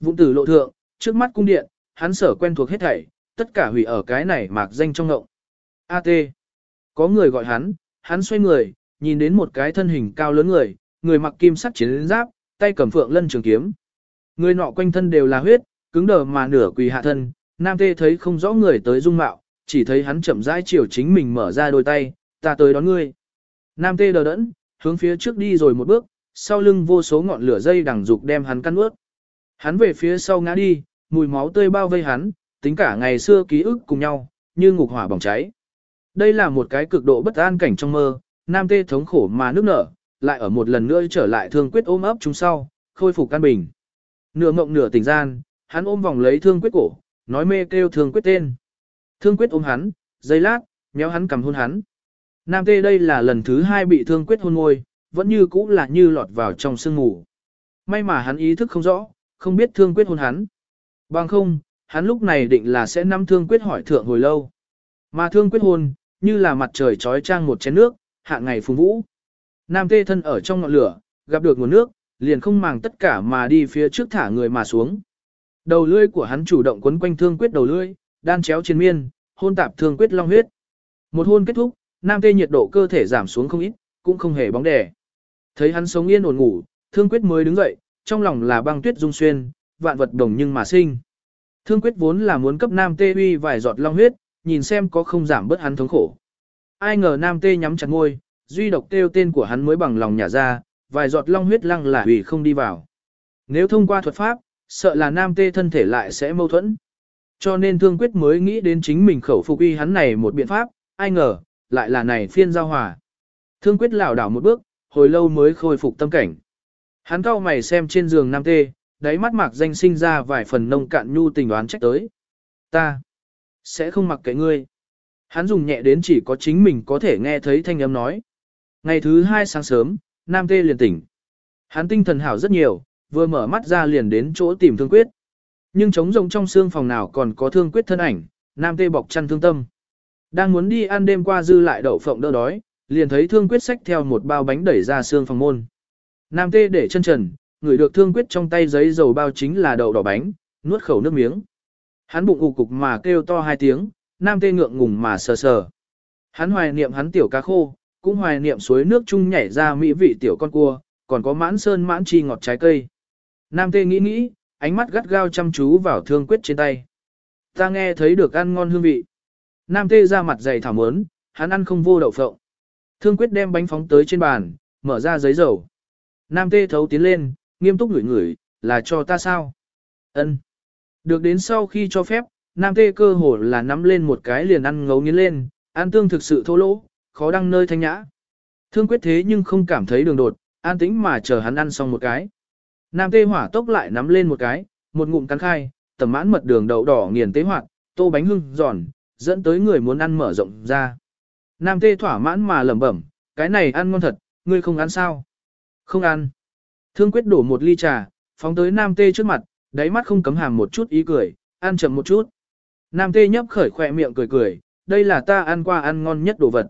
Vụng tử lộ thượng, trước mắt cung điện, hắn sở quen thuộc hết thảy, tất cả hủy ở cái này mạc danh trong ngộng. A.T. Có người gọi hắn, hắn xoay người, nhìn đến một cái thân hình cao lớn người, người mặc kim sắc chiến giáp, tay cầm phượng lân trường kiếm. Người nọ quanh thân đều là huyết, cứng đờ mà nửa quỳ hạ thân, nam tê thấy không rõ người tới dung mạo, chỉ thấy hắn chậm rãi chiều chính mình mở ra đôi tay, ta tới đón ngươi. Nam tê đờ đẫn, hướng phía trước đi rồi một bước, sau lưng vô số ngọn lửa dây đằng dục đem hắn căn ướt. Hắn về phía sau ngã đi, mùi máu tươi bao vây hắn, tính cả ngày xưa ký ức cùng nhau, như ngục hỏa bỏng cháy. Đây là một cái cực độ bất an cảnh trong mơ, nam tê thống khổ mà nước nở, lại ở một lần nữa trở lại thương quyết ôm ấp chúng sau, khôi phục căn bình. Nửa mộng nửa tỉnh gian, hắn ôm vòng lấy thương quyết cổ, nói mê kêu thương quyết tên. Thương quyết ôm hắn, giây lát, méo hắn cầm hôn hắn. Nam tê đây là lần thứ hai bị thương quyết hôn ngôi, vẫn như cũ là như lọt vào trong sương ngủ. May mà hắn ý thức không rõ, không biết thương quyết hôn hắn. Bằng không, hắn lúc này định là sẽ nắm thương quyết hỏi thượng hồi lâu. Mà thương quyết hôn, như là mặt trời trói trang một chén nước, hạ ngày phùng vũ. Nam tê thân ở trong ngọn lửa, gặp được nguồn nước, liền không màng tất cả mà đi phía trước thả người mà xuống. Đầu lưỡi của hắn chủ động quấn quanh thương quyết đầu lưỡi, đan chéo trên miên, hôn tạp thương quyết long huyết. Một hôn kết thúc, nam tê nhiệt độ cơ thể giảm xuống không ít, cũng không hề bóng đè. Thấy hắn sống yên ổn ngủ, thương quyết mới đứng dậy, trong lòng là băng tuyết dung xuyên, vạn vật đồng nhưng mà sinh. Thương quyết vốn là muốn cấp nam tê uy vài giọt long huyết, nhìn xem có không giảm bớt hắn thống khổ. Ai ngờ nam tê nhắm chặt ngôi, duy độc kêu tên của hắn mới bằng lòng nhả ra, vài giọt long huyết lăng là hủy không đi vào. Nếu thông qua thuật pháp, sợ là nam tê thân thể lại sẽ mâu thuẫn. Cho nên thương quyết mới nghĩ đến chính mình khẩu phục y hắn này một biện pháp, ai ngờ, lại là này phiên giao hòa. Thương quyết lảo đảo một bước, hồi lâu mới khôi phục tâm cảnh. Hắn cau mày xem trên giường nam tê, đáy mắt mạc danh sinh ra vài phần nông cạn nhu tình đoán trách tới. Ta sẽ không mặc kệ ngươi. Hắn dùng nhẹ đến chỉ có chính mình có thể nghe thấy thanh âm nói. Ngày thứ hai sáng sớm, nam tê liền tỉnh. Hắn tinh thần hảo rất nhiều, vừa mở mắt ra liền đến chỗ tìm thương quyết. Nhưng trống rộng trong xương phòng nào còn có thương quyết thân ảnh, nam tê bọc chăn thương tâm. Đang muốn đi ăn đêm qua dư lại đậu phộng đỡ đói, liền thấy thương quyết sách theo một bao bánh đẩy ra xương phòng môn. Nam tê để chân trần, người được thương quyết trong tay giấy dầu bao chính là đậu đỏ bánh, nuốt khẩu nước miếng. Hắn bụng ù cục mà kêu to hai tiếng, nam tê ngượng ngùng mà sờ sờ. Hắn hoài niệm hắn tiểu cá khô, cũng hoài niệm suối nước chung nhảy ra mỹ vị tiểu con cua, còn có mãn sơn mãn chi ngọt trái cây. Nam tê nghĩ nghĩ, ánh mắt gắt gao chăm chú vào thương quyết trên tay. Ta nghe thấy được ăn ngon hương vị. Nam tê ra mặt dày thảo mớn, hắn ăn không vô đậu phộng. Thương quyết đem bánh phóng tới trên bàn, mở ra giấy dầu. Nam tê thấu tiến lên, nghiêm túc ngửi ngửi, là cho ta sao? Ân. Được đến sau khi cho phép, nam tê cơ hồ là nắm lên một cái liền ăn ngấu nghiến lên, An tương thực sự thô lỗ, khó đăng nơi thanh nhã. Thương quyết thế nhưng không cảm thấy đường đột, an tĩnh mà chờ hắn ăn xong một cái. Nam tê hỏa tốc lại nắm lên một cái, một ngụm cắn khai, tầm mãn mật đường đậu đỏ nghiền tế hoạt, tô bánh hưng giòn, dẫn tới người muốn ăn mở rộng ra. Nam tê thỏa mãn mà lẩm bẩm, cái này ăn ngon thật, ngươi không ăn sao? Không ăn. Thương quyết đổ một ly trà, phóng tới nam tê trước mặt, đáy mắt không cấm hàm một chút ý cười, ăn chậm một chút. Nam tê nhấp khởi khỏe miệng cười cười, đây là ta ăn qua ăn ngon nhất đồ vật.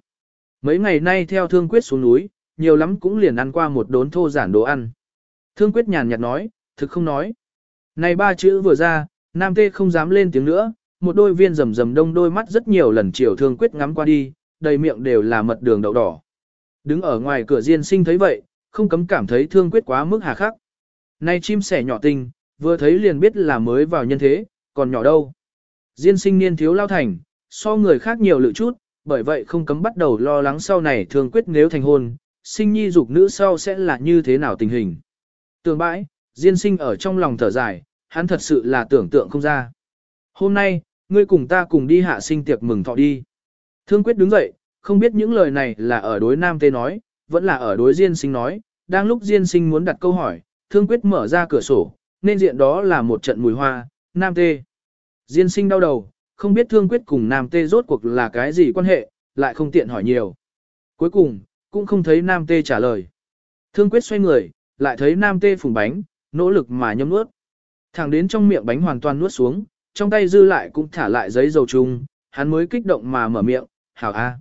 Mấy ngày nay theo thương quyết xuống núi, nhiều lắm cũng liền ăn qua một đốn thô giản đồ ăn. Thương quyết nhàn nhạt nói, thực không nói. Này ba chữ vừa ra, nam tê không dám lên tiếng nữa, một đôi viên rầm rầm đông đôi mắt rất nhiều lần chiều thương quyết ngắm qua đi, đầy miệng đều là mật đường đậu đỏ. Đứng ở ngoài cửa diên sinh thấy vậy, không cấm cảm thấy thương quyết quá mức hà khắc. nay chim sẻ nhỏ tinh, vừa thấy liền biết là mới vào nhân thế, còn nhỏ đâu. Diên sinh niên thiếu lao thành, so người khác nhiều lựa chút, bởi vậy không cấm bắt đầu lo lắng sau này thương quyết nếu thành hôn, sinh nhi dục nữ sau sẽ là như thế nào tình hình. Tường bãi, Diên sinh ở trong lòng thở dài, hắn thật sự là tưởng tượng không ra. Hôm nay, ngươi cùng ta cùng đi hạ sinh tiệc mừng thọ đi. Thương quyết đứng dậy, không biết những lời này là ở đối nam tê nói, vẫn là ở đối Diên sinh nói, đang lúc Diên sinh muốn đặt câu hỏi, thương quyết mở ra cửa sổ, nên diện đó là một trận mùi hoa, nam tê. Diên sinh đau đầu, không biết thương quyết cùng nam tê rốt cuộc là cái gì quan hệ, lại không tiện hỏi nhiều. Cuối cùng, cũng không thấy nam tê trả lời. Thương quyết xoay người, lại thấy nam tê phùng bánh, nỗ lực mà nhấm nuốt. Thẳng đến trong miệng bánh hoàn toàn nuốt xuống, trong tay dư lại cũng thả lại giấy dầu chung, hắn mới kích động mà mở miệng, hảo a.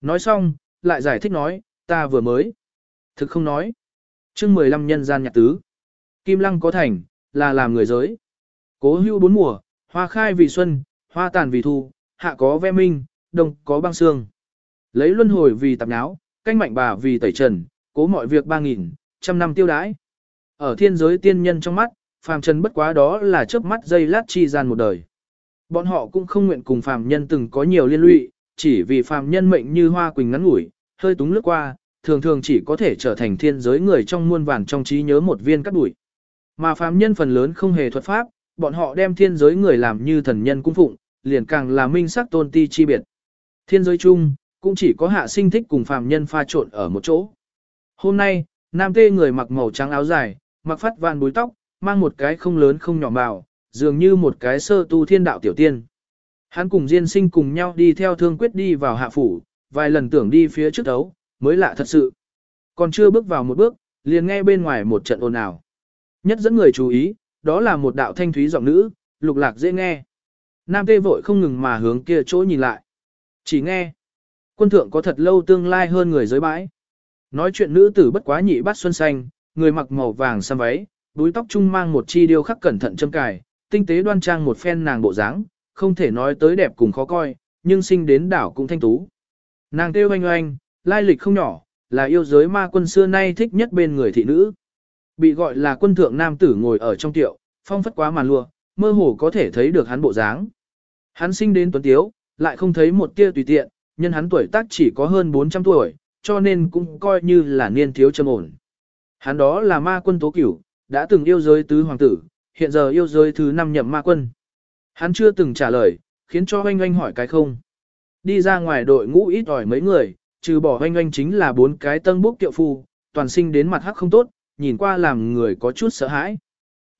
Nói xong, lại giải thích nói, ta vừa mới. Thực không nói chương 15 nhân gian nhạc tứ. Kim lăng có thành, là làm người giới. Cố hưu bốn mùa, hoa khai vì xuân, hoa tàn vì thu, hạ có ve minh, đông có băng xương. Lấy luân hồi vì tạp náo, canh mạnh bà vì tẩy trần, cố mọi việc ba nghìn, trăm năm tiêu đãi. Ở thiên giới tiên nhân trong mắt, phàm trần bất quá đó là chớp mắt dây lát chi gian một đời. Bọn họ cũng không nguyện cùng phàm nhân từng có nhiều liên lụy, chỉ vì phàm nhân mệnh như hoa quỳnh ngắn ngủi, hơi túng lướt qua, thường thường chỉ có thể trở thành thiên giới người trong muôn vàn trong trí nhớ một viên cắt đuổi. Mà phàm nhân phần lớn không hề thuật pháp, bọn họ đem thiên giới người làm như thần nhân cung phụng, liền càng là minh sắc tôn ti chi biệt. Thiên giới chung, cũng chỉ có hạ sinh thích cùng phàm nhân pha trộn ở một chỗ. Hôm nay, nam tê người mặc màu trắng áo dài, mặc phát vạn búi tóc, mang một cái không lớn không nhỏ màu, dường như một cái sơ tu thiên đạo tiểu tiên. Hắn cùng Diên Sinh cùng nhau đi theo Thương Quyết đi vào hạ phủ, vài lần tưởng đi phía trước đấu, mới lạ thật sự. Còn chưa bước vào một bước, liền nghe bên ngoài một trận ồn ào. Nhất dẫn người chú ý, đó là một đạo thanh thúy giọng nữ, lục lạc dễ nghe. Nam tê vội không ngừng mà hướng kia chỗ nhìn lại. Chỉ nghe, quân thượng có thật lâu tương lai hơn người giới bãi. Nói chuyện nữ tử bất quá nhị bát xuân xanh, người mặc màu vàng xăm váy, đuôi tóc trung mang một chi điêu khắc cẩn thận châm cài, tinh tế đoan trang một phen nàng bộ dáng, không thể nói tới đẹp cùng khó coi, nhưng sinh đến đảo cũng thanh tú. Nàng kêu oanh oanh, lai lịch không nhỏ, là yêu giới ma quân xưa nay thích nhất bên người thị nữ. Bị gọi là quân thượng nam tử ngồi ở trong tiệu, phong phất quá màn lụa, mơ hồ có thể thấy được hắn bộ dáng. Hắn sinh đến tuấn tiếu, lại không thấy một tia tùy tiện, nhân hắn tuổi tác chỉ có hơn 400 tuổi, cho nên cũng coi như là niên thiếu trầm ổn. Hắn đó là ma quân tố cửu, đã từng yêu giới tứ hoàng tử, hiện giờ yêu giới thứ năm nhậm ma quân. Hắn chưa từng trả lời, khiến cho oanh oanh hỏi cái không. Đi ra ngoài đội ngũ ít ỏi mấy người, trừ bỏ oanh oanh chính là bốn cái tân bốc tiệu phu, toàn sinh đến mặt hắc không tốt, nhìn qua làm người có chút sợ hãi.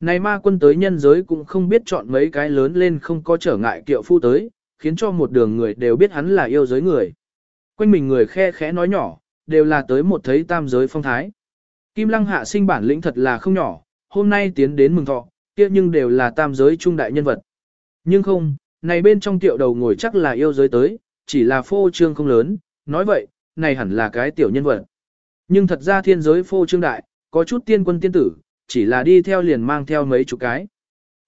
Này ma quân tới nhân giới cũng không biết chọn mấy cái lớn lên không có trở ngại kiệu phu tới, khiến cho một đường người đều biết hắn là yêu giới người. Quanh mình người khe khẽ nói nhỏ, đều là tới một thấy tam giới phong thái. Kim lăng hạ sinh bản lĩnh thật là không nhỏ, hôm nay tiến đến mừng thọ, kia nhưng đều là tam giới trung đại nhân vật. Nhưng không, này bên trong tiệu đầu ngồi chắc là yêu giới tới, chỉ là phô trương không lớn, nói vậy, này hẳn là cái tiểu nhân vật. Nhưng thật ra thiên giới phô trương đại, có chút tiên quân tiên tử, chỉ là đi theo liền mang theo mấy chục cái.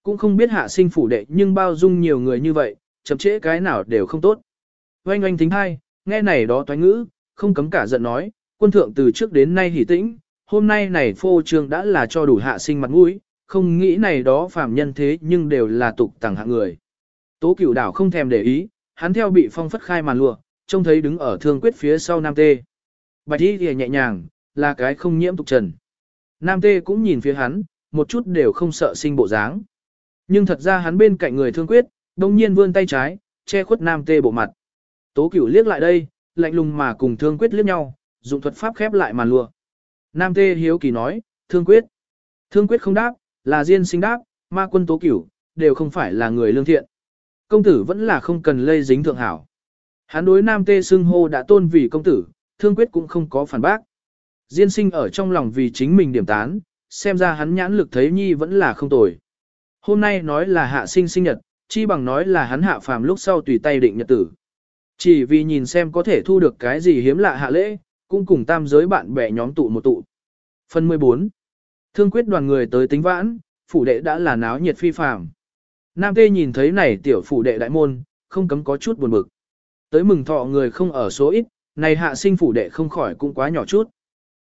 Cũng không biết hạ sinh phủ đệ nhưng bao dung nhiều người như vậy, chậm trễ cái nào đều không tốt. Oanh oanh thính hai, nghe này đó toán ngữ, không cấm cả giận nói, quân thượng từ trước đến nay hỉ tĩnh, hôm nay này phô trương đã là cho đủ hạ sinh mặt mũi, không nghĩ này đó phàm nhân thế nhưng đều là tục tàng hạng người. Tố cửu đảo không thèm để ý, hắn theo bị phong phất khai màn lụa, trông thấy đứng ở thương quyết phía sau nam tê. Bạch y thì nhẹ nhàng, là cái không nhiễm tục trần. Nam tê cũng nhìn phía hắn, một chút đều không sợ sinh bộ dáng. Nhưng thật ra hắn bên cạnh người thương quyết, đồng nhiên vươn tay trái, che khuất nam tê bộ mặt. Tố cửu liếc lại đây, lạnh lùng mà cùng thương quyết liếc nhau, dùng thuật pháp khép lại màn lụa. Nam tê hiếu kỳ nói, thương quyết. Thương quyết không đáp, là diên sinh đáp, ma quân tố cửu, đều không phải là người lương thiện. Công tử vẫn là không cần lây dính thượng hảo. Hắn đối nam tê xưng hô đã tôn vì công tử, thương quyết cũng không có phản bác. Diên sinh ở trong lòng vì chính mình điểm tán, xem ra hắn nhãn lực thấy nhi vẫn là không tồi. Hôm nay nói là hạ sinh sinh nhật, chi bằng nói là hắn hạ phàm lúc sau tùy tay định nhật tử. Chỉ vì nhìn xem có thể thu được cái gì hiếm lạ hạ lễ, cũng cùng tam giới bạn bè nhóm tụ một tụ. Phần 14 Thương quyết đoàn người tới tính vãn, phủ đệ đã là náo nhiệt phi phàm. Nam Tê nhìn thấy này tiểu phủ đệ đại môn, không cấm có chút buồn bực. Tới mừng thọ người không ở số ít, này hạ sinh phủ đệ không khỏi cũng quá nhỏ chút.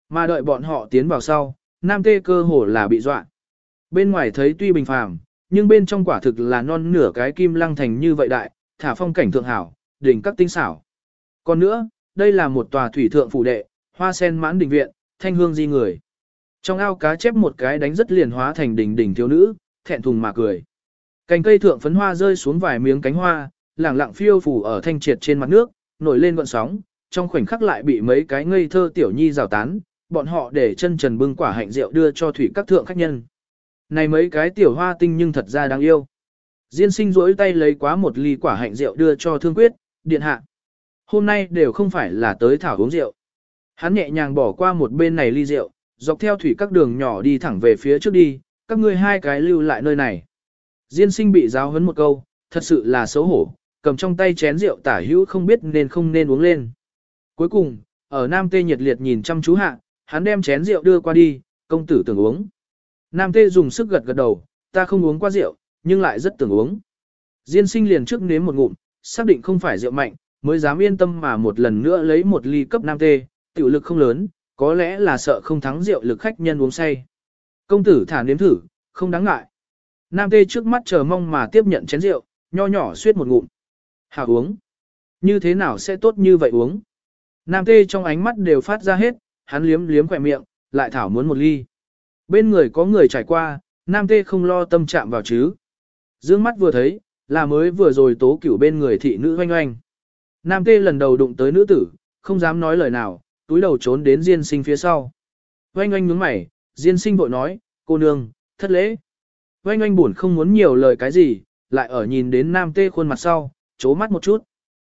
Mà đợi bọn họ tiến vào sau, Nam Tê cơ hồ là bị dọa. Bên ngoài thấy tuy bình phàm, nhưng bên trong quả thực là non nửa cái kim lăng thành như vậy đại, thả phong cảnh thượng hảo, đỉnh các tinh xảo. Còn nữa, đây là một tòa thủy thượng phủ đệ, hoa sen mãn đình viện, thanh hương di người. Trong ao cá chép một cái đánh rất liền hóa thành đỉnh đỉnh thiếu nữ, thẹn thùng mà cười. Cành cây thượng phấn hoa rơi xuống vài miếng cánh hoa, lẳng lặng phiêu phủ ở thanh triệt trên mặt nước, nổi lên gọn sóng, trong khoảnh khắc lại bị mấy cái ngây thơ tiểu nhi rào tán, bọn họ để chân trần bưng quả hạnh rượu đưa cho thủy các thượng khách nhân. Này mấy cái tiểu hoa tinh nhưng thật ra đáng yêu. Diên sinh rỗi tay lấy quá một ly quả hạnh rượu đưa cho thương quyết, điện hạ. Hôm nay đều không phải là tới thảo uống rượu. Hắn nhẹ nhàng bỏ qua một bên này ly rượu, dọc theo thủy các đường nhỏ đi thẳng về phía trước đi, các ngươi hai cái lưu lại nơi này. Diên sinh bị giáo huấn một câu, thật sự là xấu hổ, cầm trong tay chén rượu tả hữu không biết nên không nên uống lên. Cuối cùng, ở Nam Tê nhiệt liệt nhìn chăm chú hạ, hắn đem chén rượu đưa qua đi, công tử tưởng uống. Nam Tê dùng sức gật gật đầu, ta không uống qua rượu, nhưng lại rất tưởng uống. Diên sinh liền trước nếm một ngụm, xác định không phải rượu mạnh, mới dám yên tâm mà một lần nữa lấy một ly cấp nam tê, tiểu lực không lớn, có lẽ là sợ không thắng rượu lực khách nhân uống say. Công tử thả nếm thử, không đáng ngại. Nam tê trước mắt chờ mong mà tiếp nhận chén rượu, nho nhỏ suýt một ngụm. Hảo uống. Như thế nào sẽ tốt như vậy uống? Nam tê trong ánh mắt đều phát ra hết, hắn liếm liếm khỏe miệng, lại thảo muốn một ly. Bên người có người trải qua, nam tê không lo tâm chạm vào chứ. Dương mắt vừa thấy, là mới vừa rồi tố cửu bên người thị nữ oanh oanh. Nam tê lần đầu đụng tới nữ tử, không dám nói lời nào, túi đầu trốn đến diên sinh phía sau. Oanh oanh nhướng mày, diên sinh vội nói, cô nương, thất lễ. Oanh oanh buồn không muốn nhiều lời cái gì, lại ở nhìn đến nam tê khuôn mặt sau, chố mắt một chút.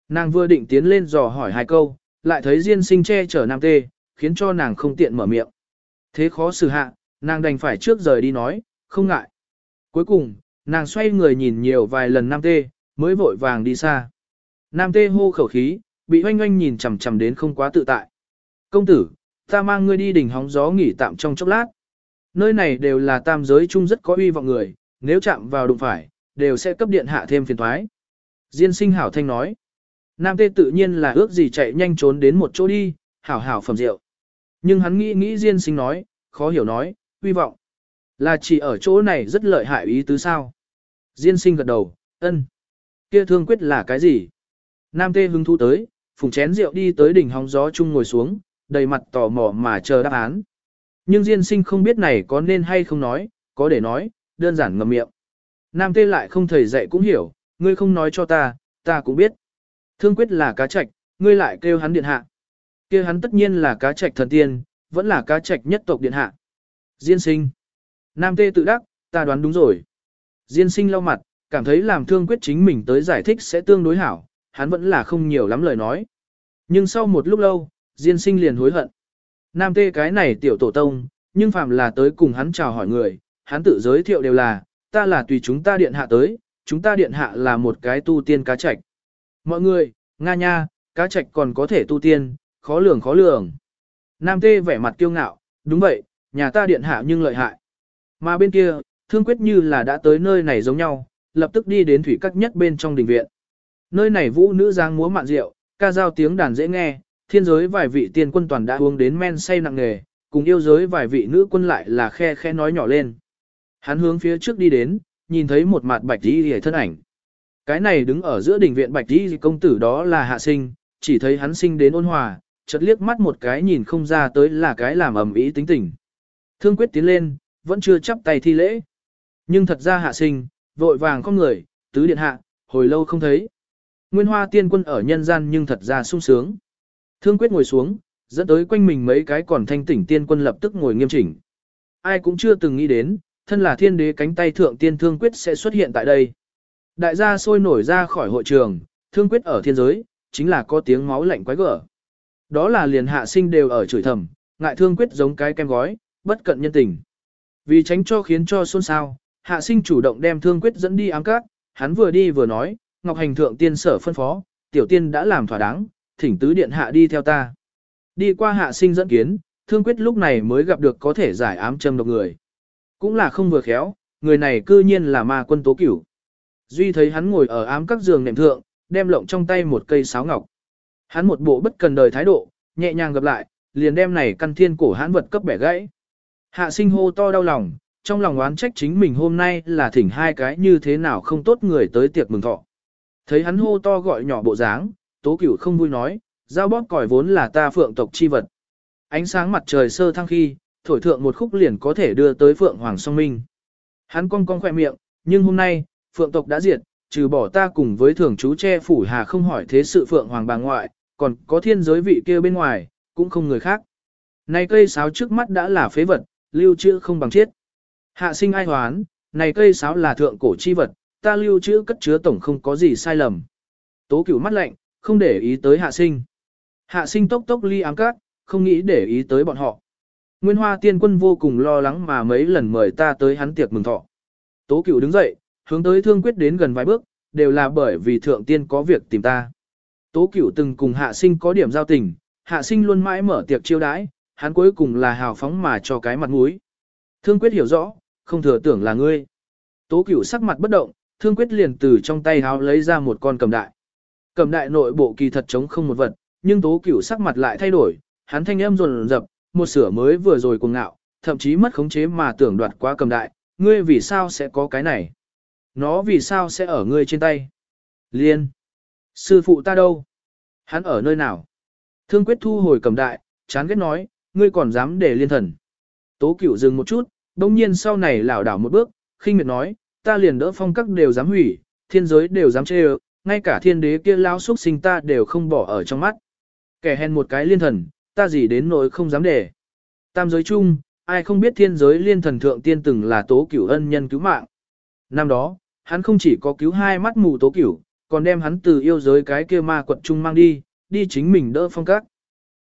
Nàng vừa định tiến lên dò hỏi hai câu, lại thấy diên sinh che chở nam tê, khiến cho nàng không tiện mở miệng. Thế khó xử hạ, nàng đành phải trước rời đi nói, không ngại. Cuối cùng, nàng xoay người nhìn nhiều vài lần nam tê, mới vội vàng đi xa. Nam tê hô khẩu khí, bị oanh oanh nhìn chằm chằm đến không quá tự tại. Công tử, ta mang ngươi đi đỉnh hóng gió nghỉ tạm trong chốc lát. Nơi này đều là tam giới chung rất có uy vọng người, nếu chạm vào đụng phải, đều sẽ cấp điện hạ thêm phiền thoái. Diên sinh hảo thanh nói. Nam tê tự nhiên là ước gì chạy nhanh trốn đến một chỗ đi, hảo hảo phẩm rượu. Nhưng hắn nghĩ nghĩ Diên sinh nói, khó hiểu nói, uy vọng. Là chỉ ở chỗ này rất lợi hại ý tứ sao. Diên sinh gật đầu, ân. Kia thương quyết là cái gì? Nam tê hứng thú tới, phùng chén rượu đi tới đỉnh hóng gió chung ngồi xuống, đầy mặt tò mò mà chờ đáp án. Nhưng Diên sinh không biết này có nên hay không nói, có để nói, đơn giản ngầm miệng. Nam tê lại không thầy dạy cũng hiểu, ngươi không nói cho ta, ta cũng biết. Thương quyết là cá trạch, ngươi lại kêu hắn điện hạ. kia hắn tất nhiên là cá trạch thần tiên, vẫn là cá trạch nhất tộc điện hạ. Diên sinh. Nam tê tự đắc, ta đoán đúng rồi. Diên sinh lau mặt, cảm thấy làm thương quyết chính mình tới giải thích sẽ tương đối hảo, hắn vẫn là không nhiều lắm lời nói. Nhưng sau một lúc lâu, Diên sinh liền hối hận. Nam tê cái này tiểu tổ tông, nhưng phàm là tới cùng hắn chào hỏi người, hắn tự giới thiệu đều là, ta là tùy chúng ta điện hạ tới, chúng ta điện hạ là một cái tu tiên cá trạch. Mọi người, Nga nha, cá trạch còn có thể tu tiên, khó lường khó lường. Nam tê vẻ mặt kiêu ngạo, đúng vậy, nhà ta điện hạ nhưng lợi hại. Mà bên kia, thương quyết như là đã tới nơi này giống nhau, lập tức đi đến thủy các nhất bên trong đình viện. Nơi này vũ nữ giang múa mạn rượu, ca giao tiếng đàn dễ nghe, thiên giới vài vị tiên quân toàn đã uống đến men say nặng nghề, cùng yêu giới vài vị nữ quân lại là khe khe nói nhỏ lên. Hắn hướng phía trước đi đến, nhìn thấy một mặt bạch y hề thân ảnh. Cái này đứng ở giữa đỉnh viện bạch y công tử đó là hạ sinh, chỉ thấy hắn sinh đến ôn hòa, chợt liếc mắt một cái nhìn không ra tới là cái làm ầm ý tính tình. Thương quyết tiến lên, vẫn chưa chắp tay thi lễ. Nhưng thật ra hạ sinh, vội vàng không người, tứ điện hạ, hồi lâu không thấy. Nguyên hoa tiên quân ở nhân gian nhưng thật ra sung sướng. Thương quyết ngồi xuống, dẫn tới quanh mình mấy cái còn thanh tỉnh tiên quân lập tức ngồi nghiêm chỉnh. Ai cũng chưa từng nghĩ đến, thân là thiên đế cánh tay thượng tiên thương quyết sẽ xuất hiện tại đây. Đại gia sôi nổi ra khỏi hội trường, thương quyết ở thiên giới, chính là có tiếng máu lạnh quái gở. Đó là liền hạ sinh đều ở chửi thầm, ngại thương quyết giống cái kem gói, bất cận nhân tình. Vì tránh cho khiến cho xôn xao, hạ sinh chủ động đem thương quyết dẫn đi ám cát, hắn vừa đi vừa nói, Ngọc Hành thượng tiên sở phân phó, tiểu tiên đã làm thỏa đáng, thỉnh tứ điện hạ đi theo ta. Đi qua hạ sinh dẫn kiến, thương quyết lúc này mới gặp được có thể giải ám châm độc người. Cũng là không vừa khéo, người này cư nhiên là ma quân tố cửu. Duy thấy hắn ngồi ở ám các giường nệm thượng, đem lộng trong tay một cây sáo ngọc. Hắn một bộ bất cần đời thái độ, nhẹ nhàng gặp lại, liền đem này căn thiên cổ hãn vật cấp bẻ gãy. Hạ sinh hô to đau lòng, trong lòng oán trách chính mình hôm nay là thỉnh hai cái như thế nào không tốt người tới tiệc mừng thọ. Thấy hắn hô to gọi nhỏ bộ dáng, tố cửu không vui nói, giao bóp còi vốn là ta phượng tộc chi vật. Ánh sáng mặt trời sơ thăng khi, thổi thượng một khúc liền có thể đưa tới phượng hoàng song minh. Hắn cong cong khỏe miệng, nhưng hôm nay, phượng tộc đã diệt, trừ bỏ ta cùng với thường chú che phủ hà không hỏi thế sự phượng hoàng bà ngoại, còn có thiên giới vị kia bên ngoài, cũng không người khác. Này cây sáo trước mắt đã là phế vật, lưu trữ không bằng chết. Hạ sinh ai hoán, này cây sáo là thượng cổ chi vật, ta lưu trữ cất chứa tổng không có gì sai lầm. Tố cửu mắt lạnh, không để ý tới hạ sinh. Hạ sinh tốc tốc ly ám cát, không nghĩ để ý tới bọn họ. Nguyên hoa tiên quân vô cùng lo lắng mà mấy lần mời ta tới hắn tiệc mừng thọ. Tố cửu đứng dậy, hướng tới thương quyết đến gần vài bước, đều là bởi vì thượng tiên có việc tìm ta. Tố cửu từng cùng hạ sinh có điểm giao tình, hạ sinh luôn mãi mở tiệc chiêu đãi, hắn cuối cùng là hào phóng mà cho cái mặt mũi. Thương quyết hiểu rõ, không thừa tưởng là ngươi. Tố cửu sắc mặt bất động, thương quyết liền từ trong tay háo lấy ra một con cầm đại. Cầm đại nội bộ kỳ thật chống không một vật, nhưng tố cửu sắc mặt lại thay đổi, hắn thanh âm rồn rập, một sửa mới vừa rồi cuồng ngạo, thậm chí mất khống chế mà tưởng đoạt quá cầm đại, ngươi vì sao sẽ có cái này? Nó vì sao sẽ ở ngươi trên tay? Liên! Sư phụ ta đâu? Hắn ở nơi nào? Thương quyết thu hồi cầm đại, chán ghét nói, ngươi còn dám để liên thần. Tố cửu dừng một chút, đông nhiên sau này lảo đảo một bước, khinh miệt nói, ta liền đỡ phong các đều dám hủy, thiên giới đều dám chê ngay cả thiên đế kia lao xuất sinh ta đều không bỏ ở trong mắt. Kẻ hèn một cái liên thần, ta gì đến nỗi không dám để. Tam giới chung, ai không biết thiên giới liên thần thượng tiên từng là tố cửu ân nhân cứu mạng. Năm đó, hắn không chỉ có cứu hai mắt mù tố cửu, còn đem hắn từ yêu giới cái kia ma quật chung mang đi, đi chính mình đỡ phong các.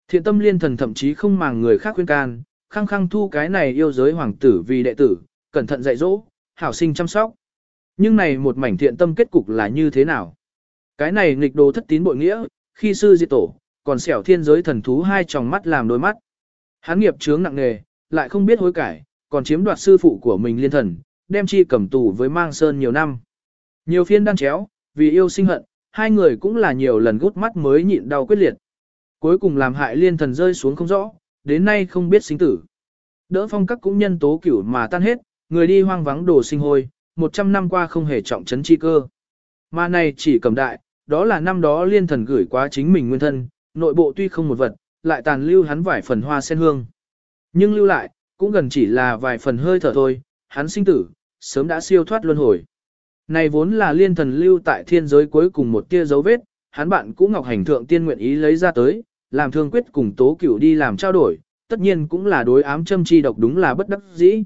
Thiện tâm liên thần thậm chí không màng người khác khuyên can, khăng khăng thu cái này yêu giới hoàng tử vì đệ tử, cẩn thận dạy dỗ, hảo sinh chăm sóc. Nhưng này một mảnh thiện tâm kết cục là như thế nào? Cái này nghịch đồ thất tín bội nghĩa, khi sư diệt tổ, còn xẻo thiên giới thần thú hai tròng mắt làm đôi mắt. Hắn nghiệp chướng nặng nề, lại không biết hối cải, còn chiếm đoạt sư phụ của mình liên thần, đem chi cầm tù với mang sơn nhiều năm. Nhiều phiên đang chéo, vì yêu sinh hận, hai người cũng là nhiều lần gút mắt mới nhịn đau quyết liệt. Cuối cùng làm hại liên thần rơi xuống không rõ, đến nay không biết sinh tử. Đỡ phong các cũng nhân tố cửu mà tan hết, người đi hoang vắng đồ sinh hôi, 100 năm qua không hề trọng trấn chi cơ. Mà này chỉ cầm đại, đó là năm đó liên thần gửi quá chính mình nguyên thân, nội bộ tuy không một vật, lại tàn lưu hắn vài phần hoa sen hương. Nhưng lưu lại, cũng gần chỉ là vài phần hơi thở thôi, hắn sinh tử, sớm đã siêu thoát luân hồi. Này vốn là liên thần lưu tại thiên giới cuối cùng một tia dấu vết, hắn bạn cũ Ngọc Hành Thượng tiên nguyện ý lấy ra tới, làm thương quyết cùng tố cửu đi làm trao đổi, tất nhiên cũng là đối ám châm chi độc đúng là bất đắc dĩ.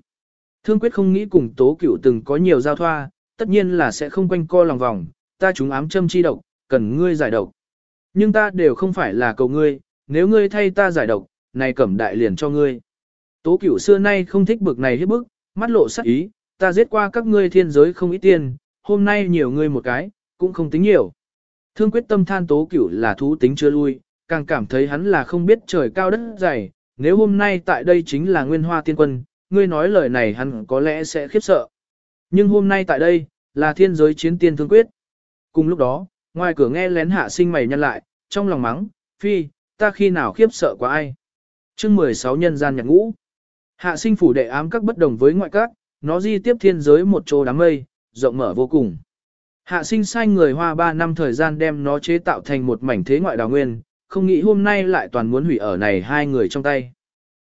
Thương quyết không nghĩ cùng tố cửu từng có nhiều giao thoa, tất nhiên là sẽ không quanh co lòng vòng, ta chúng ám châm chi độc, cần ngươi giải độc. Nhưng ta đều không phải là cầu ngươi, nếu ngươi thay ta giải độc, này cẩm đại liền cho ngươi. Tố cửu xưa nay không thích bực này hiếp bức, mắt lộ sắc ý, ta giết qua các ngươi thiên giới không ít tiền, hôm nay nhiều ngươi một cái, cũng không tính nhiều. Thương quyết tâm than tố cửu là thú tính chưa lui, càng cảm thấy hắn là không biết trời cao đất dày, nếu hôm nay tại đây chính là nguyên hoa tiên quân, ngươi nói lời này hắn có lẽ sẽ khiếp sợ. Nhưng hôm nay tại đây, là thiên giới chiến tiên thương quyết. Cùng lúc đó, ngoài cửa nghe lén hạ sinh mày nhăn lại, trong lòng mắng, phi, ta khi nào khiếp sợ quá ai. chương 16 nhân gian nhạc ngũ. Hạ sinh phủ đệ ám các bất đồng với ngoại các, nó di tiếp thiên giới một chỗ đám mây, rộng mở vô cùng. Hạ sinh sai người hoa 3 năm thời gian đem nó chế tạo thành một mảnh thế ngoại đào nguyên, không nghĩ hôm nay lại toàn muốn hủy ở này hai người trong tay.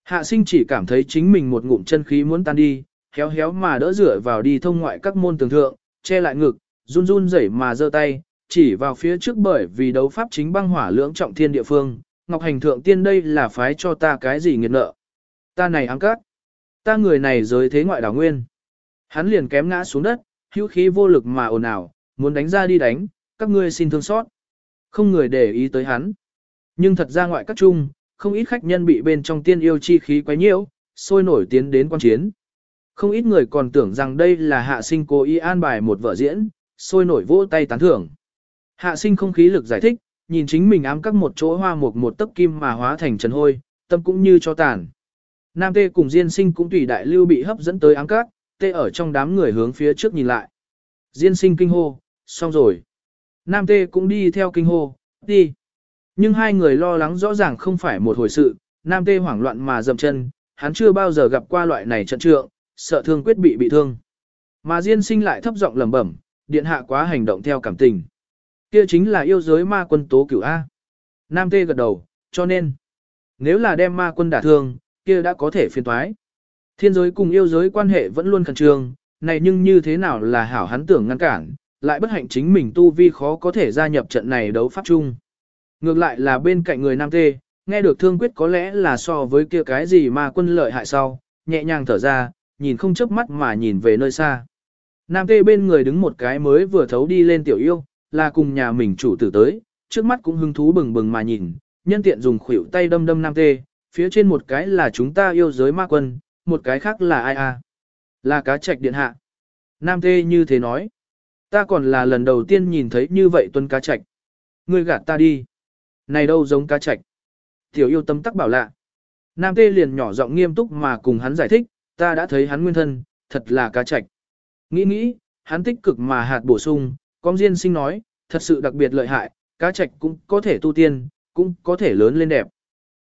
Hạ sinh chỉ cảm thấy chính mình một ngụm chân khí muốn tan đi, héo héo mà đỡ rửa vào đi thông ngoại các môn tường thượng, che lại ngực, run run rẩy mà giơ tay, chỉ vào phía trước bởi vì đấu pháp chính băng hỏa lưỡng trọng thiên địa phương, Ngọc Hành Thượng Tiên đây là phái cho ta cái gì nghiệt nợ. Ta này ăn cát, ta người này giới thế ngoại đảo nguyên. Hắn liền kém ngã xuống đất, hữu khí vô lực mà ồn ào, muốn đánh ra đi đánh, các ngươi xin thương xót. Không người để ý tới hắn. Nhưng thật ra ngoại các trung, không ít khách nhân bị bên trong tiên yêu chi khí quấy nhiễu, sôi nổi tiến đến quan chiến. Không ít người còn tưởng rằng đây là hạ sinh cố ý an bài một vợ diễn, sôi nổi vỗ tay tán thưởng. Hạ sinh không khí lực giải thích, nhìn chính mình ám các một chỗ hoa một một tấc kim mà hóa thành trần hôi, tâm cũng như cho tàn. Nam tê cùng Diên sinh cũng tùy đại lưu bị hấp dẫn tới ám các, tê ở trong đám người hướng phía trước nhìn lại. Diên sinh kinh hô, xong rồi. Nam tê cũng đi theo kinh hô, đi. Nhưng hai người lo lắng rõ ràng không phải một hồi sự, Nam tê hoảng loạn mà dậm chân, hắn chưa bao giờ gặp qua loại này trận trượng, sợ thương quyết bị bị thương. Mà Diên sinh lại thấp giọng lẩm bẩm, điện hạ quá hành động theo cảm tình. Kia chính là yêu giới ma quân tố cửu A. Nam tê gật đầu, cho nên, nếu là đem ma quân đả thương, kia đã có thể phiền toái. Thiên giới cùng yêu giới quan hệ vẫn luôn khẩn trương, này nhưng như thế nào là hảo hắn tưởng ngăn cản, lại bất hạnh chính mình tu vi khó có thể gia nhập trận này đấu pháp chung. Ngược lại là bên cạnh người nam tê, nghe được thương quyết có lẽ là so với kia cái gì mà quân lợi hại sau, nhẹ nhàng thở ra, nhìn không chớp mắt mà nhìn về nơi xa. Nam tê bên người đứng một cái mới vừa thấu đi lên tiểu yêu, là cùng nhà mình chủ tử tới, trước mắt cũng hứng thú bừng bừng mà nhìn, nhân tiện dùng khuỷu tay đâm đâm nam tê, phía trên một cái là chúng ta yêu giới ma quân, một cái khác là ai a? Là cá trạch điện hạ. Nam tê như thế nói. Ta còn là lần đầu tiên nhìn thấy như vậy tuân cá trạch. Ngươi gạt ta đi. Này đâu giống cá trạch. Tiểu yêu tâm tắc bảo lạ. Nam tê liền nhỏ giọng nghiêm túc mà cùng hắn giải thích, ta đã thấy hắn nguyên thân, thật là cá trạch. Nghĩ nghĩ, hắn tích cực mà hạt bổ sung, con diên sinh nói, thật sự đặc biệt lợi hại, cá trạch cũng có thể tu tiên, cũng có thể lớn lên đẹp.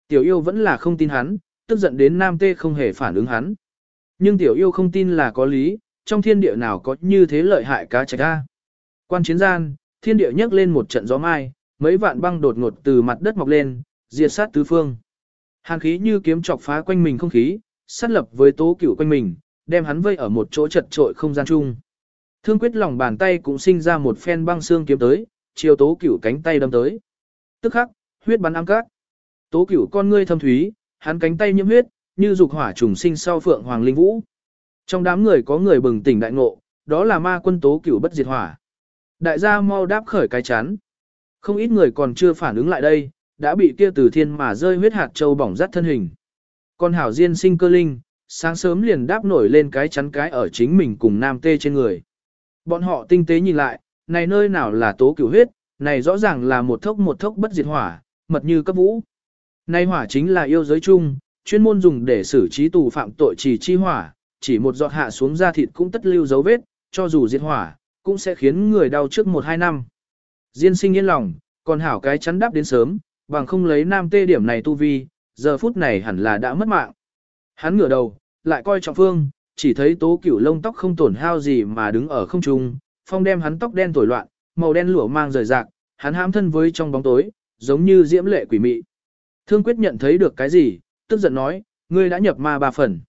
Tiểu yêu vẫn là không tin hắn, tức giận đến nam tê không hề phản ứng hắn. Nhưng tiểu yêu không tin là có lý, trong thiên địa nào có như thế lợi hại cá trạch ra. Quan chiến gian, thiên địa nhấc lên một trận gió mai, mấy vạn băng đột ngột từ mặt đất mọc lên, diệt sát tứ phương. Hàn khí như kiếm chọc phá quanh mình không khí, sát lập với tố cửu quanh mình, đem hắn vây ở một chỗ chật trội không gian chung. Thương quyết lòng bàn tay cũng sinh ra một phen băng xương kiếm tới, chiều tố cửu cánh tay đâm tới. Tức khắc, huyết bắn ám cát. Tố cửu con ngươi thâm thúy, hắn cánh tay nhiễm huyết, như dục hỏa trùng sinh sau phượng hoàng linh vũ. Trong đám người có người bừng tỉnh đại ngộ, đó là ma quân tố cửu bất diệt hỏa. Đại gia mau đáp khởi cái chắn. Không ít người còn chưa phản ứng lại đây, đã bị kia từ thiên mà rơi huyết hạt châu bỏng rát thân hình. Con hảo diên sinh cơ linh, sáng sớm liền đáp nổi lên cái chắn cái ở chính mình cùng nam tê trên người. Bọn họ tinh tế nhìn lại, này nơi nào là tố cửu huyết, này rõ ràng là một thốc một thốc bất diệt hỏa, mật như cấp vũ. Này hỏa chính là yêu giới chung, chuyên môn dùng để xử trí tù phạm tội chỉ chi hỏa, chỉ một giọt hạ xuống da thịt cũng tất lưu dấu vết, cho dù diệt hỏa, cũng sẽ khiến người đau trước một hai năm. Diên sinh yên lòng, còn hảo cái chắn đáp đến sớm, bằng không lấy nam tê điểm này tu vi, giờ phút này hẳn là đã mất mạng. Hắn ngửa đầu, lại coi trọng phương, chỉ thấy tố cửu lông tóc không tổn hao gì mà đứng ở không trung, phong đem hắn tóc đen tuổi loạn, màu đen lửa mang rời rạc, hắn hãm thân với trong bóng tối, giống như diễm lệ quỷ mị. Thương quyết nhận thấy được cái gì, tức giận nói, ngươi đã nhập ma ba phần.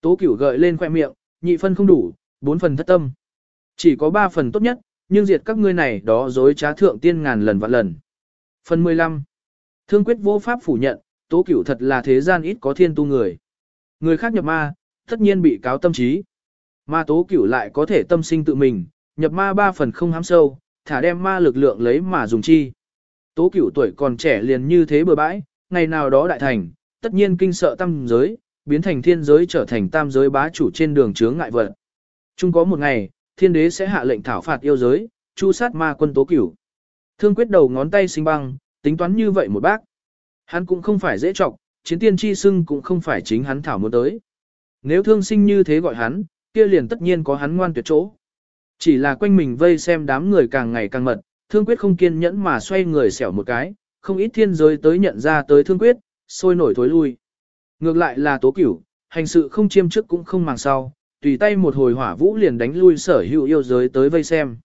Tố cửu gợi lên khoe miệng, nhị phân không đủ, bốn phần thất tâm. Chỉ có ba phần tốt nhất, nhưng diệt các ngươi này đó dối trá thượng tiên ngàn lần vạn lần. Phần 15. Thương quyết vô pháp phủ nhận, tố cửu thật là thế gian ít có thiên tu người. Người khác nhập ma, tất nhiên bị cáo tâm trí. Ma tố cửu lại có thể tâm sinh tự mình, nhập ma ba phần không hám sâu, thả đem ma lực lượng lấy mà dùng chi. Tố cửu tuổi còn trẻ liền như thế bừa bãi, ngày nào đó đại thành, tất nhiên kinh sợ tam giới, biến thành thiên giới trở thành tam giới bá chủ trên đường chướng ngại vật. Chung có một ngày, thiên đế sẽ hạ lệnh thảo phạt yêu giới, chu sát ma quân tố cửu. Thương quyết đầu ngón tay sinh băng, tính toán như vậy một bác. Hắn cũng không phải dễ trọng, chiến tiên chi sưng cũng không phải chính hắn thảo muốn tới. Nếu thương sinh như thế gọi hắn, kia liền tất nhiên có hắn ngoan tuyệt chỗ. Chỉ là quanh mình vây xem đám người càng ngày càng mật, thương quyết không kiên nhẫn mà xoay người xẻo một cái, không ít thiên giới tới nhận ra tới thương quyết, sôi nổi thối lui. Ngược lại là tố cửu, hành sự không chiêm trước cũng không màng sau, tùy tay một hồi hỏa vũ liền đánh lui sở hữu yêu giới tới vây xem.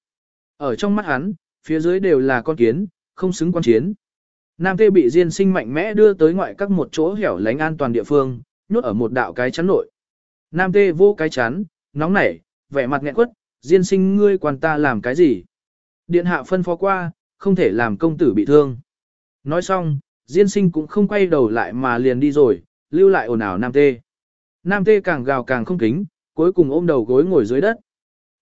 Ở trong mắt hắn, phía dưới đều là con kiến, không xứng quan chiến. Nam Tê bị Diên Sinh mạnh mẽ đưa tới ngoại các một chỗ hẻo lánh an toàn địa phương, nhốt ở một đạo cái chắn nội. Nam Tê vô cái chán, nóng nảy, vẻ mặt nghẹn quất, Diên Sinh ngươi quan ta làm cái gì? Điện hạ phân phó qua, không thể làm công tử bị thương. Nói xong, Diên Sinh cũng không quay đầu lại mà liền đi rồi, lưu lại ồn ào Nam Tê. Nam Tê càng gào càng không kính, cuối cùng ôm đầu gối ngồi dưới đất.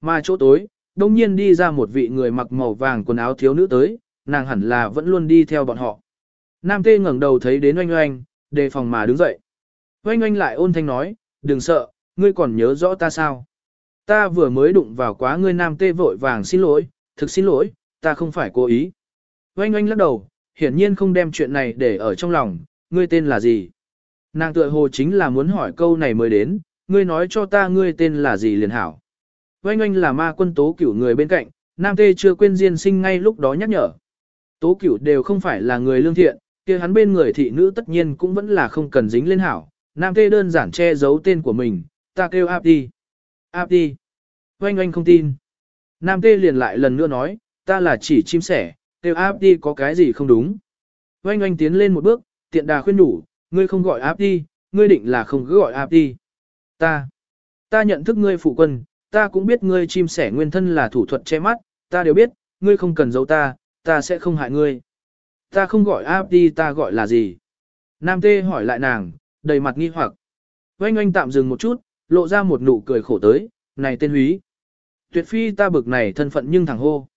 Mà chỗ tối, đông nhiên đi ra một vị người mặc màu vàng quần áo thiếu nữ tới, nàng hẳn là vẫn luôn đi theo bọn họ. Nam tê ngẩng đầu thấy đến oanh oanh, đề phòng mà đứng dậy. Oanh oanh lại ôn thanh nói, đừng sợ, ngươi còn nhớ rõ ta sao? Ta vừa mới đụng vào quá ngươi nam tê vội vàng xin lỗi, thực xin lỗi, ta không phải cố ý. Oanh oanh lắc đầu, hiển nhiên không đem chuyện này để ở trong lòng, ngươi tên là gì? Nàng tựa hồ chính là muốn hỏi câu này mới đến, ngươi nói cho ta ngươi tên là gì liền hảo. Oanh oanh là ma quân tố cửu người bên cạnh, nam tê chưa quên diên sinh ngay lúc đó nhắc nhở. Tố cửu đều không phải là người lương thiện, kia hắn bên người thị nữ tất nhiên cũng vẫn là không cần dính lên hảo. Nam tê đơn giản che giấu tên của mình, ta kêu áp đi. Áp đi. Oanh oanh không tin. Nam tê liền lại lần nữa nói, ta là chỉ chim sẻ, kêu áp đi có cái gì không đúng. Oanh oanh tiến lên một bước, tiện đà khuyên đủ, ngươi không gọi áp đi, ngươi định là không cứ gọi áp đi. Ta, ta nhận thức ngươi phụ quân, ta cũng biết ngươi chim sẻ nguyên thân là thủ thuật che mắt, ta đều biết, ngươi không cần giấu ta, ta sẽ không hại ngươi. Ta không gọi áp đi ta gọi là gì? Nam tê hỏi lại nàng, đầy mặt nghi hoặc. Oanh oanh tạm dừng một chút, lộ ra một nụ cười khổ tới, này tên húy. Tuyệt phi ta bực này thân phận nhưng thẳng hô.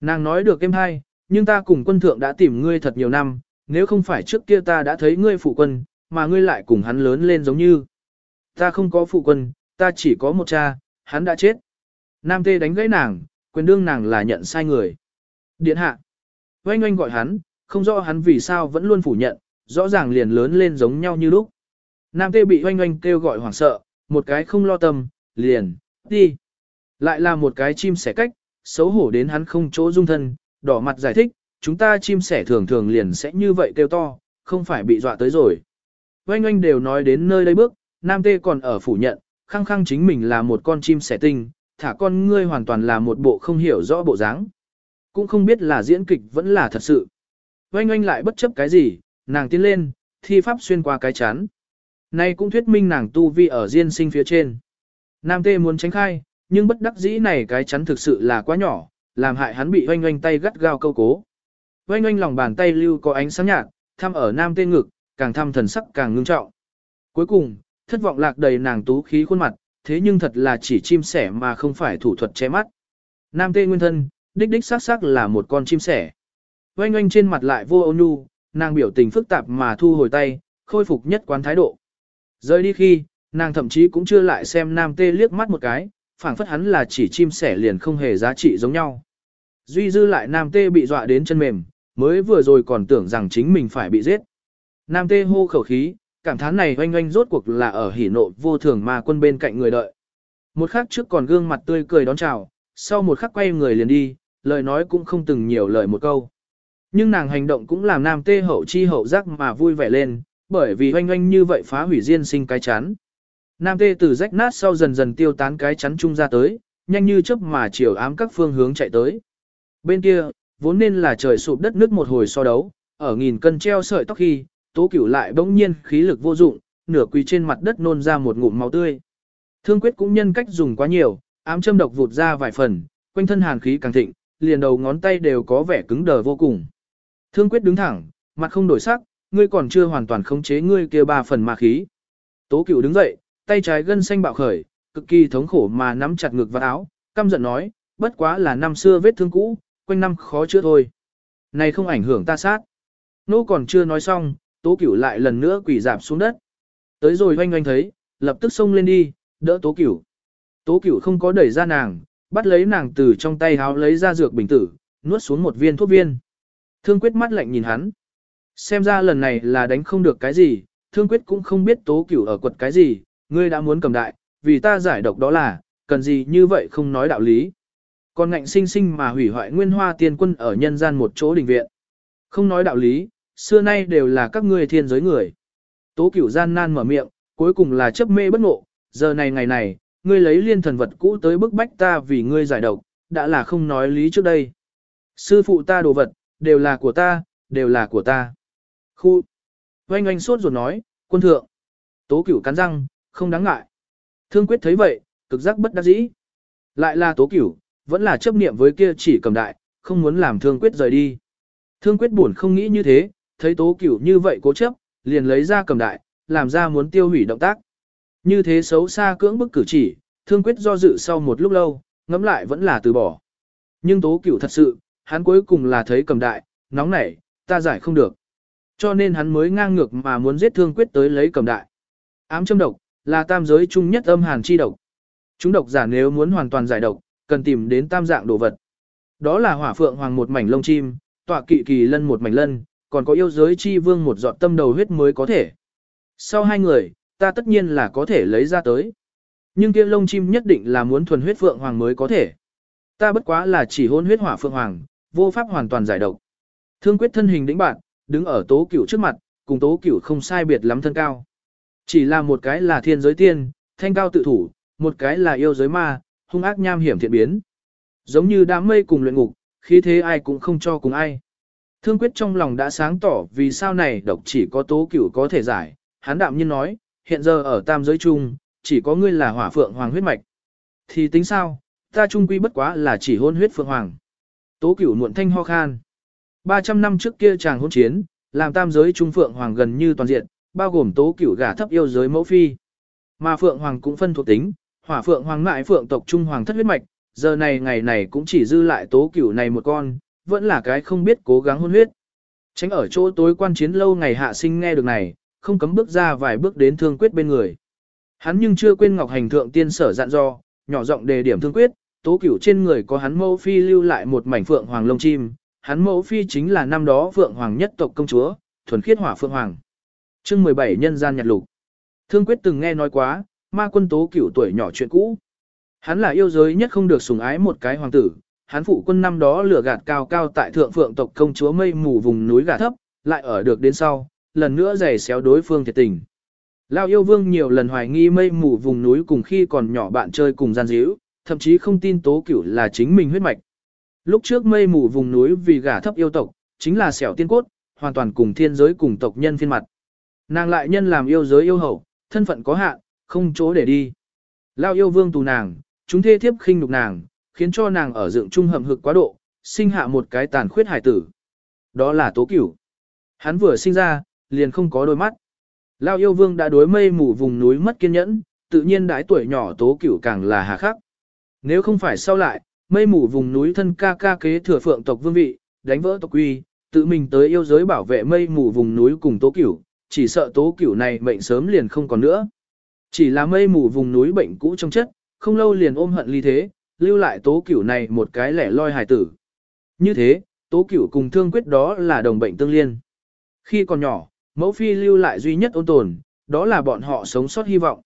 Nàng nói được em hay, nhưng ta cùng quân thượng đã tìm ngươi thật nhiều năm, nếu không phải trước kia ta đã thấy ngươi phụ quân, mà ngươi lại cùng hắn lớn lên giống như. Ta không có phụ quân, ta chỉ có một cha, hắn đã chết. Nam tê đánh gãy nàng, quyền đương nàng là nhận sai người. Điện hạ. Oanh oanh gọi hắn, không rõ hắn vì sao vẫn luôn phủ nhận, rõ ràng liền lớn lên giống nhau như lúc. Nam tê bị oanh oanh kêu gọi hoảng sợ, một cái không lo tâm, liền, đi. Lại là một cái chim sẻ cách, xấu hổ đến hắn không chỗ dung thân, đỏ mặt giải thích, chúng ta chim sẻ thường thường liền sẽ như vậy kêu to, không phải bị dọa tới rồi. Oanh oanh đều nói đến nơi đây bước, nam tê còn ở phủ nhận, khăng khăng chính mình là một con chim sẻ tinh, thả con ngươi hoàn toàn là một bộ không hiểu rõ bộ dáng. Cũng không biết là diễn kịch vẫn là thật sự. Oanh oanh lại bất chấp cái gì, nàng tiến lên, thi pháp xuyên qua cái chán. Nay cũng thuyết minh nàng tu vi ở diên sinh phía trên. Nam tê muốn tránh khai, nhưng bất đắc dĩ này cái chắn thực sự là quá nhỏ, làm hại hắn bị oanh oanh tay gắt gao câu cố. Oanh oanh lòng bàn tay lưu có ánh sáng nhạt, thăm ở nam tê ngực, càng thăm thần sắc càng ngưng trọng. Cuối cùng, thất vọng lạc đầy nàng tú khí khuôn mặt, thế nhưng thật là chỉ chim sẻ mà không phải thủ thuật che mắt. Nam tê nguyên thân, đích đích xác xác là một con chim sẻ. Oanh oanh trên mặt lại vô ôn nhu, nàng biểu tình phức tạp mà thu hồi tay, khôi phục nhất quán thái độ. Rời đi khi, nàng thậm chí cũng chưa lại xem nam tê liếc mắt một cái, phảng phất hắn là chỉ chim sẻ liền không hề giá trị giống nhau. Duy dư lại nam tê bị dọa đến chân mềm, mới vừa rồi còn tưởng rằng chính mình phải bị giết. Nam tê hô khẩu khí, cảm thán này oanh oanh rốt cuộc là ở hỉ nộ vô thường mà quân bên cạnh người đợi. Một khắc trước còn gương mặt tươi cười đón chào, sau một khắc quay người liền đi, lời nói cũng không từng nhiều lời một câu. Nhưng nàng hành động cũng làm nam tê hậu chi hậu giác mà vui vẻ lên, bởi vì hoanh hoanh như vậy phá hủy diên sinh cái chán. Nam tê từ rách nát sau dần dần tiêu tán cái chắn chung ra tới, nhanh như chớp mà chiều ám các phương hướng chạy tới. Bên kia, vốn nên là trời sụp đất nước một hồi so đấu, ở nghìn cân treo sợi tóc khi, tố cửu lại bỗng nhiên khí lực vô dụng, nửa quỳ trên mặt đất nôn ra một ngụm máu tươi. Thương quyết cũng nhân cách dùng quá nhiều, ám châm độc vụt ra vài phần, quanh thân hàn khí càng thịnh, liền đầu ngón tay đều có vẻ cứng đờ vô cùng. Thương quyết đứng thẳng, mặt không đổi sắc, ngươi còn chưa hoàn toàn khống chế ngươi kia ba phần ma khí. Tố cửu đứng dậy, tay trái gân xanh bạo khởi, cực kỳ thống khổ mà nắm chặt ngực và áo, căm giận nói, bất quá là năm xưa vết thương cũ, quanh năm khó chữa thôi. Này không ảnh hưởng ta sát. Nô còn chưa nói xong, tố cửu lại lần nữa quỳ dạp xuống đất. Tới rồi oanh oanh thấy, lập tức xông lên đi, đỡ tố cửu. Tố cửu không có đẩy ra nàng, bắt lấy nàng từ trong tay háo lấy ra dược bình tử, nuốt xuống một viên thuốc viên. Thương quyết mắt lạnh nhìn hắn. Xem ra lần này là đánh không được cái gì, thương quyết cũng không biết tố cửu ở quật cái gì, ngươi đã muốn cầm đại, vì ta giải độc đó là, cần gì như vậy không nói đạo lý. Còn ngạnh sinh sinh mà hủy hoại nguyên hoa tiên quân ở nhân gian một chỗ đình viện. Không nói đạo lý, xưa nay đều là các ngươi thiên giới người. Tố cửu gian nan mở miệng, cuối cùng là chấp mê bất ngộ, giờ này ngày này, ngươi lấy liên thần vật cũ tới bức bách ta vì ngươi giải độc, đã là không nói lý trước đây. Sư phụ ta đồ vật, đều là của ta, đều là của ta. Khu. Oanh oanh sốt ruột nói, quân thượng. Tố cửu cắn răng, không đáng ngại. Thương quyết thấy vậy, cực giác bất đắc dĩ. Lại là tố cửu, vẫn là chấp niệm với kia chỉ cầm đại, không muốn làm thương quyết rời đi. Thương quyết buồn không nghĩ như thế, thấy tố cửu như vậy cố chấp, liền lấy ra cầm đại, làm ra muốn tiêu hủy động tác. Như thế xấu xa cưỡng bức cử chỉ, thương quyết do dự sau một lúc lâu, ngẫm lại vẫn là từ bỏ. Nhưng tố cửu thật sự, hắn cuối cùng là thấy cầm đại, nóng nảy, ta giải không được. Cho nên hắn mới ngang ngược mà muốn giết thương quyết tới lấy cầm đại. Ám châm độc, là tam giới chung nhất âm hàn chi độc. Chúng độc giả nếu muốn hoàn toàn giải độc, cần tìm đến tam dạng đồ vật. Đó là hỏa phượng hoàng một mảnh lông chim, tọa kỵ kỳ lân một mảnh lân, còn có yêu giới chi vương một giọt tâm đầu huyết mới có thể. Sau hai người, ta tất nhiên là có thể lấy ra tới. Nhưng kia lông chim nhất định là muốn thuần huyết phượng hoàng mới có thể. Ta bất quá là chỉ hôn huyết hỏa phượng hoàng, vô pháp hoàn toàn giải độc. Thương quyết thân hình đĩnh bạn, đứng ở tố cửu trước mặt, cùng tố cửu không sai biệt lắm thân cao. Chỉ là một cái là thiên giới tiên, thanh cao tự thủ, một cái là yêu giới ma, hung ác nham hiểm thiện biến. Giống như đám mây cùng luyện ngục, khí thế ai cũng không cho cùng ai. Thương quyết trong lòng đã sáng tỏ vì sao này độc chỉ có tố cửu có thể giải, hắn đạm nhiên nói, hiện giờ ở tam giới chung, chỉ có ngươi là hỏa phượng hoàng huyết mạch. Thì tính sao, ta trung quy bất quá là chỉ hôn huyết phượng hoàng. Tố cửu muộn thanh ho khan. 300 năm trước kia chàng hôn chiến, làm tam giới trung phượng hoàng gần như toàn diện, bao gồm tố cửu gả thấp yêu giới mẫu phi. Mà phượng hoàng cũng phân thuộc tính, hỏa phượng hoàng mại phượng tộc trung hoàng thất huyết mạch, giờ này ngày này cũng chỉ dư lại tố cửu này một con, vẫn là cái không biết cố gắng hôn huyết. Tránh ở chỗ tối quan chiến lâu ngày hạ sinh nghe được này, không cấm bước ra vài bước đến thương quyết bên người. Hắn nhưng chưa quên ngọc hành thượng tiên sở dặn do, nhỏ giọng đề điểm thương quyết, tố cửu trên người có hắn mẫu phi lưu lại một mảnh phượng hoàng lông chim, hắn mẫu phi chính là năm đó phượng hoàng nhất tộc công chúa, thuần khiết hỏa phượng hoàng. chương 17 nhân gian nhật lục. Thương quyết từng nghe nói quá, ma quân tố cửu tuổi nhỏ chuyện cũ. Hắn là yêu giới nhất không được sủng ái một cái hoàng tử, hắn phụ quân năm đó lửa gạt cao cao tại thượng phượng tộc công chúa mây mù vùng núi gạt thấp, lại ở được đến sau, lần nữa giày xéo đối phương thiệt tình. Lao yêu vương nhiều lần hoài nghi mây mù vùng núi cùng khi còn nhỏ bạn chơi cùng gian díu, thậm chí không tin tố cửu là chính mình huyết mạch. Lúc trước mây mù vùng núi vì gả thấp yêu tộc, chính là xẻo tiên cốt, hoàn toàn cùng thiên giới cùng tộc nhân phiên mặt. Nàng lại nhân làm yêu giới yêu hậu, thân phận có hạn, không chỗ để đi. Lao yêu vương tù nàng, chúng thê thiếp khinh nhục nàng, khiến cho nàng ở dựng trung hầm hực quá độ, sinh hạ một cái tàn khuyết hải tử. Đó là tố cửu. Hắn vừa sinh ra, liền không có đôi mắt. Lao yêu vương đã đối mây mù vùng núi mất kiên nhẫn, tự nhiên đái tuổi nhỏ tố cửu càng là hà khắc. Nếu không phải sau lại, mây mù vùng núi thân ca ca kế thừa phượng tộc vương vị, đánh vỡ tộc quy, tự mình tới yêu giới bảo vệ mây mù vùng núi cùng tố cửu, chỉ sợ tố cửu này mệnh sớm liền không còn nữa. Chỉ là mây mù vùng núi bệnh cũ trong chất, không lâu liền ôm hận ly thế, lưu lại tố cửu này một cái lẻ loi hài tử. Như thế, tố cửu cùng thương quyết đó là đồng bệnh tương liên. Khi còn nhỏ, mẫu phi lưu lại duy nhất ôn tồn, đó là bọn họ sống sót hy vọng.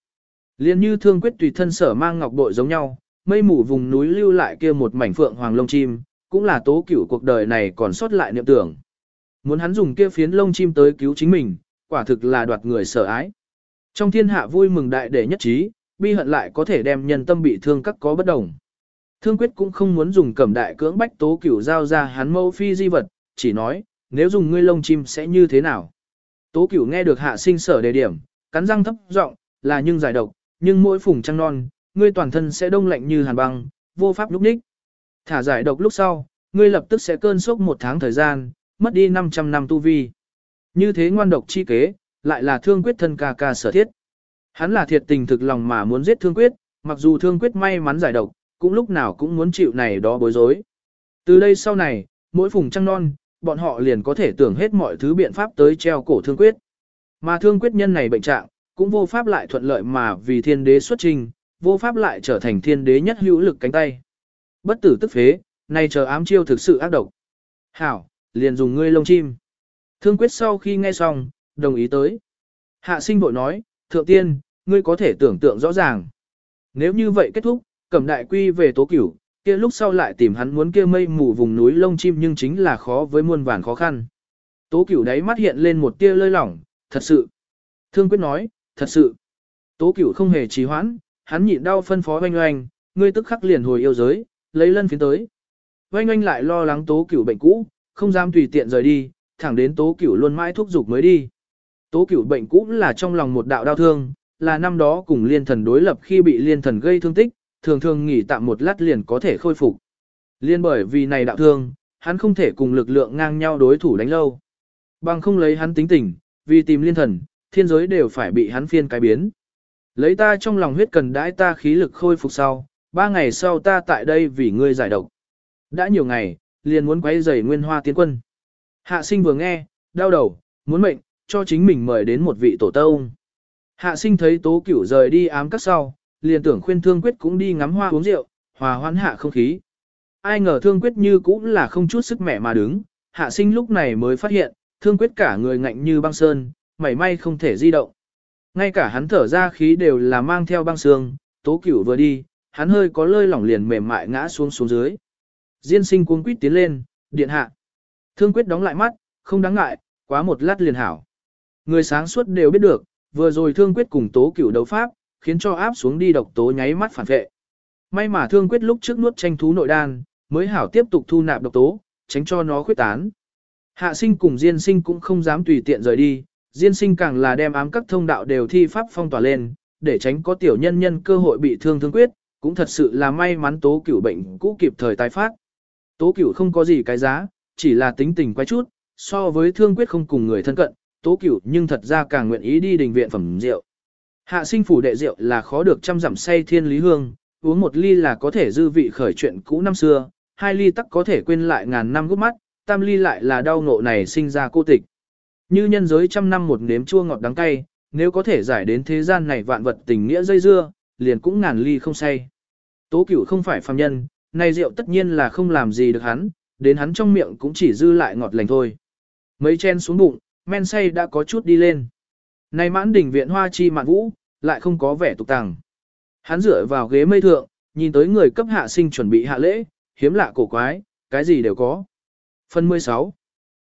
Liên như thương quyết tùy thân sở mang ngọc bội giống nhau, mây mù vùng núi lưu lại kia một mảnh phượng hoàng lông chim, cũng là tố cửu cuộc đời này còn sót lại niệm tưởng. Muốn hắn dùng kia phiến lông chim tới cứu chính mình, quả thực là đoạt người sợ ái. Trong thiên hạ vui mừng đại để nhất trí, bi hận lại có thể đem nhân tâm bị thương các có bất đồng. Thương quyết cũng không muốn dùng cẩm đại cưỡng bách tố cửu giao ra hắn mâu phi di vật, chỉ nói, nếu dùng ngươi lông chim sẽ như thế nào. Tố cửu nghe được hạ sinh sở đề điểm, cắn răng thấp giọng là nhưng giải độc, nhưng mỗi phùng trăng non, ngươi toàn thân sẽ đông lạnh như hàn băng, vô pháp lúc ních. Thả giải độc lúc sau, ngươi lập tức sẽ cơn sốc một tháng thời gian, mất đi 500 năm tu vi. Như thế ngoan độc chi kế, lại là thương quyết thân ca ca sở thiết. Hắn là thiệt tình thực lòng mà muốn giết thương quyết, mặc dù thương quyết may mắn giải độc, cũng lúc nào cũng muốn chịu này đó bối rối. Từ đây sau này, mỗi phùng trăng non, bọn họ liền có thể tưởng hết mọi thứ biện pháp tới treo cổ thương quyết. Mà thương quyết nhân này bệnh trạng, cũng vô pháp lại thuận lợi mà vì thiên đế xuất trình, vô pháp lại trở thành thiên đế nhất hữu lực cánh tay. Bất tử tức phế, nay chờ ám chiêu thực sự ác độc. Hảo, liền dùng ngươi lông chim. Thương quyết sau khi nghe xong, đồng ý tới. Hạ sinh bội nói, thượng tiên, ngươi có thể tưởng tượng rõ ràng. Nếu như vậy kết thúc, cẩm đại quy về tố cửu, kia lúc sau lại tìm hắn muốn kia mây mù vùng núi lông chim nhưng chính là khó với muôn vàn khó khăn. Tố cửu đáy mắt hiện lên một tia lơi lỏng, thật sự. Thương quyết nói, thật sự. Tố cửu không hề trì hoãn, hắn nhịn đau phân phó oanh oanh, ngươi tức khắc liền hồi yêu giới, lấy lân phiến tới. Oanh oanh lại lo lắng tố cửu bệnh cũ, không dám tùy tiện rời đi, thẳng đến tố cửu luôn mãi thúc giục mới đi. Tố cửu bệnh cũ là trong lòng một đạo đau thương, là năm đó cùng liên thần đối lập khi bị liên thần gây thương tích, thường thường nghỉ tạm một lát liền có thể khôi phục. Liên bởi vì này đạo thương, hắn không thể cùng lực lượng ngang nhau đối thủ đánh lâu. Bằng không lấy hắn tính tình, vì tìm liên thần, thiên giới đều phải bị hắn phiên cái biến. Lấy ta trong lòng huyết cần đãi ta khí lực khôi phục sau, ba ngày sau ta tại đây vì ngươi giải độc. Đã nhiều ngày, liền muốn quay giày nguyên hoa tiến quân. Hạ sinh vừa nghe, đau đầu, muốn mệnh, cho chính mình mời đến một vị tổ tông. Hạ sinh thấy tố cửu rời đi ám các sau, liền tưởng khuyên thương quyết cũng đi ngắm hoa uống rượu, hòa hoãn hạ không khí. Ai ngờ thương quyết như cũng là không chút sức mẻ mà đứng, hạ sinh lúc này mới phát hiện, thương quyết cả người ngạnh như băng sơn, mảy may không thể di động. Ngay cả hắn thở ra khí đều là mang theo băng xương, tố cửu vừa đi, hắn hơi có lơi lỏng liền mềm mại ngã xuống xuống dưới. Diên sinh cuống quýt tiến lên, điện hạ. Thương quyết đóng lại mắt, không đáng ngại, quá một lát liền hảo. Người sáng suốt đều biết được, vừa rồi thương quyết cùng tố cửu đấu pháp, khiến cho áp xuống đi độc tố nháy mắt phản vệ. May mà thương quyết lúc trước nuốt tranh thú nội đan, mới hảo tiếp tục thu nạp độc tố, tránh cho nó khuyết tán. Hạ sinh cùng Diên sinh cũng không dám tùy tiện rời đi, Diên sinh càng là đem ám các thông đạo đều thi pháp phong tỏa lên, để tránh có tiểu nhân nhân cơ hội bị thương thương quyết, cũng thật sự là may mắn tố cửu bệnh cũ kịp thời tái phát. Tố cửu không có gì cái giá, chỉ là tính tình quái chút, so với thương quyết không cùng người thân cận, tố cửu nhưng thật ra càng nguyện ý đi đình viện phẩm rượu. Hạ sinh phủ đệ rượu là khó được trăm dặm say thiên lý hương, uống một ly là có thể dư vị khởi chuyện cũ năm xưa, hai ly tắc có thể quên lại ngàn năm gút mắt, tam ly lại là đau ngộ này sinh ra cô tịch. Như nhân giới trăm năm một nếm chua ngọt đắng cay, nếu có thể giải đến thế gian này vạn vật tình nghĩa dây dưa, liền cũng ngàn ly không say. Tố cửu không phải phàm nhân, này rượu tất nhiên là không làm gì được hắn, đến hắn trong miệng cũng chỉ dư lại ngọt lành thôi. Mấy chen xuống bụng, men say đã có chút đi lên. Này mãn đỉnh viện hoa chi mạn vũ, lại không có vẻ tục tàng. Hắn dựa vào ghế mây thượng, nhìn tới người cấp hạ sinh chuẩn bị hạ lễ, hiếm lạ cổ quái, cái gì đều có. Phần 16.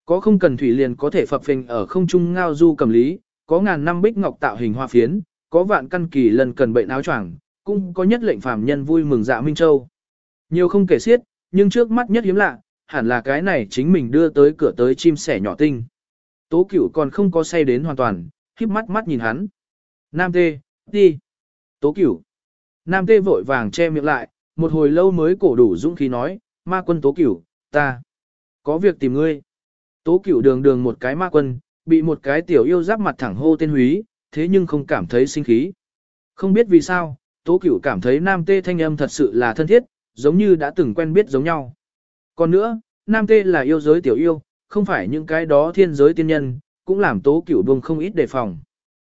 Có không cần thủy liền có thể phập phình ở không trung ngao du cầm lý, có ngàn năm bích ngọc tạo hình hoa phiến, có vạn căn kỳ lần cần bệnh áo choàng, cũng có nhất lệnh phàm nhân vui mừng dạ Minh Châu. Nhiều không kể xiết, nhưng trước mắt nhất hiếm lạ, hẳn là cái này chính mình đưa tới cửa tới chim sẻ nhỏ tinh. Tố cửu còn không có say đến hoàn toàn, khiếp mắt mắt nhìn hắn. Nam tê, đi. Tố cửu. Nam tê vội vàng che miệng lại, một hồi lâu mới cổ đủ dũng khí nói, ma quân tố cửu, ta. Có việc tìm ngươi. Tố cửu đường đường một cái ma quân, bị một cái tiểu yêu giáp mặt thẳng hô tên húy, thế nhưng không cảm thấy sinh khí. Không biết vì sao, tố cửu cảm thấy nam tê thanh âm thật sự là thân thiết, giống như đã từng quen biết giống nhau. Còn nữa, nam tê là yêu giới tiểu yêu, không phải những cái đó thiên giới tiên nhân, cũng làm tố cửu buông không ít đề phòng.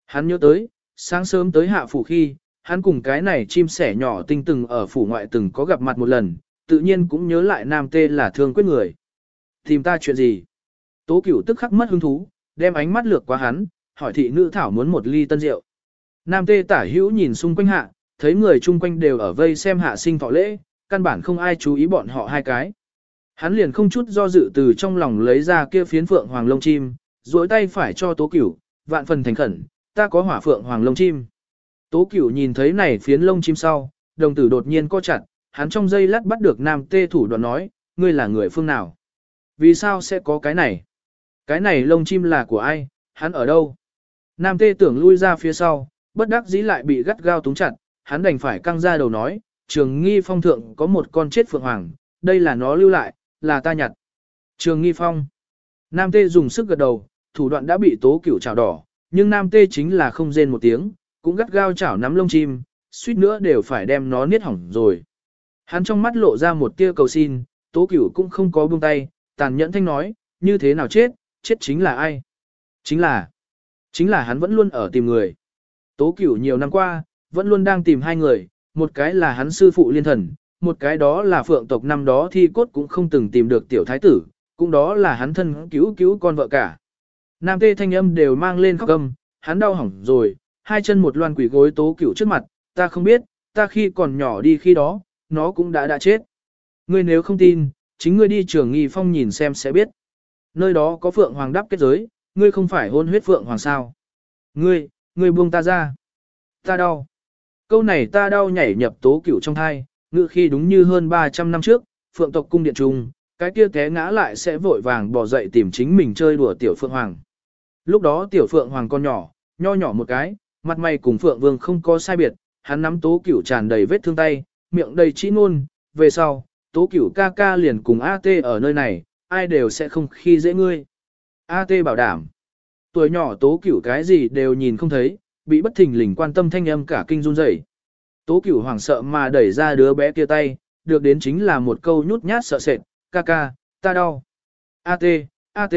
Hắn nhớ tới, sáng sớm tới hạ phủ khi, hắn cùng cái này chim sẻ nhỏ tinh từng ở phủ ngoại từng có gặp mặt một lần, tự nhiên cũng nhớ lại nam tê là thương quyết người. Tìm ta chuyện gì? Tố cửu tức khắc mất hứng thú, đem ánh mắt lược qua hắn, hỏi thị nữ thảo muốn một ly tân rượu. Nam tê tả hữu nhìn xung quanh hạ, thấy người chung quanh đều ở vây xem hạ sinh thọ lễ, căn bản không ai chú ý bọn họ hai cái. Hắn liền không chút do dự từ trong lòng lấy ra kia phiến phượng hoàng lông chim, duỗi tay phải cho tố cửu, vạn phần thành khẩn, ta có hỏa phượng hoàng lông chim. Tố cửu nhìn thấy này phiến lông chim sau, đồng tử đột nhiên co chặt, hắn trong giây lát bắt được nam tê thủ đoạn nói, ngươi là người phương nào? Vì sao sẽ có cái này? Cái này lông chim là của ai? Hắn ở đâu? Nam tê tưởng lui ra phía sau, bất đắc dĩ lại bị gắt gao túng chặt, hắn đành phải căng ra đầu nói, trường nghi phong thượng có một con chết phượng hoàng, đây là nó lưu lại, là ta nhặt. Trường nghi phong. Nam tê dùng sức gật đầu, thủ đoạn đã bị tố cửu chảo đỏ, nhưng nam tê chính là không rên một tiếng, cũng gắt gao chảo nắm lông chim, suýt nữa đều phải đem nó niết hỏng rồi. Hắn trong mắt lộ ra một tia cầu xin, tố cửu cũng không có buông tay, tàn nhẫn thanh nói, như thế nào chết, chết chính là ai? Chính là, chính là hắn vẫn luôn ở tìm người. Tố cửu nhiều năm qua, vẫn luôn đang tìm hai người, một cái là hắn sư phụ liên thần, một cái đó là phượng tộc năm đó thi cốt cũng không từng tìm được tiểu thái tử, cũng đó là hắn thân cứu cứu con vợ cả. Nam tê thanh âm đều mang lên khóc âm, hắn đau hỏng rồi, hai chân một loan quỷ gối tố cửu trước mặt, ta không biết, ta khi còn nhỏ đi khi đó, nó cũng đã đã chết. Ngươi nếu không tin, chính ngươi đi trường nghi phong nhìn xem sẽ biết. Nơi đó có phượng hoàng đắp kết giới, ngươi không phải hôn huyết phượng hoàng sao. Ngươi, ngươi buông ta ra. Ta đau. Câu này ta đau nhảy nhập tố cửu trong thai, ngự khi đúng như hơn 300 năm trước, phượng tộc cung điện trung, cái kia té ngã lại sẽ vội vàng bỏ dậy tìm chính mình chơi đùa tiểu phượng hoàng. Lúc đó tiểu phượng hoàng con nhỏ, nho nhỏ một cái, mặt mày cùng phượng vương không có sai biệt, hắn nắm tố cửu tràn đầy vết thương tay, miệng đầy chỉ ngôn, về sau, tố cửu ca ca liền cùng AT ở nơi này, ai đều sẽ không khi dễ ngươi. AT bảo đảm, tuổi nhỏ tố cửu cái gì đều nhìn không thấy, bị bất thình lình quan tâm thanh âm cả kinh run rẩy. Tố cửu hoảng sợ mà đẩy ra đứa bé kia tay, được đến chính là một câu nhút nhát sợ sệt, ca ca, ta đau. AT, AT.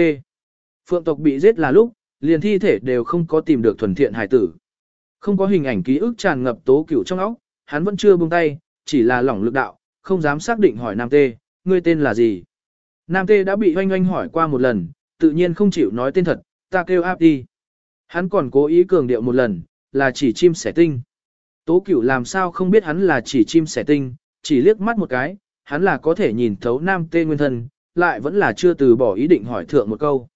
Phượng tộc bị giết là lúc, liền thi thể đều không có tìm được thuần thiện hải tử. Không có hình ảnh ký ức tràn ngập tố cửu trong óc, hắn vẫn chưa buông tay, chỉ là lỏng lực đạo, không dám xác định hỏi Nam Tê, ngươi tên là gì. Nam Tê đã bị oanh oanh hỏi qua một lần, tự nhiên không chịu nói tên thật, ta kêu áp đi. Hắn còn cố ý cường điệu một lần, là chỉ chim sẻ tinh. Tố cửu làm sao không biết hắn là chỉ chim sẻ tinh, chỉ liếc mắt một cái, hắn là có thể nhìn thấu nam tê nguyên thân, lại vẫn là chưa từ bỏ ý định hỏi thượng một câu.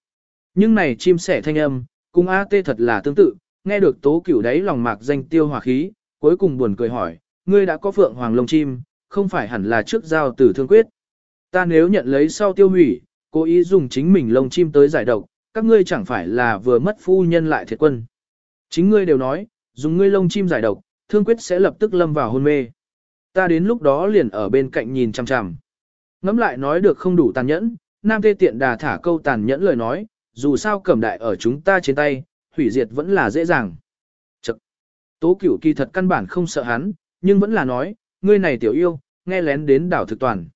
Nhưng này chim sẻ thanh âm, cùng A tê thật là tương tự, nghe được tố cửu đấy lòng mạc danh tiêu hòa khí, cuối cùng buồn cười hỏi, ngươi đã có phượng hoàng lông chim, không phải hẳn là trước giao tử thương quyết. Ta nếu nhận lấy sau tiêu hủy, cố ý dùng chính mình lông chim tới giải độc, các ngươi chẳng phải là vừa mất phu nhân lại thiệt quân. Chính ngươi đều nói, dùng ngươi lông chim giải độc, thương quyết sẽ lập tức lâm vào hôn mê. Ta đến lúc đó liền ở bên cạnh nhìn chằm chằm. Ngắm lại nói được không đủ tàn nhẫn, nam tê tiện đà thả câu tàn nhẫn lời nói, dù sao cẩm đại ở chúng ta trên tay, hủy diệt vẫn là dễ dàng. Chật! Tố cửu kỳ thật căn bản không sợ hắn, nhưng vẫn là nói, ngươi này tiểu yêu, nghe lén đến đảo thực toàn.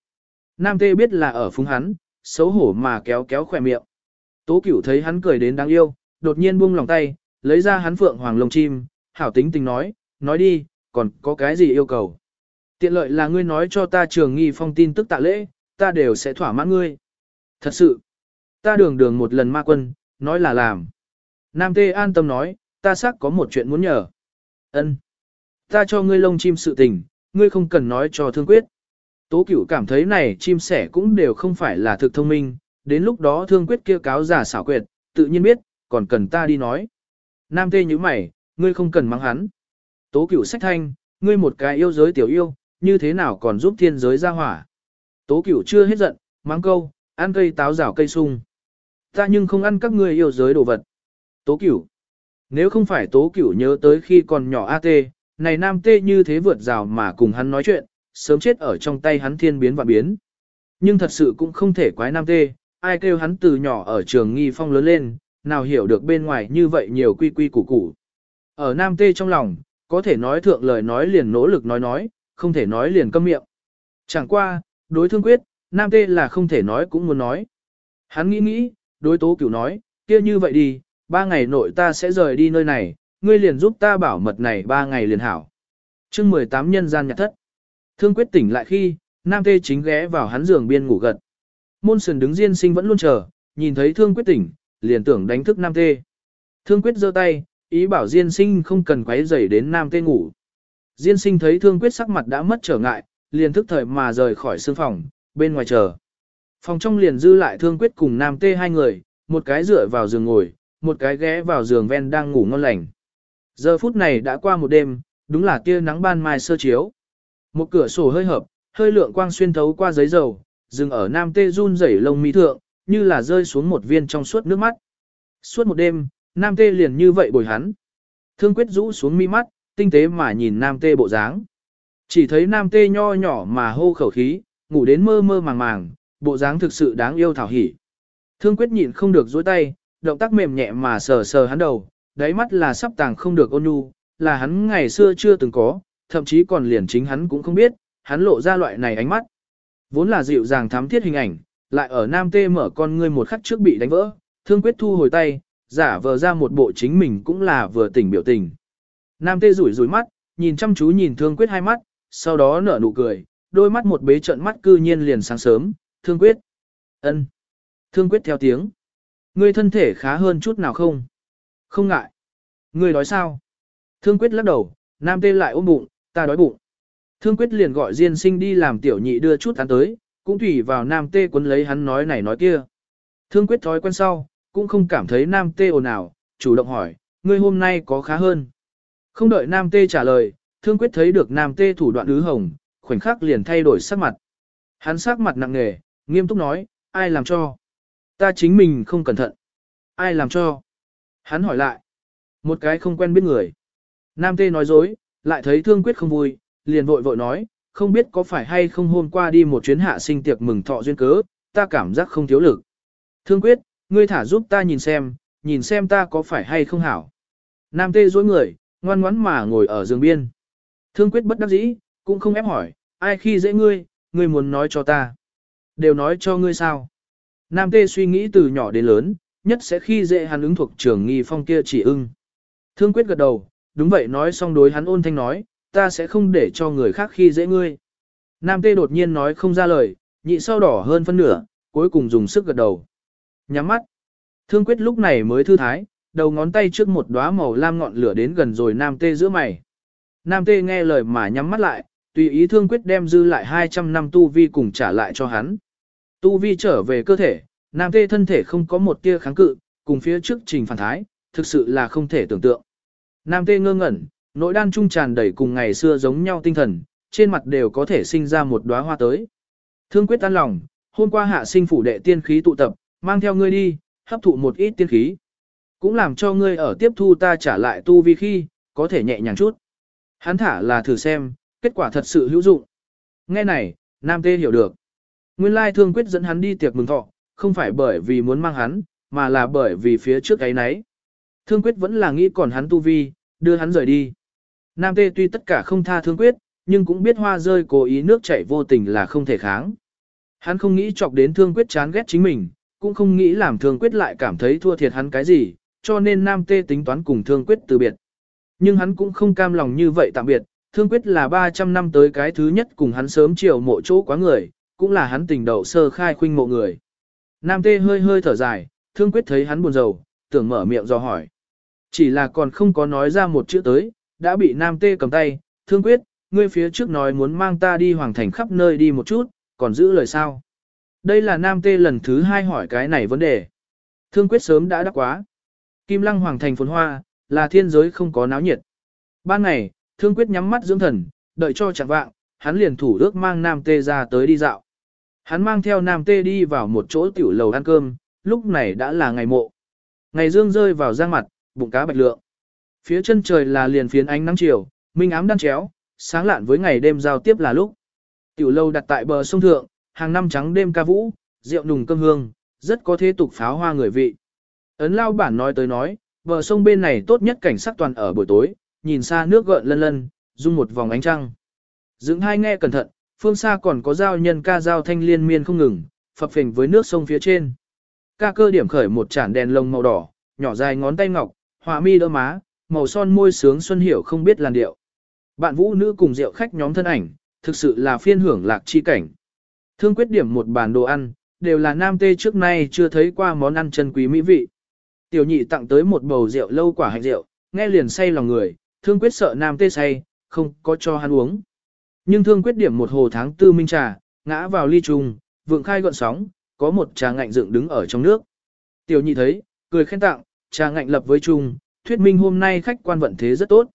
Nam tê biết là ở phúng hắn, xấu hổ mà kéo kéo khỏe miệng. Tố cửu thấy hắn cười đến đáng yêu, đột nhiên buông lòng tay, lấy ra hắn phượng hoàng lông chim, hảo tính tình nói, nói đi, còn có cái gì yêu cầu. Tiện lợi là ngươi nói cho ta trường nghi phong tin tức tạ lễ, ta đều sẽ thỏa mãn ngươi. Thật sự, ta đường đường một lần ma quân, nói là làm. Nam Tê an tâm nói, ta xác có một chuyện muốn nhờ. Ân, Ta cho ngươi lông chim sự tình, Ngươi không cần nói cho thương quyết. Tố cửu cảm thấy này chim sẻ cũng đều không phải là thực thông minh, đến lúc đó thương quyết kia cáo giả xảo quyệt, tự nhiên biết, còn cần ta đi nói. Nam tê như mày, ngươi không cần mắng hắn. Tố cửu sách thanh, ngươi một cái yêu giới tiểu yêu, như thế nào còn giúp thiên giới ra hỏa. Tố cửu chưa hết giận, mắng câu, ăn cây táo rào cây sung. Ta nhưng không ăn các ngươi yêu giới đồ vật. Tố cửu. Nếu không phải tố cửu nhớ tới khi còn nhỏ AT, này nam tê như thế vượt rào mà cùng hắn nói chuyện, sớm chết ở trong tay hắn thiên biến và biến. Nhưng thật sự cũng không thể quái nam tê, ai kêu hắn từ nhỏ ở trường nghi phong lớn lên, nào hiểu được bên ngoài như vậy nhiều quy quy củ củ. Ở nam tê trong lòng, có thể nói thượng lời nói liền nỗ lực nói nói, không thể nói liền câm miệng. Chẳng qua, đối thương quyết, nam tê là không thể nói cũng muốn nói. Hắn nghĩ nghĩ, đối tố cửu nói, kia như vậy đi, ba ngày nội ta sẽ rời đi nơi này, ngươi liền giúp ta bảo mật này ba ngày liền hảo. chương 18 nhân gian nhạc thất. Thương quyết tỉnh lại khi, nam tê chính ghé vào hắn giường biên ngủ gật. Môn sườn đứng riêng sinh vẫn luôn chờ, nhìn thấy thương quyết tỉnh, liền tưởng đánh thức nam tê. Thương quyết giơ tay, ý bảo Diên sinh không cần quấy rầy đến nam tê ngủ. Diên sinh thấy thương quyết sắc mặt đã mất trở ngại, liền thức thời mà rời khỏi sương phòng, bên ngoài chờ. Phòng trong liền dư lại thương quyết cùng nam tê hai người, một cái dựa vào giường ngồi, một cái ghé vào giường ven đang ngủ ngon lành. Giờ phút này đã qua một đêm, đúng là tia nắng ban mai sơ chiếu. Một cửa sổ hơi hợp, hơi lượng quang xuyên thấu qua giấy dầu, dừng ở nam tê run rẩy lông mi thượng, như là rơi xuống một viên trong suốt nước mắt. Suốt một đêm, nam tê liền như vậy bồi hắn. Thương quyết rũ xuống mi mắt, tinh tế mà nhìn nam tê bộ dáng. Chỉ thấy nam tê nho nhỏ mà hô khẩu khí, ngủ đến mơ mơ màng màng, bộ dáng thực sự đáng yêu thảo hỉ. Thương quyết nhịn không được dối tay, động tác mềm nhẹ mà sờ sờ hắn đầu, đáy mắt là sắp tàng không được ôn nhu, là hắn ngày xưa chưa từng có, thậm chí còn liền chính hắn cũng không biết, hắn lộ ra loại này ánh mắt. Vốn là dịu dàng thám thiết hình ảnh, lại ở nam tê mở con ngươi một khắc trước bị đánh vỡ, thương quyết thu hồi tay, giả vờ ra một bộ chính mình cũng là vừa tỉnh biểu tình. Nam tê rủi rủi mắt, nhìn chăm chú nhìn thương quyết hai mắt, sau đó nở nụ cười, đôi mắt một bế trận mắt cư nhiên liền sáng sớm, thương quyết. ân, Thương quyết theo tiếng. Ngươi thân thể khá hơn chút nào không? Không ngại. Ngươi nói sao? Thương quyết lắc đầu, nam tê lại ôm bụng, ta đói bụng. Thương quyết liền gọi Diên sinh đi làm tiểu nhị đưa chút ăn tới, cũng tùy vào nam tê quấn lấy hắn nói này nói kia. Thương quyết thói quen sau, cũng không cảm thấy nam tê ồn ào, chủ động hỏi, ngươi hôm nay có khá hơn. Không đợi nam tê trả lời, thương quyết thấy được nam tê thủ đoạn ứ hồng, khoảnh khắc liền thay đổi sắc mặt. Hắn sắc mặt nặng nề, nghiêm túc nói, ai làm cho? Ta chính mình không cẩn thận. Ai làm cho? Hắn hỏi lại. Một cái không quen biết người. Nam tê nói dối, lại thấy thương quyết không vui, liền vội vội nói, không biết có phải hay không hôm qua đi một chuyến hạ sinh tiệc mừng thọ duyên cớ, ta cảm giác không thiếu lực. Thương quyết, ngươi thả giúp ta nhìn xem, nhìn xem ta có phải hay không hảo. Nam tê dối người, ngoan ngoãn mà ngồi ở giường biên. Thương quyết bất đắc dĩ, cũng không ép hỏi, ai khi dễ ngươi, ngươi muốn nói cho ta. Đều nói cho ngươi sao. Nam tê suy nghĩ từ nhỏ đến lớn, nhất sẽ khi dễ hắn ứng thuộc trường nghi phong kia chỉ ưng. Thương quyết gật đầu, đúng vậy nói xong đối hắn ôn thanh nói, ta sẽ không để cho người khác khi dễ ngươi. Nam tê đột nhiên nói không ra lời, nhị sau đỏ hơn phân nửa, cuối cùng dùng sức gật đầu. Nhắm mắt. Thương quyết lúc này mới thư thái, đầu ngón tay trước một đóa màu lam ngọn lửa đến gần rồi nam tê giữa mày. Nam tê nghe lời mà nhắm mắt lại, tùy ý thương quyết đem dư lại 200 năm tu vi cùng trả lại cho hắn. Tu vi trở về cơ thể, nam tê thân thể không có một tia kháng cự, cùng phía trước trình phản thái, thực sự là không thể tưởng tượng. Nam tê ngơ ngẩn, nỗi đan trung tràn đầy cùng ngày xưa giống nhau tinh thần, trên mặt đều có thể sinh ra một đóa hoa tới. Thương quyết tan lòng, hôm qua hạ sinh phủ đệ tiên khí tụ tập, mang theo ngươi đi, hấp thụ một ít tiên khí. Cũng làm cho ngươi ở tiếp thu ta trả lại tu vi khi, có thể nhẹ nhàng chút. Hắn thả là thử xem, kết quả thật sự hữu dụng. Nghe này, Nam Tê hiểu được. Nguyên lai thương quyết dẫn hắn đi tiệc mừng thọ, không phải bởi vì muốn mang hắn, mà là bởi vì phía trước ấy nấy. Thương quyết vẫn là nghĩ còn hắn tu vi, đưa hắn rời đi. Nam Tê tuy tất cả không tha thương quyết, nhưng cũng biết hoa rơi cố ý nước chảy vô tình là không thể kháng. Hắn không nghĩ chọc đến thương quyết chán ghét chính mình, cũng không nghĩ làm thương quyết lại cảm thấy thua thiệt hắn cái gì, cho nên Nam Tê tính toán cùng thương quyết từ biệt. Nhưng hắn cũng không cam lòng như vậy tạm biệt, thương quyết là 300 năm tới cái thứ nhất cùng hắn sớm chiều mộ chỗ quá người, cũng là hắn tình đầu sơ khai khuynh mộ người. Nam Tê hơi hơi thở dài, thương quyết thấy hắn buồn rầu, tưởng mở miệng do hỏi. Chỉ là còn không có nói ra một chữ tới, đã bị Nam Tê cầm tay, thương quyết, ngươi phía trước nói muốn mang ta đi hoàng thành khắp nơi đi một chút, còn giữ lời sao. Đây là nam tê lần thứ hai hỏi cái này vấn đề. Thương quyết sớm đã đắc quá. Kim lăng hoàng thành phồn hoa, là thiên giới không có náo nhiệt. Ban ngày, thương quyết nhắm mắt dưỡng thần, đợi cho chẳng vạng, hắn liền thủ ước mang nam tê ra tới đi dạo. Hắn mang theo nam tê đi vào một chỗ tiểu lầu ăn cơm, lúc này đã là ngày mộ. Ngày dương rơi vào giang mặt, bụng cá bạch lượng. Phía chân trời là liền phiến ánh nắng chiều, minh ám đan chéo, sáng lạn với ngày đêm giao tiếp là lúc. Tiểu lâu đặt tại bờ sông thượng, hàng năm trắng đêm ca vũ, rượu nùng cơm hương, rất có thế tục pháo hoa người vị. Ấn lao bản nói tới nói, bờ sông bên này tốt nhất cảnh sắc toàn ở buổi tối, nhìn xa nước gợn lân lân, dung một vòng ánh trăng. Dưỡng hai nghe cẩn thận, phương xa còn có giao nhân ca giao thanh liên miên không ngừng, phập phình với nước sông phía trên. Ca cơ điểm khởi một chản đèn lồng màu đỏ, nhỏ dài ngón tay ngọc, họa mi đỡ má, màu son môi sướng xuân hiểu không biết làn điệu. Bạn vũ nữ cùng rượu khách nhóm thân ảnh, thực sự là phiên hưởng lạc chi cảnh. Thương quyết điểm một bàn đồ ăn, đều là nam tê trước nay chưa thấy qua món ăn chân quý mỹ vị. Tiểu nhị tặng tới một bầu rượu lâu quả hạnh rượu, nghe liền say lòng người, thương quyết sợ nam tê say, không có cho hắn uống. Nhưng thương quyết điểm một hồ tháng tư minh trà, ngã vào ly trùng, vượng khai gọn sóng, có một trà ngạnh dựng đứng ở trong nước. Tiểu nhị thấy, cười khen tặng, trà ngạnh lập với trung, thuyết minh hôm nay khách quan vận thế rất tốt.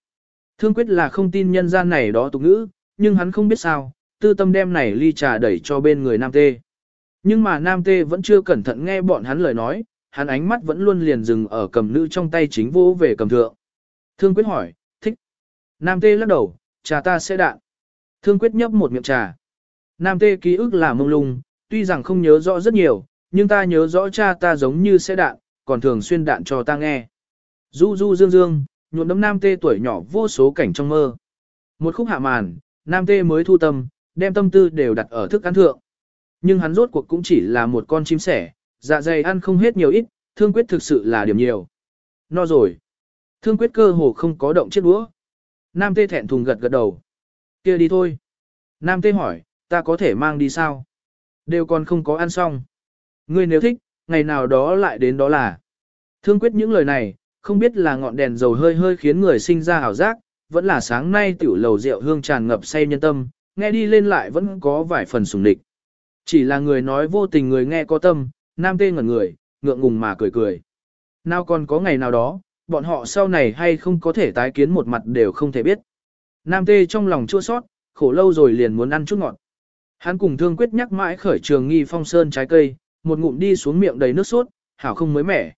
Thương quyết là không tin nhân gian này đó tục ngữ, nhưng hắn không biết sao, tư tâm đem này ly trà đẩy cho bên người nam tê. Nhưng mà nam tê vẫn chưa cẩn thận nghe bọn hắn lời nói, hắn ánh mắt vẫn luôn liền dừng ở cầm nữ trong tay chính vô về cầm thượng. Thương quyết hỏi, thích. Nam tê lắc đầu, trà ta sẽ đạn. Thương quyết nhấp một miệng trà. Nam tê ký ức là mông lung, tuy rằng không nhớ rõ rất nhiều, nhưng ta nhớ rõ cha ta giống như sẽ đạn, còn thường xuyên đạn cho ta nghe. Du du dương dương, nhuộm đấm nam tê tuổi nhỏ vô số cảnh trong mơ. Một khúc hạ màn, nam tê mới thu tâm, đem tâm tư đều đặt ở thức ăn thượng. Nhưng hắn rốt cuộc cũng chỉ là một con chim sẻ, dạ dày ăn không hết nhiều ít, thương quyết thực sự là điểm nhiều. No rồi. Thương quyết cơ hồ không có động chiếc đũa. Nam tê thẹn thùng gật gật đầu. kia đi thôi. Nam tê hỏi, ta có thể mang đi sao? Đều còn không có ăn xong. Ngươi nếu thích, ngày nào đó lại đến đó là. Thương quyết những lời này, không biết là ngọn đèn dầu hơi hơi khiến người sinh ra ảo giác, vẫn là sáng nay tiểu lầu rượu hương tràn ngập say nhân tâm, nghe đi lên lại vẫn có vài phần sùng địch. Chỉ là người nói vô tình người nghe có tâm, nam tê ngẩn người, ngượng ngùng mà cười cười. Nào còn có ngày nào đó, bọn họ sau này hay không có thể tái kiến một mặt đều không thể biết. Nam tê trong lòng chua sót, khổ lâu rồi liền muốn ăn chút ngọt. Hắn cùng thương quyết nhắc mãi khởi trường nghi phong sơn trái cây, một ngụm đi xuống miệng đầy nước sốt, hảo không mới mẻ.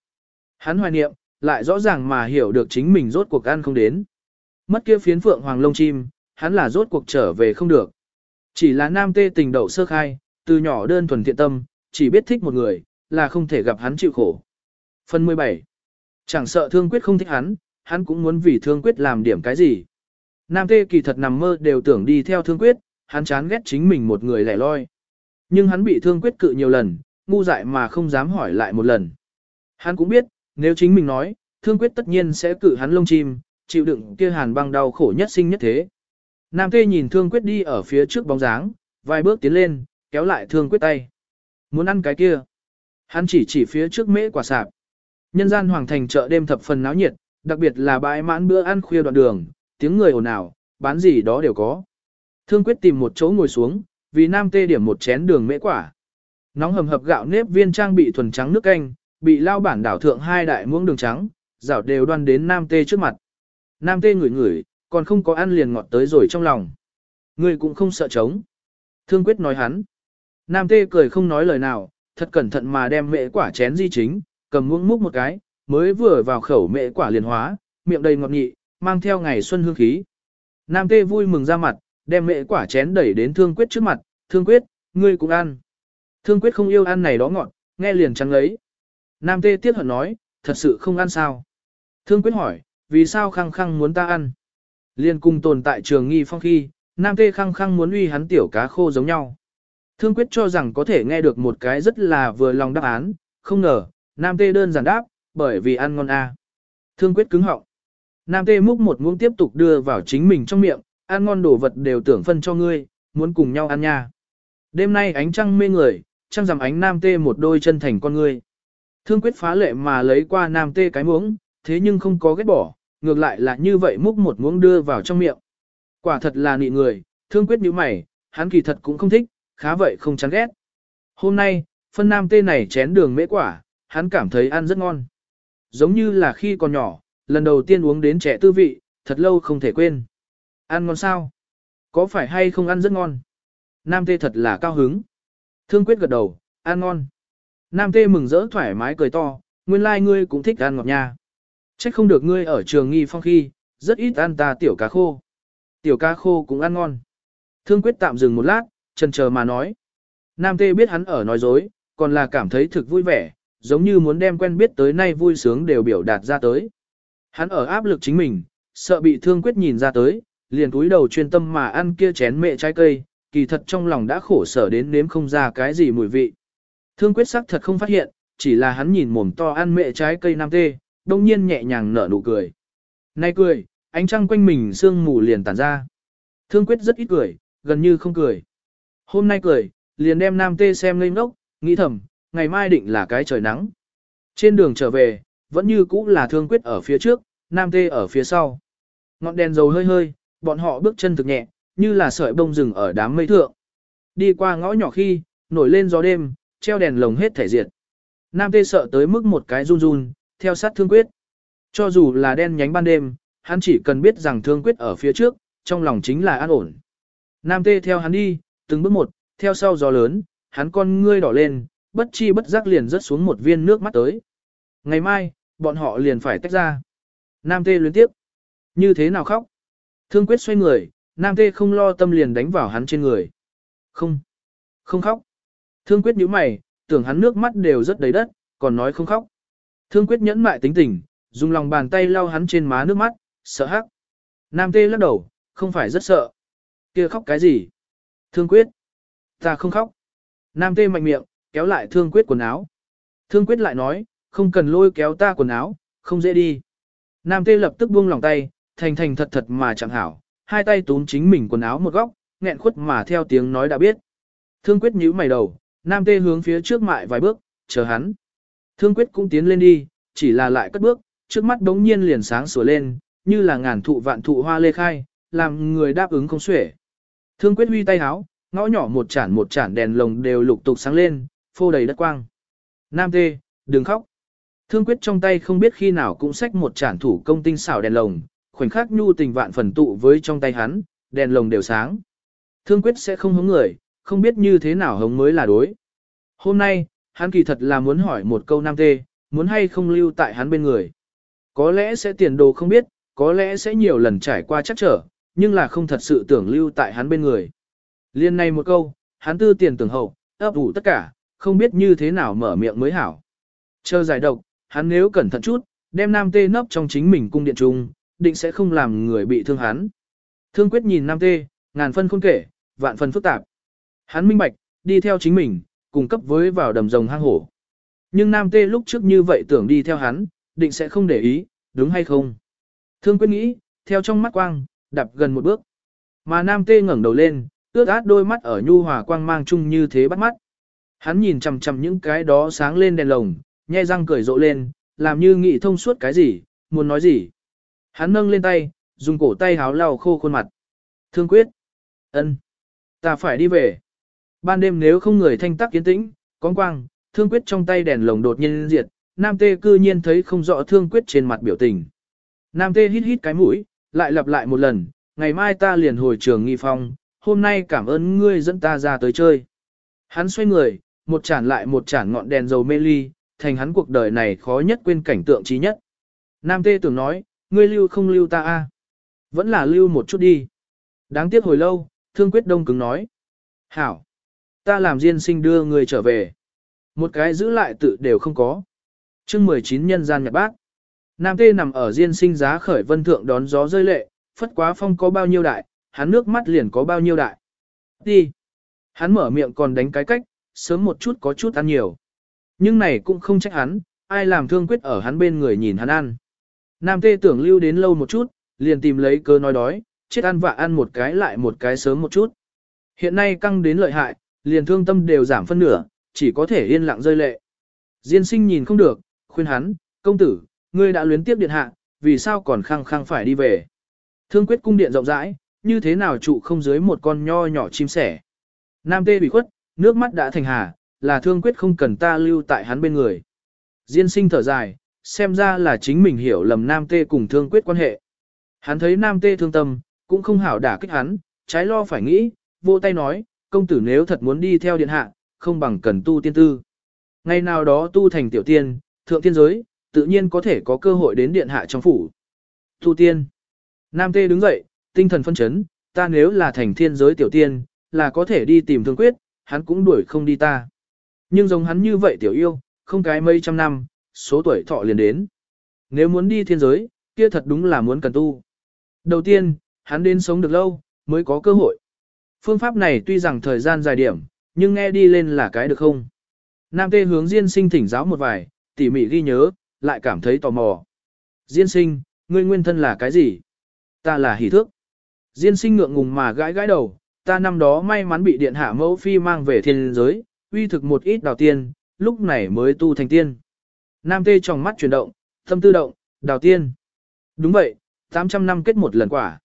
Hắn hoài niệm, lại rõ ràng mà hiểu được chính mình rốt cuộc ăn không đến. Mất kia phiến phượng hoàng lông chim, hắn là rốt cuộc trở về không được. Chỉ là nam tê tình đậu sơ khai, từ nhỏ đơn thuần thiện tâm, chỉ biết thích một người, là không thể gặp hắn chịu khổ. Phần 17. Chẳng sợ thương quyết không thích hắn, hắn cũng muốn vì thương quyết làm điểm cái gì. Nam tê kỳ thật nằm mơ đều tưởng đi theo thương quyết, hắn chán ghét chính mình một người lẻ loi. Nhưng hắn bị thương quyết cự nhiều lần, ngu dại mà không dám hỏi lại một lần. Hắn cũng biết, nếu chính mình nói, thương quyết tất nhiên sẽ cử hắn lông chim, chịu đựng kia hàn băng đau khổ nhất sinh nhất thế. Nam tê nhìn thương quyết đi ở phía trước bóng dáng, vài bước tiến lên, kéo lại thương quyết tay. Muốn ăn cái kia. Hắn chỉ chỉ phía trước mễ quả sạp. Nhân gian hoàng thành chợ đêm thập phần náo nhiệt, đặc biệt là bãi mãn bữa ăn khuya đoạn đường, tiếng người ồn ào, bán gì đó đều có. Thương quyết tìm một chỗ ngồi xuống, vì nam tê điểm một chén đường mễ quả. Nóng hầm hập gạo nếp viên trang bị thuần trắng nước canh, bị lao bản đảo thượng hai đại muỗng đường trắng, rảo đều đoan đến nam tê trước mặt. Nam tê ngửi ngửi, còn không có ăn liền ngọt tới rồi trong lòng. Người cũng không sợ trống. Thương quyết nói hắn. Nam tê cười không nói lời nào, thật cẩn thận mà đem mễ quả chén di chính, cầm muỗng múc một cái, mới vừa vào khẩu mễ quả liền hóa, miệng đầy ngọt nhị, mang theo ngày xuân hương khí. Nam tê vui mừng ra mặt, đem mễ quả chén đẩy đến thương quyết trước mặt, thương quyết, ngươi cũng ăn. Thương quyết không yêu ăn này đó ngọn, nghe liền trắng lấy. Nam tê tiếc hận nói, thật sự không ăn sao. Thương quyết hỏi, vì sao khăng khăng muốn ta ăn? Liên cùng tồn tại trường nghi phong khi, Nam tê khăng khăng muốn uy hắn tiểu cá khô giống nhau. Thương quyết cho rằng có thể nghe được một cái rất là vừa lòng đáp án, không ngờ, Nam tê đơn giản đáp, bởi vì ăn ngon a. Thương quyết cứng họng. Nam tê múc một muỗng tiếp tục đưa vào chính mình trong miệng, ăn ngon đồ vật đều tưởng phân cho ngươi, muốn cùng nhau ăn nha. Đêm nay ánh trăng mê người, trăng rằm ánh nam tê một đôi chân thành con ngươi. Thương quyết phá lệ mà lấy qua nam tê cái muỗng, thế nhưng không có ghét bỏ, ngược lại là như vậy múc một muỗng đưa vào trong miệng. Quả thật là nị người, thương quyết như mày, hắn kỳ thật cũng không thích, khá vậy không chán ghét. Hôm nay, phân nam tê này chén đường mễ quả, hắn cảm thấy ăn rất ngon. Giống như là khi còn nhỏ, lần đầu tiên uống đến trẻ tư vị, thật lâu không thể quên. Ăn ngon sao? Có phải hay không ăn rất ngon? Nam tê thật là cao hứng. Thương quyết gật đầu, ăn ngon. Nam tê mừng rỡ thoải mái cười to, nguyên lai like ngươi cũng thích ăn ngọt nha. Trách không được ngươi ở trường nghi phong khi, rất ít ăn ta tiểu cá khô. Tiểu cá khô cũng ăn ngon. Thương quyết tạm dừng một lát, chần chờ mà nói. Nam tê biết hắn ở nói dối, còn là cảm thấy thực vui vẻ, giống như muốn đem quen biết tới nay vui sướng đều biểu đạt ra tới. Hắn ở áp lực chính mình, sợ bị thương quyết nhìn ra tới, liền túi đầu chuyên tâm mà ăn kia chén mẹ trái cây, kỳ thật trong lòng đã khổ sở đến nếm không ra cái gì mùi vị. Thương quyết sắc thật không phát hiện, chỉ là hắn nhìn mồm to ăn mẹ trái cây nam tê, đông nhiên nhẹ nhàng nở nụ cười. Nay cười, ánh trăng quanh mình sương mù liền tản ra. Thương quyết rất ít cười, gần như không cười. Hôm nay cười, liền đem nam tê xem lên ngốc, nghĩ thầm, ngày mai định là cái trời nắng. Trên đường trở về, vẫn như cũ là thương quyết ở phía trước, nam tê ở phía sau. Ngọn đèn dầu hơi hơi, bọn họ bước chân thực nhẹ, như là sợi bông rừng ở đám mây thượng. Đi qua ngõ nhỏ khi, nổi lên gió đêm, treo đèn lồng hết thể diệt. Nam tê sợ tới mức một cái run run, theo sát thương quyết. Cho dù là đen nhánh ban đêm, hắn chỉ cần biết rằng thương quyết ở phía trước, trong lòng chính là an ổn. Nam tê theo hắn đi, từng bước một, theo sau gió lớn, hắn con ngươi đỏ lên, bất chi bất giác liền rớt xuống một viên nước mắt tới. Ngày mai, bọn họ liền phải tách ra. Nam tê luyến tiếp. Như thế nào khóc? Thương quyết xoay người, nam tê không lo tâm liền đánh vào hắn trên người. Không. Không khóc. Thương quyết nhíu mày, tưởng hắn nước mắt đều rất đầy đất, còn nói không khóc. Thương quyết nhẫn mại tính tình, dùng lòng bàn tay lau hắn trên má nước mắt, sợ hắc. Nam tê lắc đầu, không phải rất sợ. kia khóc cái gì? Thương quyết. Ta không khóc. Nam tê mạnh miệng, kéo lại thương quyết quần áo. Thương quyết lại nói, không cần lôi kéo ta quần áo, không dễ đi. Nam tê lập tức buông lòng tay, thành thành thật thật mà chẳng hảo, hai tay túm chính mình quần áo một góc, nghẹn khuất mà theo tiếng nói đã biết. Thương quyết nhíu mày đầu, nam tê hướng phía trước mại vài bước, chờ hắn. Thương quyết cũng tiến lên đi, chỉ là lại cất bước, trước mắt đống nhiên liền sáng sủa lên, như là ngàn thụ vạn thụ hoa lê khai, làm người đáp ứng không xuể. Thương quyết huy tay háo, ngõ nhỏ một chản một chản đèn lồng đều lục tục sáng lên, phô đầy đất quang. Nam tê, đừng khóc. Thương quyết trong tay không biết khi nào cũng xách một chản thủ công tinh xảo đèn lồng, khoảnh khắc nhu tình vạn phần tụ với trong tay hắn, đèn lồng đều sáng. Thương quyết sẽ không hống người, không biết như thế nào hống mới là đối. Hôm nay, hắn kỳ thật là muốn hỏi một câu nam tê, muốn hay không lưu tại hắn bên người. Có lẽ sẽ tiền đồ không biết, có lẽ sẽ nhiều lần trải qua chắc trở, nhưng là không thật sự tưởng lưu tại hắn bên người. Liên này một câu, hắn tư tiền tưởng hậu, ấp ủ tất cả, không biết như thế nào mở miệng mới hảo. Chờ giải độc, hắn nếu cẩn thận chút, đem nam tê nấp trong chính mình cung điện trung, định sẽ không làm người bị thương hắn. Thương quyết nhìn nam tê, ngàn phân khôn kể, vạn phân phức tạp. Hắn minh bạch, đi theo chính mình, cùng cấp với vào đầm rồng hang hổ. Nhưng nam tê lúc trước như vậy tưởng đi theo hắn, định sẽ không để ý, đúng hay không? Thương quyết nghĩ, theo trong mắt quang, đạp gần một bước. Mà nam tê ngẩng đầu lên, ước át đôi mắt ở nhu hòa quang mang chung như thế bắt mắt. Hắn nhìn chằm chằm những cái đó sáng lên đèn lồng, nhe răng cười rộ lên, làm như nghĩ thông suốt cái gì, muốn nói gì. Hắn nâng lên tay, dùng cổ tay háo lau khô khuôn mặt. Thương quyết. ân, Ta phải đi về. Ban đêm nếu không người thanh tắc kiến tĩnh, con quang, thương quyết trong tay đèn lồng đột nhiên diệt, nam tê cư nhiên thấy không rõ thương quyết trên mặt biểu tình. Nam tê hít hít cái mũi, lại lặp lại một lần, ngày mai ta liền hồi trường nghi phong, hôm nay cảm ơn ngươi dẫn ta ra tới chơi. Hắn xoay người, một chản lại một chản ngọn đèn dầu mê ly, thành hắn cuộc đời này khó nhất quên cảnh tượng trí nhất. Nam tê tưởng nói, ngươi lưu không lưu ta a Vẫn là lưu một chút đi. Đáng tiếc hồi lâu, thương quyết đông cứng nói. Hảo! Ta làm diên sinh đưa người trở về. Một cái giữ lại tự đều không có. chương 19 nhân gian nhật bác. Nam tê nằm ở diên sinh giá khởi vân thượng đón gió rơi lệ, phất quá phong có bao nhiêu đại, hắn nước mắt liền có bao nhiêu đại. Đi! Hắn mở miệng còn đánh cái cách, sớm một chút có chút ăn nhiều. Nhưng này cũng không trách hắn, ai làm thương quyết ở hắn bên người nhìn hắn ăn. Nam tê tưởng lưu đến lâu một chút, liền tìm lấy cơ nói đói, chết ăn vạ ăn một cái lại một cái sớm một chút. Hiện nay căng đến lợi hại, liền thương tâm đều giảm phân nửa, chỉ có thể yên lặng rơi lệ. Diên sinh nhìn không được, khuyên hắn, công tử, ngươi đã luyến tiếp điện hạ, vì sao còn khăng khăng phải đi về. Thương quyết cung điện rộng rãi, như thế nào trụ không dưới một con nho nhỏ chim sẻ. Nam tê bị khuất, nước mắt đã thành hà, là thương quyết không cần ta lưu tại hắn bên người. Diên sinh thở dài, xem ra là chính mình hiểu lầm Nam tê cùng thương quyết quan hệ. Hắn thấy Nam tê thương tâm, cũng không hảo đả kích hắn, trái lo phải nghĩ, vô tay nói, công tử nếu thật muốn đi theo điện hạ, không bằng cần tu tiên tư. Ngày nào đó tu thành tiểu tiên, thượng tiên giới, tự nhiên có thể có cơ hội đến điện hạ trong phủ. Tu tiên. Nam tê đứng dậy, tinh thần phân chấn, ta nếu là thành thiên giới tiểu tiên, là có thể đi tìm thương quyết, hắn cũng đuổi không đi ta. Nhưng giống hắn như vậy tiểu yêu, không cái mấy trăm năm, số tuổi thọ liền đến. Nếu muốn đi thiên giới, kia thật đúng là muốn cần tu. Đầu tiên, hắn đến sống được lâu, mới có cơ hội. Phương pháp này tuy rằng thời gian dài điểm, nhưng nghe đi lên là cái được không. Nam tê hướng Diên sinh thỉnh giáo một vài, tỉ mỉ ghi nhớ, lại cảm thấy tò mò. Diên sinh, ngươi nguyên thân là cái gì? Ta là hỷ thước. Diên sinh ngượng ngùng mà gãi gãi đầu, ta năm đó may mắn bị điện hạ mẫu phi mang về thiên giới, uy thực một ít đào tiên, lúc này mới tu thành tiên. Nam tê trong mắt chuyển động, tâm tư động, đào tiên. Đúng vậy, 800 năm kết một lần quả.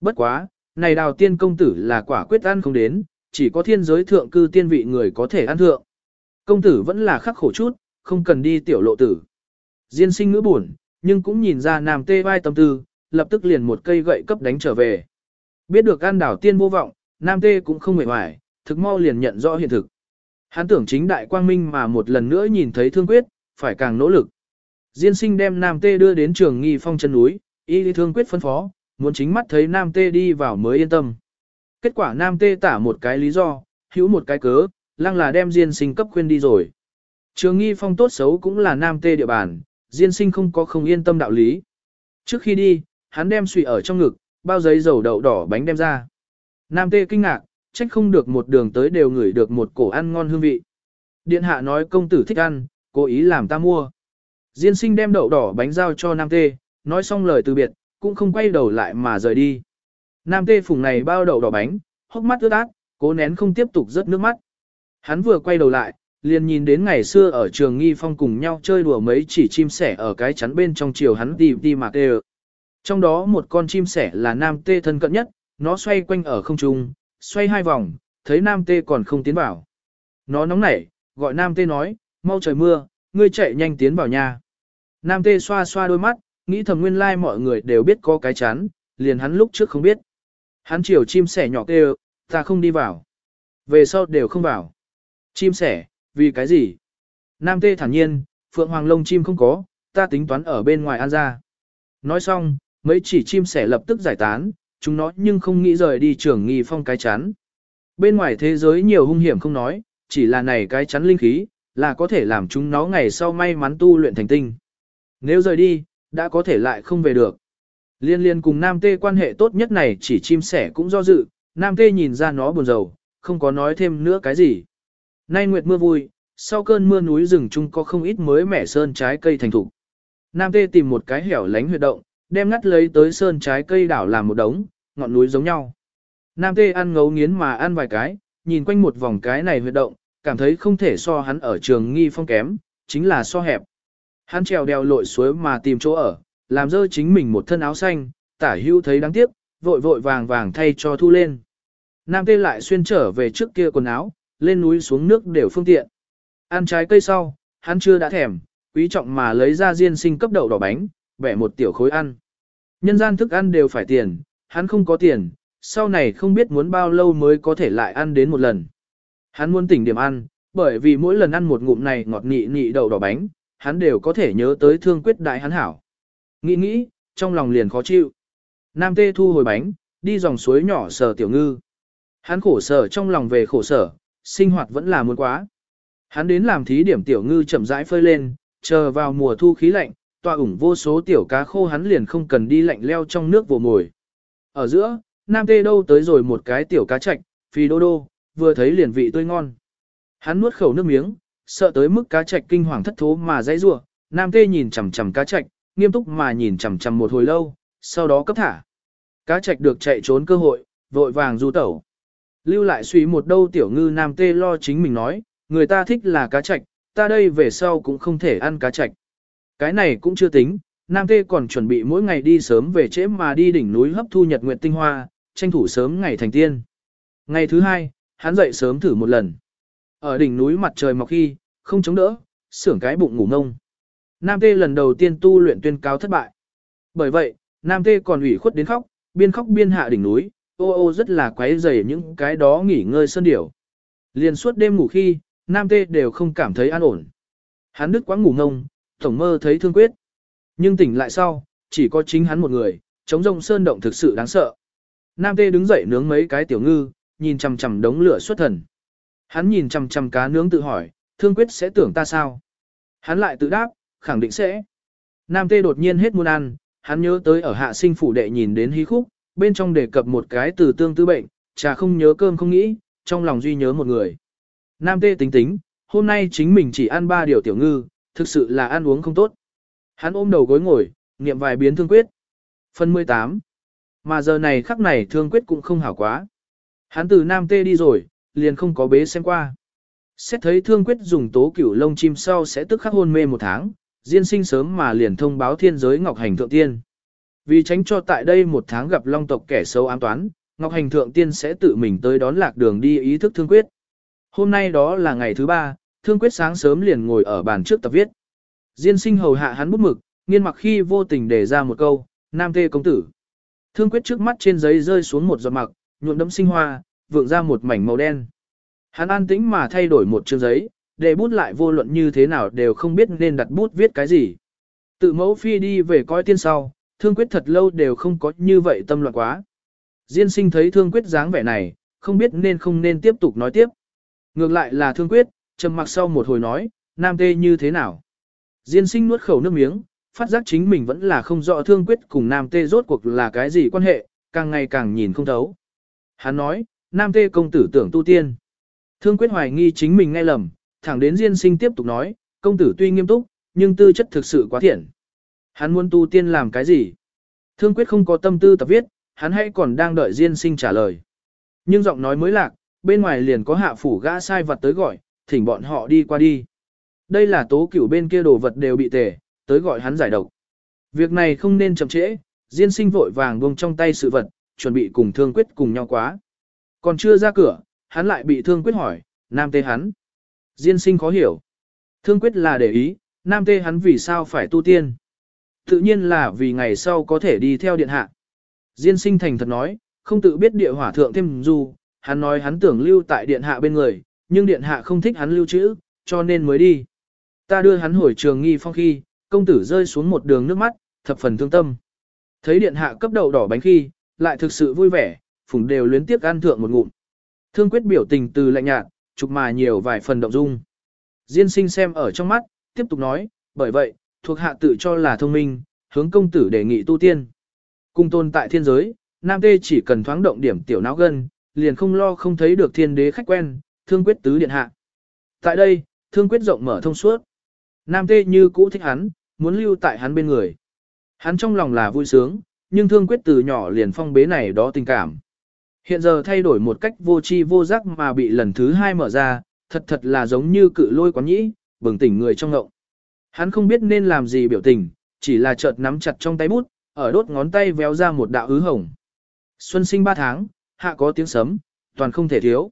Bất quá, này đào tiên công tử là quả quyết ăn không đến, chỉ có thiên giới thượng cư tiên vị người có thể ăn thượng. Công tử vẫn là khắc khổ chút, không cần đi tiểu lộ tử. Diên sinh ngữ buồn, nhưng cũng nhìn ra nam tê vai tâm tư, lập tức liền một cây gậy cấp đánh trở về. Biết được ăn đảo tiên vô vọng, nam tê cũng không mệt hoài, thực mau liền nhận rõ hiện thực. Hắn tưởng chính đại quang minh mà một lần nữa nhìn thấy thương quyết, phải càng nỗ lực. Diên sinh đem nam tê đưa đến trường nghi phong chân núi, y lý thương quyết phân phó, muốn chính mắt thấy nam tê đi vào mới yên tâm. Kết quả nam tê tả một cái lý do, hữu một cái cớ, lăng là đem diên sinh cấp khuyên đi rồi. Trường nghi phong tốt xấu cũng là nam tê địa bàn, diên sinh không có không yên tâm đạo lý. Trước khi đi, hắn đem suy ở trong ngực, bao giấy dầu đậu đỏ bánh đem ra. Nam tê kinh ngạc, trách không được một đường tới đều ngửi được một cổ ăn ngon hương vị. Điện hạ nói công tử thích ăn, cố ý làm ta mua. Diên sinh đem đậu đỏ bánh giao cho Nam tê, nói xong lời từ biệt, cũng không quay đầu lại mà rời đi. Nam tê phùng này bao đậu đỏ bánh, hốc mắt ướt át, cố nén không tiếp tục rớt nước mắt. Hắn vừa quay đầu lại, liền nhìn đến ngày xưa ở trường nghi phong cùng nhau chơi đùa mấy chỉ chim sẻ ở cái chắn bên trong chiều hắn đi đi mà tê Trong đó một con chim sẻ là nam tê thân cận nhất, nó xoay quanh ở không trung, xoay hai vòng, thấy nam tê còn không tiến vào. Nó nóng nảy, gọi nam tê nói, mau trời mưa, ngươi chạy nhanh tiến vào nhà. Nam tê xoa xoa đôi mắt, nghĩ thầm nguyên lai like mọi người đều biết có cái chắn, liền hắn lúc trước không biết. Hắn chiều chim sẻ nhỏ kêu, ta không đi vào. Về sau đều không vào. Chim sẻ, vì cái gì? Nam tê thản nhiên, phượng hoàng lông chim không có, ta tính toán ở bên ngoài ăn ra. Nói xong, mấy chỉ chim sẻ lập tức giải tán, chúng nó nhưng không nghĩ rời đi trưởng nghi phong cái chắn. Bên ngoài thế giới nhiều hung hiểm không nói, chỉ là này cái chắn linh khí, là có thể làm chúng nó ngày sau may mắn tu luyện thành tinh. Nếu rời đi, đã có thể lại không về được. Liên liên cùng Nam Tê quan hệ tốt nhất này chỉ chim sẻ cũng do dự, Nam Tê nhìn ra nó buồn rầu, không có nói thêm nữa cái gì. Nay nguyệt mưa vui, sau cơn mưa núi rừng chung có không ít mới mẻ sơn trái cây thành thủ. Nam Tê tìm một cái hẻo lánh huyệt động, đem ngắt lấy tới sơn trái cây đảo làm một đống, ngọn núi giống nhau. Nam Tê ăn ngấu nghiến mà ăn vài cái, nhìn quanh một vòng cái này huyệt động, cảm thấy không thể so hắn ở trường nghi phong kém, chính là so hẹp. Hắn trèo đèo lội suối mà tìm chỗ ở, làm dơ chính mình một thân áo xanh, tả hưu thấy đáng tiếc, vội vội vàng vàng thay cho thu lên. Nam Tê lại xuyên trở về trước kia quần áo, lên núi xuống nước đều phương tiện. Ăn trái cây sau, hắn chưa đã thèm, quý trọng mà lấy ra riêng sinh cấp đậu đỏ bánh, bẻ một tiểu khối ăn. Nhân gian thức ăn đều phải tiền, hắn không có tiền, sau này không biết muốn bao lâu mới có thể lại ăn đến một lần. Hắn muốn tỉnh điểm ăn, bởi vì mỗi lần ăn một ngụm này ngọt nị nị đậu đỏ bánh, hắn đều có thể nhớ tới thương quyết đại hắn hảo. Nghĩ nghĩ, trong lòng liền khó chịu. Nam tê thu hồi bánh, đi dòng suối nhỏ sờ tiểu ngư. Hắn khổ sở trong lòng về khổ sở, sinh hoạt vẫn là muốn quá. Hắn đến làm thí điểm tiểu ngư chậm rãi phơi lên, chờ vào mùa thu khí lạnh, tòa ủng vô số tiểu cá khô hắn liền không cần đi lạnh leo trong nước vồ mồi. Ở giữa, Nam Tê đâu tới rồi một cái tiểu cá chạch, phi đô đô, vừa thấy liền vị tươi ngon. Hắn nuốt khẩu nước miếng, sợ tới mức cá chạch kinh hoàng thất thố mà dãy rủa. Nam Tê nhìn chằm chằm cá chạch, nghiêm túc mà nhìn chằm chằm một hồi lâu, sau đó cấp thả. Cá chạch được chạy trốn cơ hội, vội vàng du tẩu. Lưu lại suy một đâu tiểu ngư nam tê lo chính mình nói, người ta thích là cá chạch, ta đây về sau cũng không thể ăn cá chạch. Cái này cũng chưa tính, nam tê còn chuẩn bị mỗi ngày đi sớm về trễ mà đi đỉnh núi hấp thu nhật nguyệt tinh hoa, tranh thủ sớm ngày thành tiên. Ngày thứ hai, hắn dậy sớm thử một lần. Ở đỉnh núi mặt trời mọc khi, không chống đỡ, sưởng cái bụng ngủ ngông. Nam Tê lần đầu tiên tu luyện tuyên cáo thất bại. Bởi vậy, Nam Tê còn ủy khuất đến khóc, biên khóc biên hạ đỉnh núi, ô ô rất là quấy rầy những cái đó nghỉ ngơi sơn điểu. Liền suốt đêm ngủ khi, Nam Tê đều không cảm thấy an ổn. Hắn đứt quá ngủ ngông, tổng mơ thấy thương quyết. Nhưng tỉnh lại sau, chỉ có chính hắn một người, chống rông sơn động thực sự đáng sợ. Nam Tê đứng dậy nướng mấy cái tiểu ngư, nhìn chằm chằm đống lửa xuất thần. Hắn nhìn chằm chằm cá nướng tự hỏi, thương quyết sẽ tưởng ta sao? Hắn lại tự đáp, khẳng định sẽ. Nam Tê đột nhiên hết muốn ăn, hắn nhớ tới ở hạ sinh phủ đệ nhìn đến hí khúc, bên trong đề cập một cái từ tương tư bệnh, trà không nhớ cơm không nghĩ, trong lòng duy nhớ một người. Nam Tê tính tính, hôm nay chính mình chỉ ăn ba điều tiểu ngư, thực sự là ăn uống không tốt. Hắn ôm đầu gối ngồi, niệm vài biến thương quyết. Phần 18. Mà giờ này khắc này thương quyết cũng không hảo quá. Hắn từ Nam Tê đi rồi, liền không có bế xem qua. Xét thấy thương quyết dùng tố cửu lông chim sau sẽ tức khắc hôn mê một tháng, diên sinh sớm mà liền thông báo thiên giới Ngọc Hành Thượng Tiên. Vì tránh cho tại đây một tháng gặp long tộc kẻ xấu ám toán, Ngọc Hành Thượng Tiên sẽ tự mình tới đón lạc đường đi ý thức thương quyết. Hôm nay đó là ngày thứ ba, thương quyết sáng sớm liền ngồi ở bàn trước tập viết. Diên sinh hầu hạ hắn bút mực, nghiên mặc khi vô tình để ra một câu, nam tê công tử. Thương quyết trước mắt trên giấy rơi xuống một giọt mặc, nhuộm đấm sinh hoa, vượng ra một mảnh màu đen. Hắn an tĩnh mà thay đổi một chương giấy, để bút lại vô luận như thế nào đều không biết nên đặt bút viết cái gì. Tự mẫu phi đi về coi tiên sau, thương quyết thật lâu đều không có như vậy tâm loạn quá. Diên sinh thấy thương quyết dáng vẻ này, không biết nên không nên tiếp tục nói tiếp. Ngược lại là thương quyết, trầm mặc sau một hồi nói, nam tê như thế nào. Diên sinh nuốt khẩu nước miếng, phát giác chính mình vẫn là không rõ thương quyết cùng nam tê rốt cuộc là cái gì quan hệ, càng ngày càng nhìn không thấu. Hắn nói, nam tê công tử tưởng tu tiên. Thương quyết hoài nghi chính mình nghe lầm, thẳng đến Diên sinh tiếp tục nói, công tử tuy nghiêm túc, nhưng tư chất thực sự quá thiện. Hắn muốn tu tiên làm cái gì? Thương quyết không có tâm tư tập viết, hắn hay còn đang đợi Diên sinh trả lời. Nhưng giọng nói mới lạc, bên ngoài liền có hạ phủ gã sai vật tới gọi, thỉnh bọn họ đi qua đi. Đây là tố cửu bên kia đồ vật đều bị tề, tới gọi hắn giải độc. Việc này không nên chậm trễ, Diên sinh vội vàng buông trong tay sự vật, chuẩn bị cùng thương quyết cùng nhau quá. Còn chưa ra cửa, hắn lại bị thương quyết hỏi, nam tê hắn. Diên sinh khó hiểu. Thương quyết là để ý, nam tê hắn vì sao phải tu tiên. Tự nhiên là vì ngày sau có thể đi theo điện hạ. Diên sinh thành thật nói, không tự biết địa hỏa thượng thêm du, hắn nói hắn tưởng lưu tại điện hạ bên người, nhưng điện hạ không thích hắn lưu trữ, cho nên mới đi. Ta đưa hắn hồi trường nghi phong khi, công tử rơi xuống một đường nước mắt, thập phần thương tâm. Thấy điện hạ cấp đầu đỏ bánh khi, lại thực sự vui vẻ, phùng đều luyến tiếc ăn thượng một ngụm. Thương quyết biểu tình từ lạnh nhạt, chụp mà nhiều vài phần động dung. Diên sinh xem ở trong mắt, tiếp tục nói, bởi vậy, thuộc hạ tự cho là thông minh, hướng công tử đề nghị tu tiên. Cung tôn tại thiên giới, nam tê chỉ cần thoáng động điểm tiểu não gân, liền không lo không thấy được thiên đế khách quen, thương quyết tứ điện hạ. Tại đây, thương quyết rộng mở thông suốt. Nam tê như cũ thích hắn, muốn lưu tại hắn bên người. Hắn trong lòng là vui sướng, nhưng thương quyết từ nhỏ liền phong bế này đó tình cảm. Hiện giờ thay đổi một cách vô tri vô giác mà bị lần thứ hai mở ra, thật thật là giống như cự lôi quán nhĩ, bừng tỉnh người trong ngộng. Hắn không biết nên làm gì biểu tình, chỉ là chợt nắm chặt trong tay bút, ở đốt ngón tay véo ra một đạo hứ hồng. Xuân sinh ba tháng, hạ có tiếng sấm, toàn không thể thiếu.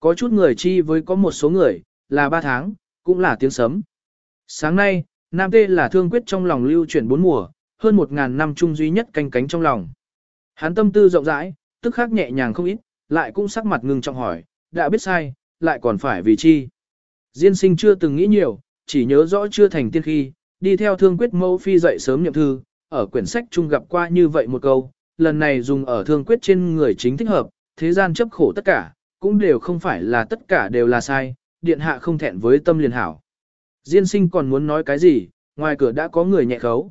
Có chút người chi với có một số người, là ba tháng, cũng là tiếng sấm. Sáng nay, Nam Tê là thương quyết trong lòng lưu chuyển bốn mùa, hơn một ngàn năm chung duy nhất canh cánh trong lòng. Hắn tâm tư rộng rãi, tức khắc nhẹ nhàng không ít, lại cũng sắc mặt ngưng trọng hỏi, đã biết sai, lại còn phải vì chi. Diên sinh chưa từng nghĩ nhiều, chỉ nhớ rõ chưa thành tiên khi, đi theo thương quyết mẫu phi dậy sớm nhậm thư, ở quyển sách chung gặp qua như vậy một câu, lần này dùng ở thương quyết trên người chính thích hợp, thế gian chấp khổ tất cả, cũng đều không phải là tất cả đều là sai, điện hạ không thẹn với tâm liền hảo. Diên sinh còn muốn nói cái gì, ngoài cửa đã có người nhẹ khấu.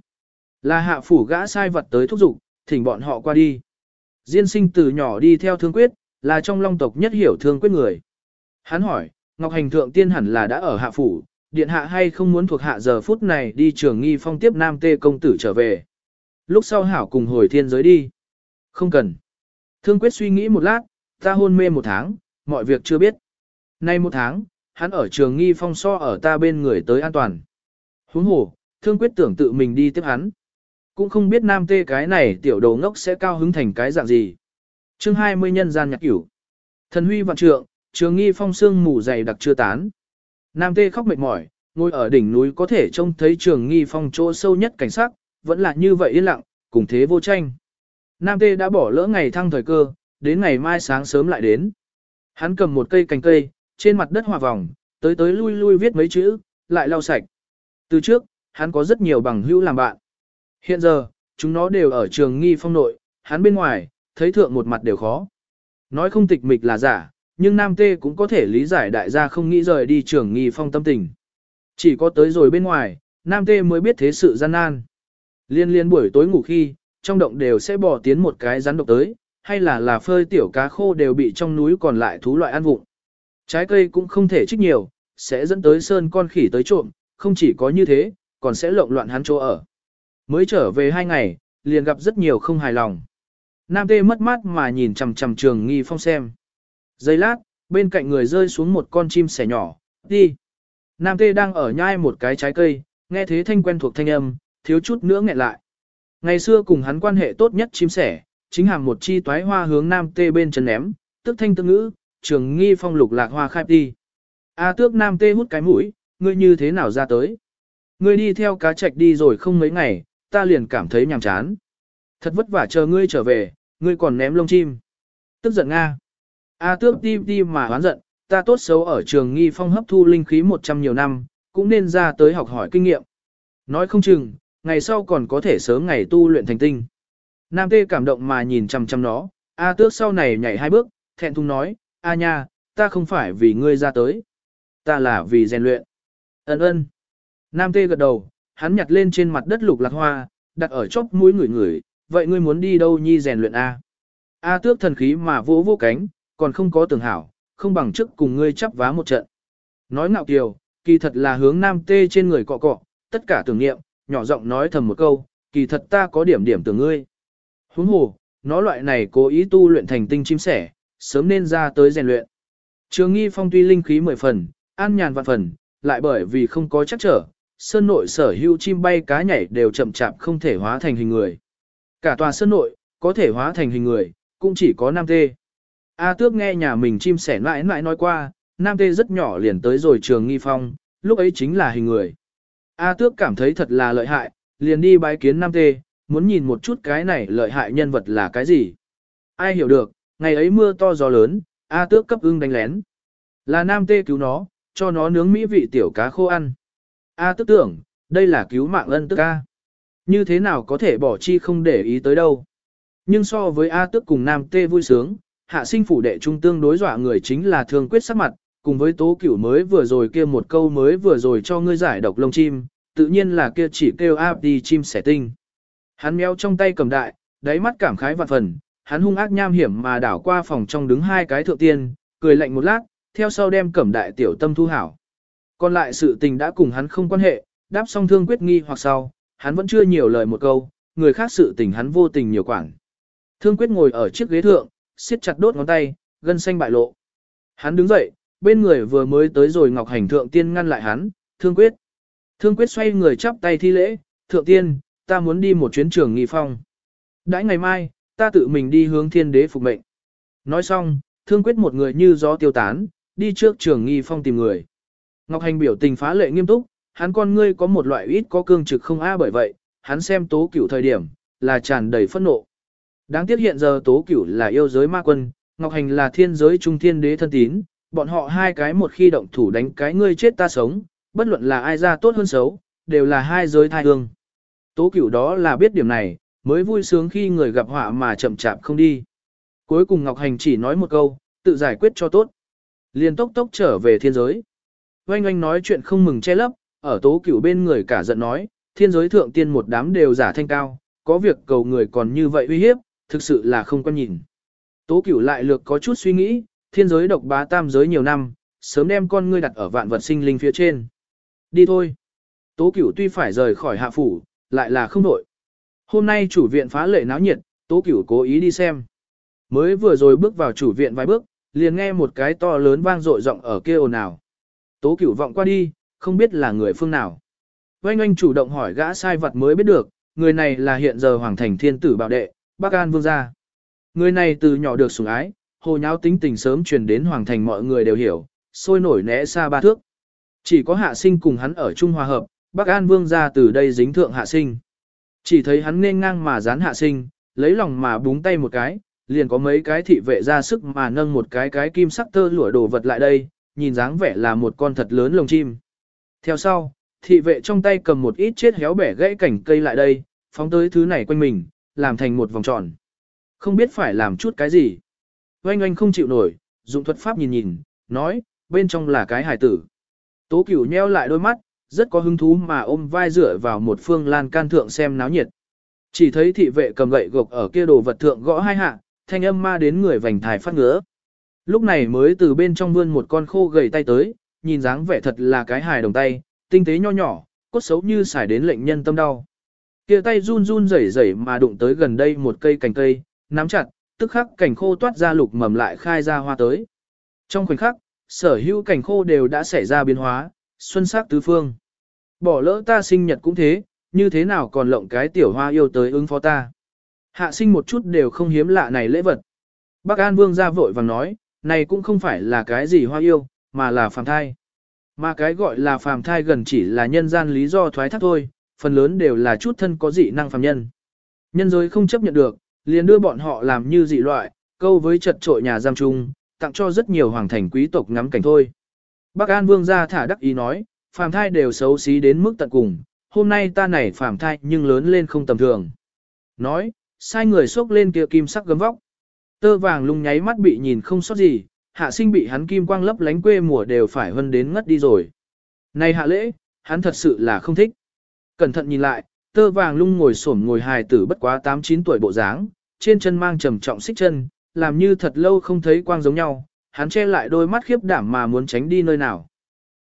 Là hạ phủ gã sai vật tới thúc giục, thỉnh bọn họ qua đi. Diên sinh từ nhỏ đi theo thương quyết, là trong long tộc nhất hiểu thương quyết người. Hắn hỏi, Ngọc Hành Thượng Tiên hẳn là đã ở hạ phủ, điện hạ hay không muốn thuộc hạ giờ phút này đi trường nghi phong tiếp nam tê công tử trở về. Lúc sau hảo cùng hồi thiên giới đi. Không cần. Thương quyết suy nghĩ một lát, ta hôn mê một tháng, mọi việc chưa biết. Nay một tháng, hắn ở trường nghi phong so ở ta bên người tới an toàn. Huống hồ, thương quyết tưởng tự mình đi tiếp hắn. Cũng không biết nam tê cái này tiểu đồ ngốc sẽ cao hứng thành cái dạng gì. chương 20 nhân gian nhạc cửu. Thần huy vạn trượng, trường nghi phong sương mù dày đặc chưa tán. Nam tê khóc mệt mỏi, ngồi ở đỉnh núi có thể trông thấy trường nghi phong chỗ sâu nhất cảnh sắc, vẫn là như vậy yên lặng, cùng thế vô tranh. Nam tê đã bỏ lỡ ngày thăng thời cơ, đến ngày mai sáng sớm lại đến. Hắn cầm một cây cành cây, trên mặt đất hòa vòng, tới tới lui lui viết mấy chữ, lại lau sạch. Từ trước, hắn có rất nhiều bằng hữu làm bạn. Hiện giờ, chúng nó đều ở trường nghi phong nội, hắn bên ngoài, thấy thượng một mặt đều khó. Nói không tịch mịch là giả, nhưng Nam Tê cũng có thể lý giải đại gia không nghĩ rời đi trường nghi phong tâm tình. Chỉ có tới rồi bên ngoài, Nam Tê mới biết thế sự gian nan. Liên liên buổi tối ngủ khi, trong động đều sẽ bỏ tiến một cái rắn độc tới, hay là là phơi tiểu cá khô đều bị trong núi còn lại thú loại ăn vụng. Trái cây cũng không thể trích nhiều, sẽ dẫn tới sơn con khỉ tới trộm, không chỉ có như thế, còn sẽ lộn loạn hắn chỗ ở. Mới trở về hai ngày, liền gặp rất nhiều không hài lòng. Nam Tê mất mát mà nhìn chằm chằm trường nghi phong xem. Giây lát, bên cạnh người rơi xuống một con chim sẻ nhỏ, đi. Nam Tê đang ở nhai một cái trái cây, nghe thế thanh quen thuộc thanh âm, thiếu chút nữa nghẹn lại. Ngày xưa cùng hắn quan hệ tốt nhất chim sẻ, chính hàng một chi toái hoa hướng Nam Tê bên chân ném, tức thanh tương ngữ, trường nghi phong lục lạc hoa khai đi. A à, tước Nam Tê hút cái mũi, ngươi như thế nào ra tới? Ngươi đi theo cá trạch đi rồi không mấy ngày, ta liền cảm thấy nhàm chán. Thật vất vả chờ ngươi trở về, ngươi còn ném lông chim. Tức giận Nga. A tước tim tim mà hoán giận, ta tốt xấu ở trường nghi phong hấp thu linh khí 100 nhiều năm, cũng nên ra tới học hỏi kinh nghiệm. Nói không chừng, ngày sau còn có thể sớm ngày tu luyện thành tinh. Nam tê cảm động mà nhìn chăm chăm nó, A tước sau này nhảy hai bước, thẹn thùng nói, A nha, ta không phải vì ngươi ra tới. Ta là vì rèn luyện. Ấn ơn. Nam tê gật đầu, hắn nhặt lên trên mặt đất lục lạc hoa, đặt ở chốc mũi người người, vậy ngươi muốn đi đâu nhi rèn luyện A. A tước thần khí mà vỗ vỗ cánh, còn không có tưởng hảo, không bằng trước cùng ngươi chấp vá một trận. Nói ngạo kiều, kỳ thật là hướng nam tê trên người cọ cọ, tất cả tưởng niệm, nhỏ giọng nói thầm một câu, kỳ thật ta có điểm điểm tưởng ngươi. Huống hồ, nó loại này cố ý tu luyện thành tinh chim sẻ, sớm nên ra tới rèn luyện. Trường nghi phong tuy linh khí mười phần, an nhàn vạn phần, lại bởi vì không có chắc trở, sơn nội sở hữu chim bay cá nhảy đều chậm chạp không thể hóa thành hình người. Cả tòa sơn nội, có thể hóa thành hình người, cũng chỉ có nam tê. A tước nghe nhà mình chim sẻ mãi mãi nói qua, nam tê rất nhỏ liền tới rồi trường nghi phong, lúc ấy chính là hình người. A tước cảm thấy thật là lợi hại, liền đi bái kiến nam tê, muốn nhìn một chút cái này lợi hại nhân vật là cái gì. Ai hiểu được, ngày ấy mưa to gió lớn, A tước cấp ưng đánh lén. Là nam tê cứu nó, cho nó nướng mỹ vị tiểu cá khô ăn. A tước tưởng, đây là cứu mạng ân tức A. Như thế nào có thể bỏ chi không để ý tới đâu. Nhưng so với A tước cùng nam tê vui sướng, hạ sinh phủ đệ trung tương đối dọa người chính là thương quyết sắc mặt, cùng với tố cửu mới vừa rồi kia một câu mới vừa rồi cho ngươi giải độc lông chim, tự nhiên là kia chỉ kêu áp đi chim sẻ tinh. Hắn méo trong tay cầm đại, đáy mắt cảm khái vạn phần, hắn hung ác nham hiểm mà đảo qua phòng trong đứng hai cái thượng tiên, cười lạnh một lát, theo sau đem cẩm đại tiểu tâm thu hảo. Còn lại sự tình đã cùng hắn không quan hệ, đáp xong thương quyết nghi hoặc sau, hắn vẫn chưa nhiều lời một câu, người khác sự tình hắn vô tình nhiều quản. Thương quyết ngồi ở chiếc ghế thượng, siết chặt đốt ngón tay, gân xanh bại lộ. Hắn đứng dậy, bên người vừa mới tới rồi Ngọc Hành thượng tiên ngăn lại hắn, thương quyết. Thương quyết xoay người chắp tay thi lễ, thượng tiên, ta muốn đi một chuyến trường nghi phong. Đãi ngày mai, ta tự mình đi hướng thiên đế phục mệnh. Nói xong, thương quyết một người như gió tiêu tán, đi trước trường nghi phong tìm người. Ngọc Hành biểu tình phá lệ nghiêm túc, hắn con ngươi có một loại ít có cương trực không a bởi vậy, hắn xem tố cửu thời điểm, là tràn đầy phẫn nộ. Đáng tiếc hiện giờ tố cửu là yêu giới ma quân, Ngọc Hành là thiên giới trung thiên đế thân tín, bọn họ hai cái một khi động thủ đánh cái ngươi chết ta sống, bất luận là ai ra tốt hơn xấu, đều là hai giới thai hương. Tố cửu đó là biết điểm này, mới vui sướng khi người gặp họa mà chậm chạp không đi. Cuối cùng Ngọc Hành chỉ nói một câu, tự giải quyết cho tốt. Liền tốc tốc trở về thiên giới. Oanh oanh nói chuyện không mừng che lấp, ở tố cửu bên người cả giận nói, thiên giới thượng tiên một đám đều giả thanh cao, có việc cầu người còn như vậy uy hiếp, thực sự là không quan nhìn. Tố cửu lại lược có chút suy nghĩ, thiên giới độc bá tam giới nhiều năm, sớm đem con ngươi đặt ở vạn vật sinh linh phía trên. Đi thôi. Tố cửu tuy phải rời khỏi hạ phủ, lại là không đổi. Hôm nay chủ viện phá lệ náo nhiệt, tố cửu cố ý đi xem. Mới vừa rồi bước vào chủ viện vài bước, liền nghe một cái to lớn vang dội rộng ở kia ồn ào. Tố cửu vọng qua đi, không biết là người phương nào. Oanh oanh chủ động hỏi gã sai vật mới biết được, người này là hiện giờ hoàng thành thiên tử bảo đệ, Bắc An Vương gia. Người này từ nhỏ được sủng ái, hồ nháo tính tình sớm truyền đến hoàng thành mọi người đều hiểu, sôi nổi né xa ba thước. Chỉ có hạ sinh cùng hắn ở Trung Hòa Hợp, Bắc An Vương gia từ đây dính thượng hạ sinh. Chỉ thấy hắn nên ngang mà dán hạ sinh, lấy lòng mà búng tay một cái, liền có mấy cái thị vệ ra sức mà nâng một cái cái kim sắc tơ lụa đồ vật lại đây, nhìn dáng vẻ là một con thật lớn lồng chim. Theo sau, thị vệ trong tay cầm một ít chết héo bẻ gãy cảnh cây lại đây, phóng tới thứ này quanh mình, làm thành một vòng tròn. Không biết phải làm chút cái gì. Oanh oanh không chịu nổi, dụng thuật pháp nhìn nhìn, nói, bên trong là cái hải tử. Tố cửu nheo lại đôi mắt, rất có hứng thú mà ôm vai dựa vào một phương lan can thượng xem náo nhiệt. Chỉ thấy thị vệ cầm gậy gộc ở kia đồ vật thượng gõ hai hạ, thanh âm ma đến người vành thải phát ngứa. Lúc này mới từ bên trong vươn một con khô gầy tay tới, nhìn dáng vẻ thật là cái hài đồng tay, tinh tế nho nhỏ, cốt xấu như xài đến lệnh nhân tâm đau. Kia tay run run rẩy rẩy mà đụng tới gần đây một cây cành cây, nắm chặt, tức khắc cành khô toát ra lục mầm lại khai ra hoa tới. Trong khoảnh khắc, sở hữu cành khô đều đã xảy ra biến hóa, xuân sắc tứ phương. Bỏ lỡ ta sinh nhật cũng thế, như thế nào còn lộng cái tiểu hoa yêu tới ứng phó ta. Hạ sinh một chút đều không hiếm lạ này lễ vật. Bác An Vương ra vội vàng nói, này cũng không phải là cái gì hoa yêu, mà là phàm thai. Mà cái gọi là phàm thai gần chỉ là nhân gian lý do thoái thác thôi, phần lớn đều là chút thân có dị năng phàm nhân. Nhân giới không chấp nhận được, liền đưa bọn họ làm như dị loại, câu với chật trội nhà giam trung, tặng cho rất nhiều hoàng thành quý tộc ngắm cảnh thôi. Bác An Vương ra thả đắc ý nói, phàm thai đều xấu xí đến mức tận cùng, hôm nay ta này phàm thai nhưng lớn lên không tầm thường. Nói, sai người xốc lên kia kim sắc gấm vóc. Tơ vàng lung nháy mắt bị nhìn không sót gì, hạ sinh bị hắn kim quang lấp lánh quê mùa đều phải hân đến ngất đi rồi. Này hạ lễ, hắn thật sự là không thích. Cẩn thận nhìn lại, tơ vàng lung ngồi xổm ngồi hài tử bất quá 8-9 tuổi bộ dáng, trên chân mang trầm trọng xích chân, làm như thật lâu không thấy quang giống nhau, hắn che lại đôi mắt khiếp đảm mà muốn tránh đi nơi nào.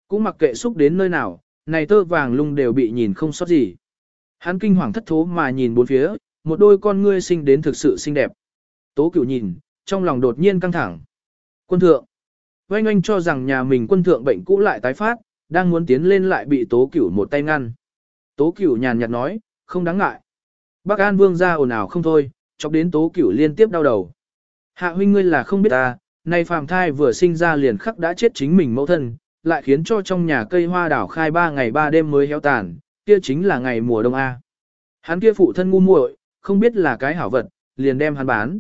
Cũng mặc kệ xúc đến nơi nào, này tơ vàng lung đều bị nhìn không sót gì. Hắn kinh hoàng thất thố mà nhìn bốn phía, một đôi con ngươi sinh đến thực sự xinh đẹp. Tố cửu nhìn, trong lòng đột nhiên căng thẳng. Quân thượng. Oanh oanh cho rằng nhà mình quân thượng bệnh cũ lại tái phát, đang muốn tiến lên lại bị tố cửu một tay ngăn. Tố cửu nhàn nhạt nói, không đáng ngại. Bác An Vương ra ồn ào không thôi, chọc đến tố cửu liên tiếp đau đầu. Hạ huynh ngươi là không biết ta, nay phàm thai vừa sinh ra liền khắc đã chết chính mình mẫu thân, lại khiến cho trong nhà cây hoa đảo khai ba ngày ba đêm mới héo tàn, kia chính là ngày mùa đông A. Hắn kia phụ thân ngu muội, không biết là cái hảo vật, liền đem hắn bán.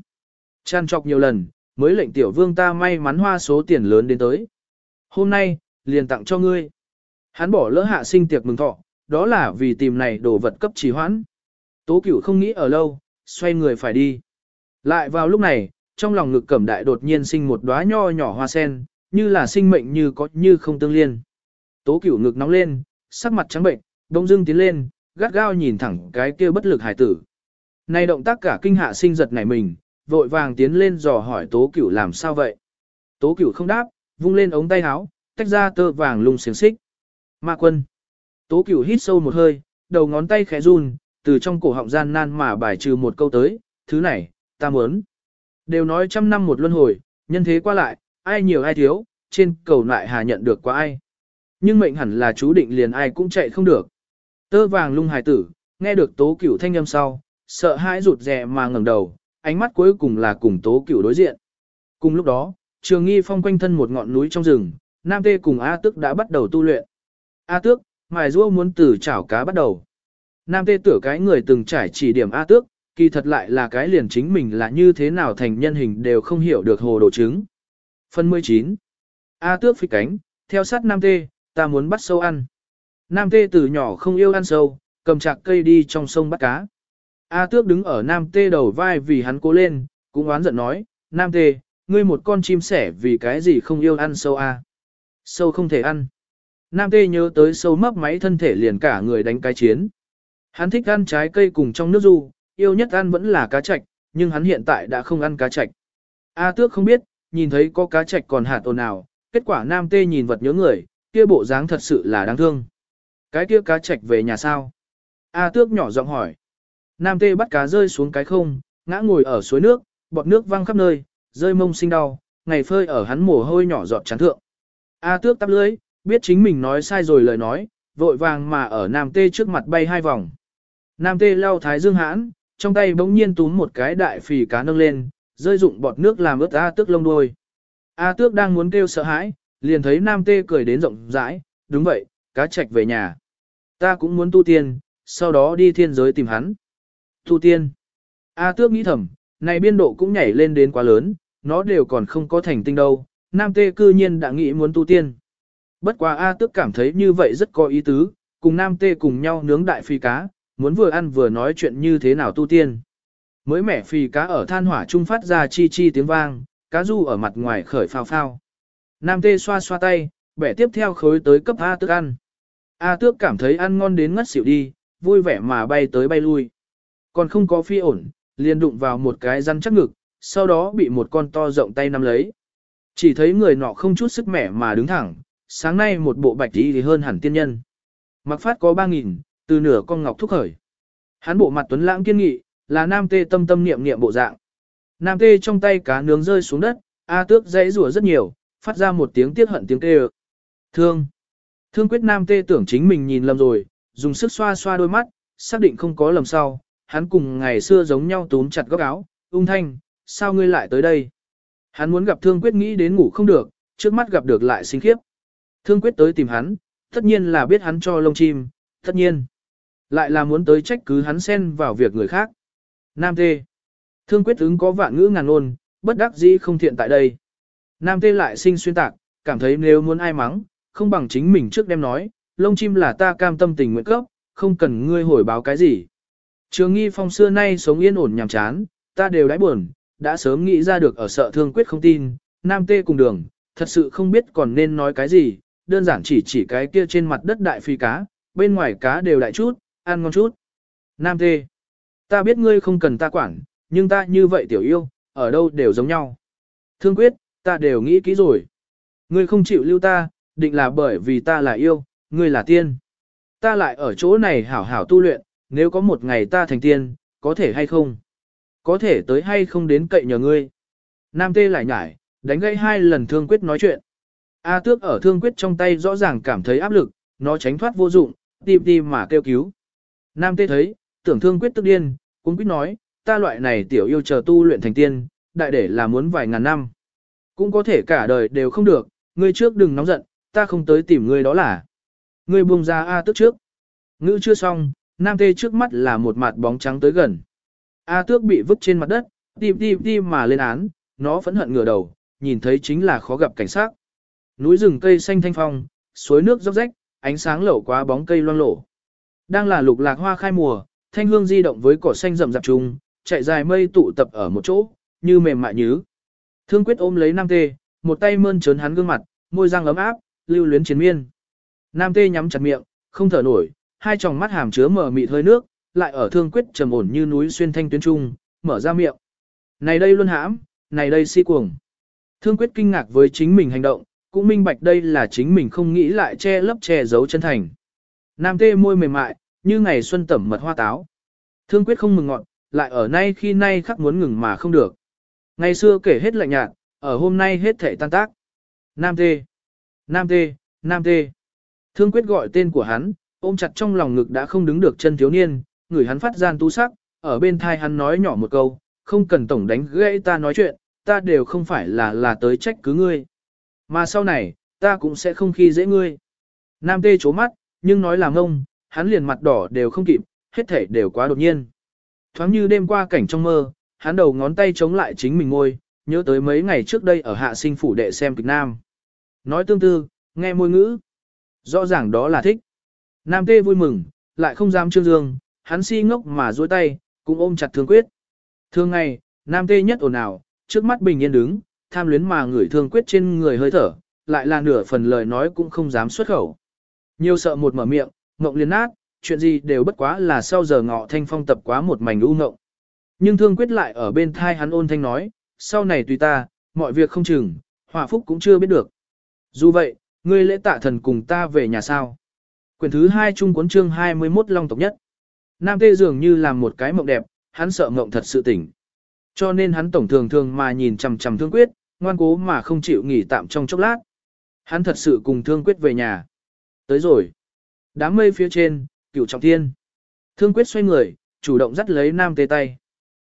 Chăn trọc nhiều lần, mới lệnh tiểu vương ta may mắn hoa số tiền lớn đến tới. Hôm nay, liền tặng cho ngươi. Hắn bỏ lỡ hạ sinh tiệc mừng thọ, đó là vì tìm này đồ vật cấp trì hoãn. Tố cửu không nghĩ ở lâu, xoay người phải đi. Lại vào lúc này, trong lòng ngực cẩm đại đột nhiên sinh một đóa nho nhỏ hoa sen, như là sinh mệnh như có như không tương liên. Tố cửu ngực nóng lên, sắc mặt trắng bệnh, đông dưng tiến lên, gắt gao nhìn thẳng cái kia bất lực hải tử. Này động tác cả kinh hạ sinh giật nảy mình, vội vàng tiến lên dò hỏi tố cửu làm sao vậy. Tố cửu không đáp, vung lên ống tay áo, tách ra tơ vàng lung xiềng xích. Ma quân. Tố cửu hít sâu một hơi, đầu ngón tay khẽ run, từ trong cổ họng gian nan mà bài trừ một câu tới, thứ này, ta muốn. Đều nói trăm năm một luân hồi, nhân thế qua lại, ai nhiều ai thiếu, trên cầu lại hà nhận được qua ai. Nhưng mệnh hẳn là chú định liền ai cũng chạy không được. Tơ vàng lung hài tử, nghe được tố cửu thanh âm sau, sợ hãi rụt rè mà ngẩng đầu, ánh mắt cuối cùng là cùng tố cửu đối diện. Cùng lúc đó, trường nghi phong quanh thân một ngọn núi trong rừng, Nam Tê cùng A Tước đã bắt đầu tu luyện. A Tước, mài rua muốn từ chảo cá bắt đầu. Nam Tê tưởng cái người từng trải chỉ điểm A Tước, kỳ thật lại là cái liền chính mình là như thế nào thành nhân hình đều không hiểu được hồ đồ chứng. Phần 19. A Tước phi cánh, theo sát Nam Tê, ta muốn bắt sâu ăn. Nam Tê từ nhỏ không yêu ăn sâu, cầm chạc cây đi trong sông bắt cá. A tước đứng ở Nam Tê đầu vai vì hắn cố lên, cũng oán giận nói, Nam Tê, ngươi một con chim sẻ vì cái gì không yêu ăn sâu a? Sâu không thể ăn. Nam Tê nhớ tới sâu mấp máy thân thể liền cả người đánh cái chiến. Hắn thích ăn trái cây cùng trong nước du, yêu nhất ăn vẫn là cá chạch, nhưng hắn hiện tại đã không ăn cá chạch. A tước không biết, nhìn thấy có cá chạch còn hạt ồn nào, kết quả Nam Tê nhìn vật nhớ người, kia bộ dáng thật sự là đáng thương. Cái kia cá chạch về nhà sao? A tước nhỏ giọng hỏi. Nam tê bắt cá rơi xuống cái không, ngã ngồi ở suối nước, bọt nước văng khắp nơi, rơi mông sinh đau, ngày phơi ở hắn mồ hôi nhỏ giọt chán thượng. A tước tắp lưới, biết chính mình nói sai rồi lời nói, vội vàng mà ở Nam tê trước mặt bay hai vòng. Nam tê lau thái dương hãn, trong tay bỗng nhiên túm một cái đại phì cá nâng lên, rơi dụng bọt nước làm ướt A tước lông đuôi. A tước đang muốn kêu sợ hãi, liền thấy nam tê cười đến rộng rãi, đúng vậy, cá trạch về nhà. Ta cũng muốn tu tiên, sau đó đi thiên giới tìm hắn. Tu tiên. A à, tước nghĩ thầm, này biên độ cũng nhảy lên đến quá lớn, nó đều còn không có thành tinh đâu, nam tê cư nhiên đã nghĩ muốn tu tiên. Bất quá A à, tước cảm thấy như vậy rất có ý tứ, cùng nam tê cùng nhau nướng đại phi cá, muốn vừa ăn vừa nói chuyện như thế nào tu tiên. Mới mẻ phi cá ở than hỏa trung phát ra chi chi tiếng vang, cá du ở mặt ngoài khởi phao phao. Nam tê xoa xoa tay, bẻ tiếp theo khối tới cấp A à, tước ăn. A tước cảm thấy ăn ngon đến ngất xỉu đi, vui vẻ mà bay tới bay lui. Còn không có phi ổn, liền đụng vào một cái rắn chắc ngực, sau đó bị một con to rộng tay nắm lấy. Chỉ thấy người nọ không chút sức mẻ mà đứng thẳng, sáng nay một bộ bạch đi thì hơn hẳn tiên nhân. Mặc phát có 3.000, từ nửa con ngọc thúc khởi. Hắn bộ mặt tuấn lãng kiên nghị, là nam tê tâm tâm niệm niệm bộ dạng. Nam tê trong tay cá nướng rơi xuống đất, A tước dãy rủa rất nhiều, phát ra một tiếng tiếc hận tiếng kêu. Thương. Thương quyết nam tê tưởng chính mình nhìn lầm rồi, dùng sức xoa xoa đôi mắt, xác định không có lầm sau. Hắn cùng ngày xưa giống nhau túm chặt góc áo, ung thanh, sao ngươi lại tới đây? Hắn muốn gặp thương quyết nghĩ đến ngủ không được, trước mắt gặp được lại sinh khiếp. Thương quyết tới tìm hắn, tất nhiên là biết hắn cho lông chim, tất nhiên. Lại là muốn tới trách cứ hắn xen vào việc người khác. Nam Tê. Thương quyết ứng có vạn ngữ ngàn ngôn, bất đắc dĩ không thiện tại đây. Nam Tê lại sinh xuyên tạc, cảm thấy nếu muốn ai mắng, không bằng chính mình trước đem nói, lông chim là ta cam tâm tình nguyện cấp, không cần ngươi hồi báo cái gì. Trường nghi phong xưa nay sống yên ổn nhàm chán, ta đều đãi buồn, đã sớm nghĩ ra được ở sợ thương quyết không tin, Nam Tê cùng đường, thật sự không biết còn nên nói cái gì, đơn giản chỉ chỉ cái kia trên mặt đất đại phi cá, bên ngoài cá đều đại chút, ăn ngon chút. Nam Tê, ta biết ngươi không cần ta quản, nhưng ta như vậy tiểu yêu, ở đâu đều giống nhau. Thương quyết, ta đều nghĩ kỹ rồi. Ngươi không chịu lưu ta, định là bởi vì ta là yêu, ngươi là tiên. Ta lại ở chỗ này hảo hảo tu luyện, nếu có một ngày ta thành tiên, có thể hay không? Có thể tới hay không đến cậy nhờ ngươi. Nam tê lại nhải, đánh gãy hai lần thương quyết nói chuyện. A tước ở thương quyết trong tay rõ ràng cảm thấy áp lực, nó tránh thoát vô dụng, tìm tìm mà kêu cứu. Nam tê thấy, tưởng thương quyết tức điên, cũng quyết nói, ta loại này tiểu yêu chờ tu luyện thành tiên, đại để là muốn vài ngàn năm. Cũng có thể cả đời đều không được, ngươi trước đừng nóng giận, ta không tới tìm ngươi đó là. Ngươi buông ra A tước trước. Ngữ chưa xong, nam tê trước mắt là một mặt bóng trắng tới gần. A tước bị vứt trên mặt đất, tìm tìm tìm mà lên án, nó phẫn hận ngửa đầu, nhìn thấy chính là khó gặp cảnh sát. Núi rừng cây xanh thanh phong, suối nước róc rách, ánh sáng lẩu qua bóng cây loang lổ. Đang là lục lạc hoa khai mùa, thanh hương di động với cỏ xanh rậm rạp trùng, chạy dài mây tụ tập ở một chỗ, như mềm mại nhứ. Thương quyết ôm lấy Nam Tê, một tay mơn trớn hắn gương mặt, môi răng ấm áp, lưu luyến chiến miên. Nam Tê nhắm chặt miệng, không thở nổi, hai tròng mắt hàm chứa mở mịt hơi nước, lại ở thương quyết trầm ổn như núi xuyên thanh tuyến trung, mở ra miệng. Này đây luôn hãm, này đây si cuồng. Thương quyết kinh ngạc với chính mình hành động, cũng minh bạch đây là chính mình không nghĩ lại che lấp che giấu chân thành. Nam tê môi mềm mại, như ngày xuân tẩm mật hoa táo. Thương quyết không mừng ngọn, lại ở nay khi nay khắc muốn ngừng mà không được. Ngày xưa kể hết lạnh nhạt, ở hôm nay hết thể tan tác. Nam tê, Nam tê, Nam tê. Thương quyết gọi tên của hắn, ôm chặt trong lòng ngực đã không đứng được chân thiếu niên, người hắn phát gian tú sắc, ở bên thai hắn nói nhỏ một câu, không cần tổng đánh gãy ta nói chuyện, ta đều không phải là là tới trách cứ ngươi. Mà sau này, ta cũng sẽ không khi dễ ngươi. Nam tê chố mắt, nhưng nói là ngông, hắn liền mặt đỏ đều không kịp, hết thể đều quá đột nhiên. Thoáng như đêm qua cảnh trong mơ, hắn đầu ngón tay chống lại chính mình ngôi, nhớ tới mấy ngày trước đây ở hạ sinh phủ đệ xem kịch nam. Nói tương tư, nghe môi ngữ. Rõ ràng đó là thích. Nam tê vui mừng, lại không dám trương dương, hắn si ngốc mà duỗi tay, cũng ôm chặt thương quyết. Thương ngày, nam tê nhất ồn ào, trước mắt bình yên đứng, tham luyến mà ngửi thương quyết trên người hơi thở, lại là nửa phần lời nói cũng không dám xuất khẩu. Nhiều sợ một mở miệng, ngộng liền nát, chuyện gì đều bất quá là sau giờ ngọ thanh phong tập quá một mảnh u ngộng. Nhưng thương quyết lại ở bên thai hắn ôn thanh nói, sau này tùy ta, mọi việc không chừng, hòa phúc cũng chưa biết được. Dù vậy, ngươi lễ tạ thần cùng ta về nhà sao. Quyển thứ hai trung cuốn chương 21 long tộc nhất. Nam Tê dường như làm một cái mộng đẹp, hắn sợ mộng thật sự tỉnh. Cho nên hắn tổng thường thường mà nhìn chằm chằm thương quyết, ngoan cố mà không chịu nghỉ tạm trong chốc lát. Hắn thật sự cùng thương quyết về nhà. Tới rồi. Đám mây phía trên, cửu trọng thiên. Thương quyết xoay người, chủ động dắt lấy nam tê tay.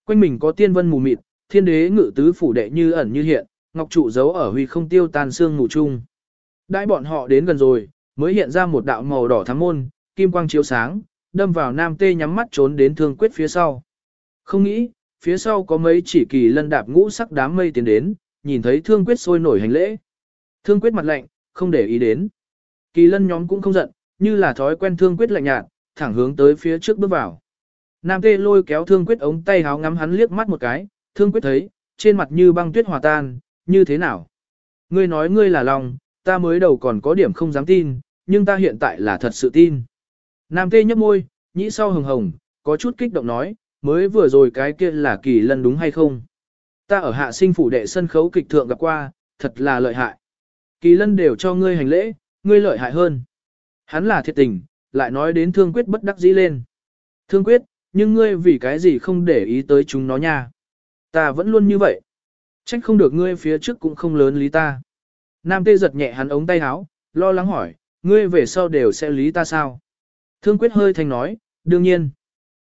Quanh mình có tiên vân mù mịt, thiên đế ngự tứ phủ đệ như ẩn như hiện, ngọc trụ giấu ở huy không tiêu tan xương ngủ chung. Đại bọn họ đến gần rồi, mới hiện ra một đạo màu đỏ thắm môn, kim quang chiếu sáng, đâm vào nam tê nhắm mắt trốn đến thương quyết phía sau. Không nghĩ, phía sau có mấy chỉ kỳ lân đạp ngũ sắc đám mây tiến đến, nhìn thấy thương quyết sôi nổi hành lễ. Thương quyết mặt lạnh, không để ý đến. Kỳ lân nhóm cũng không giận, như là thói quen thương quyết lạnh nhạt, thẳng hướng tới phía trước bước vào. Nam tê lôi kéo thương quyết ống tay háo ngắm hắn liếc mắt một cái, thương quyết thấy, trên mặt như băng tuyết hòa tan, như thế nào? Ngươi nói ngươi là lòng, ta mới đầu còn có điểm không dám tin, nhưng ta hiện tại là thật sự tin. Nam tê nhấp môi, nhĩ sau hừng hồng, có chút kích động nói, mới vừa rồi cái kia là kỳ lân đúng hay không? Ta ở hạ sinh phủ đệ sân khấu kịch thượng gặp qua, thật là lợi hại. Kỳ lân đều cho ngươi hành lễ, ngươi lợi hại hơn. Hắn là thiệt tình, lại nói đến thương quyết bất đắc dĩ lên. Thương quyết, nhưng ngươi vì cái gì không để ý tới chúng nó nha. Ta vẫn luôn như vậy. Trách không được ngươi phía trước cũng không lớn lý ta. Nam tê giật nhẹ hắn ống tay áo, lo lắng hỏi, ngươi về sau đều sẽ lý ta sao? Thương quyết hơi thanh nói, đương nhiên.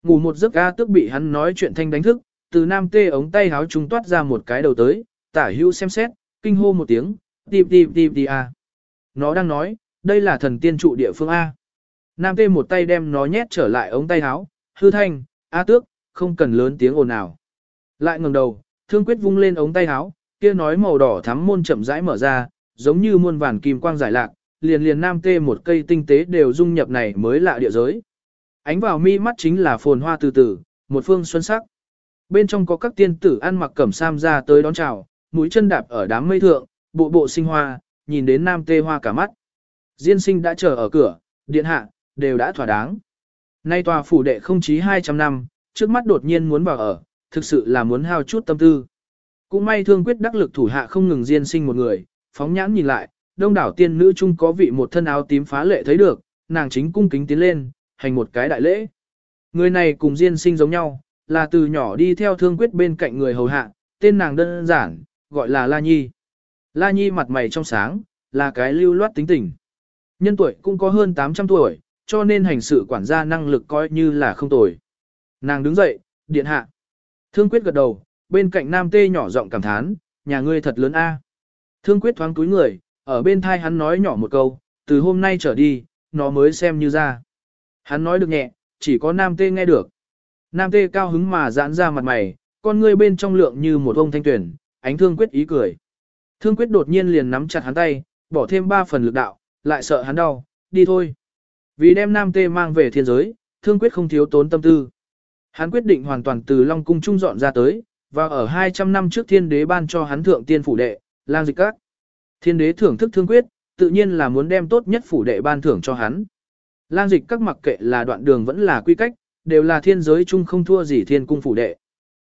Ngủ một giấc ga tức bị hắn nói chuyện thanh đánh thức, từ nam tê ống tay áo trung toát ra một cái đầu tới, tả hữu xem xét, kinh hô một tiếng, tìm tìm tìm tìm à. Nó đang nói, đây là thần tiên trụ địa phương A. Nam tê một tay đem nó nhét trở lại ống tay áo, hư thanh, A tước, không cần lớn tiếng ồn nào. Lại ngẩng đầu, thương quyết vung lên ống tay áo, kia nói màu đỏ thắm môn chậm rãi mở ra, giống như muôn vàn kim quang giải lạc, liền liền nam tê một cây tinh tế đều dung nhập này mới lạ địa giới. Ánh vào mi mắt chính là phồn hoa từ từ, một phương xuân sắc. Bên trong có các tiên tử ăn mặc cẩm sam ra tới đón chào, mũi chân đạp ở đám mây thượng, bộ bộ sinh hoa, nhìn đến nam tê hoa cả mắt. Diên sinh đã chờ ở cửa, điện hạ, đều đã thỏa đáng. Nay tòa phủ đệ không chí 200 năm, trước mắt đột nhiên muốn vào ở, thực sự là muốn hao chút tâm tư. Cũng may thương quyết đắc lực thủ hạ không ngừng diên sinh một người, phóng nhãn nhìn lại, đông đảo tiên nữ chung có vị một thân áo tím phá lệ thấy được, nàng chính cung kính tiến lên, hành một cái đại lễ. Người này cùng diên sinh giống nhau, là từ nhỏ đi theo thương quyết bên cạnh người hầu hạ, tên nàng đơn giản, gọi là La Nhi. La Nhi mặt mày trong sáng, là cái lưu loát tính tình. Nhân tuổi cũng có hơn 800 tuổi, cho nên hành sự quản gia năng lực coi như là không tồi. Nàng đứng dậy, điện hạ. Thương quyết gật đầu, bên cạnh nam tê nhỏ giọng cảm thán, nhà ngươi thật lớn a. Thương quyết thoáng túi người, ở bên thai hắn nói nhỏ một câu, từ hôm nay trở đi, nó mới xem như ra. Hắn nói được nhẹ, chỉ có nam tê nghe được. Nam tê cao hứng mà giãn ra mặt mày, con ngươi bên trong lượng như một ông thanh tuyển, ánh thương quyết ý cười. Thương quyết đột nhiên liền nắm chặt hắn tay, bỏ thêm ba phần lực đạo, lại sợ hắn đau, đi thôi. Vì đem nam tê mang về thiên giới, thương quyết không thiếu tốn tâm tư. Hắn quyết định hoàn toàn từ Long Cung trung dọn ra tới, và ở 200 năm trước thiên đế ban cho hắn thượng tiên phủ đệ, lang dịch các. Thiên đế thưởng thức thương quyết, tự nhiên là muốn đem tốt nhất phủ đệ ban thưởng cho hắn. Lang dịch các mặc kệ là đoạn đường vẫn là quy cách, đều là thiên giới chung không thua gì thiên cung phủ đệ.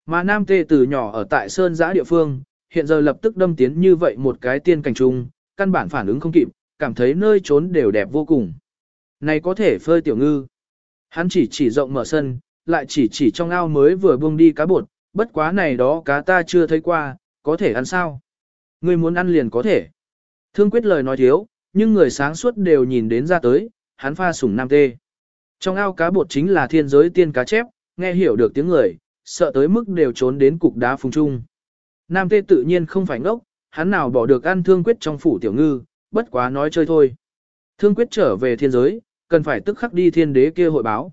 Mà nam tê từ nhỏ ở tại Sơn Giã địa phương, hiện giờ lập tức đâm tiến như vậy một cái tiên cảnh trung, căn bản phản ứng không kịp, cảm thấy nơi trốn đều đẹp vô cùng. Này có thể phơi tiểu ngư. Hắn chỉ chỉ rộng mở sân, lại chỉ chỉ trong ao mới vừa buông đi cá bột, bất quá này đó cá ta chưa thấy qua, có thể ăn sao? Ngươi muốn ăn liền có thể. Thương quyết lời nói thiếu, nhưng người sáng suốt đều nhìn đến ra tới, hắn pha sủng nam tê. Trong ao cá bột chính là thiên giới tiên cá chép, nghe hiểu được tiếng người, sợ tới mức đều trốn đến cục đá phùng trung. Nam tê tự nhiên không phải ngốc, hắn nào bỏ được ăn thương quyết trong phủ tiểu ngư, bất quá nói chơi thôi. Thương quyết trở về thiên giới, cần phải tức khắc đi thiên đế kia hội báo.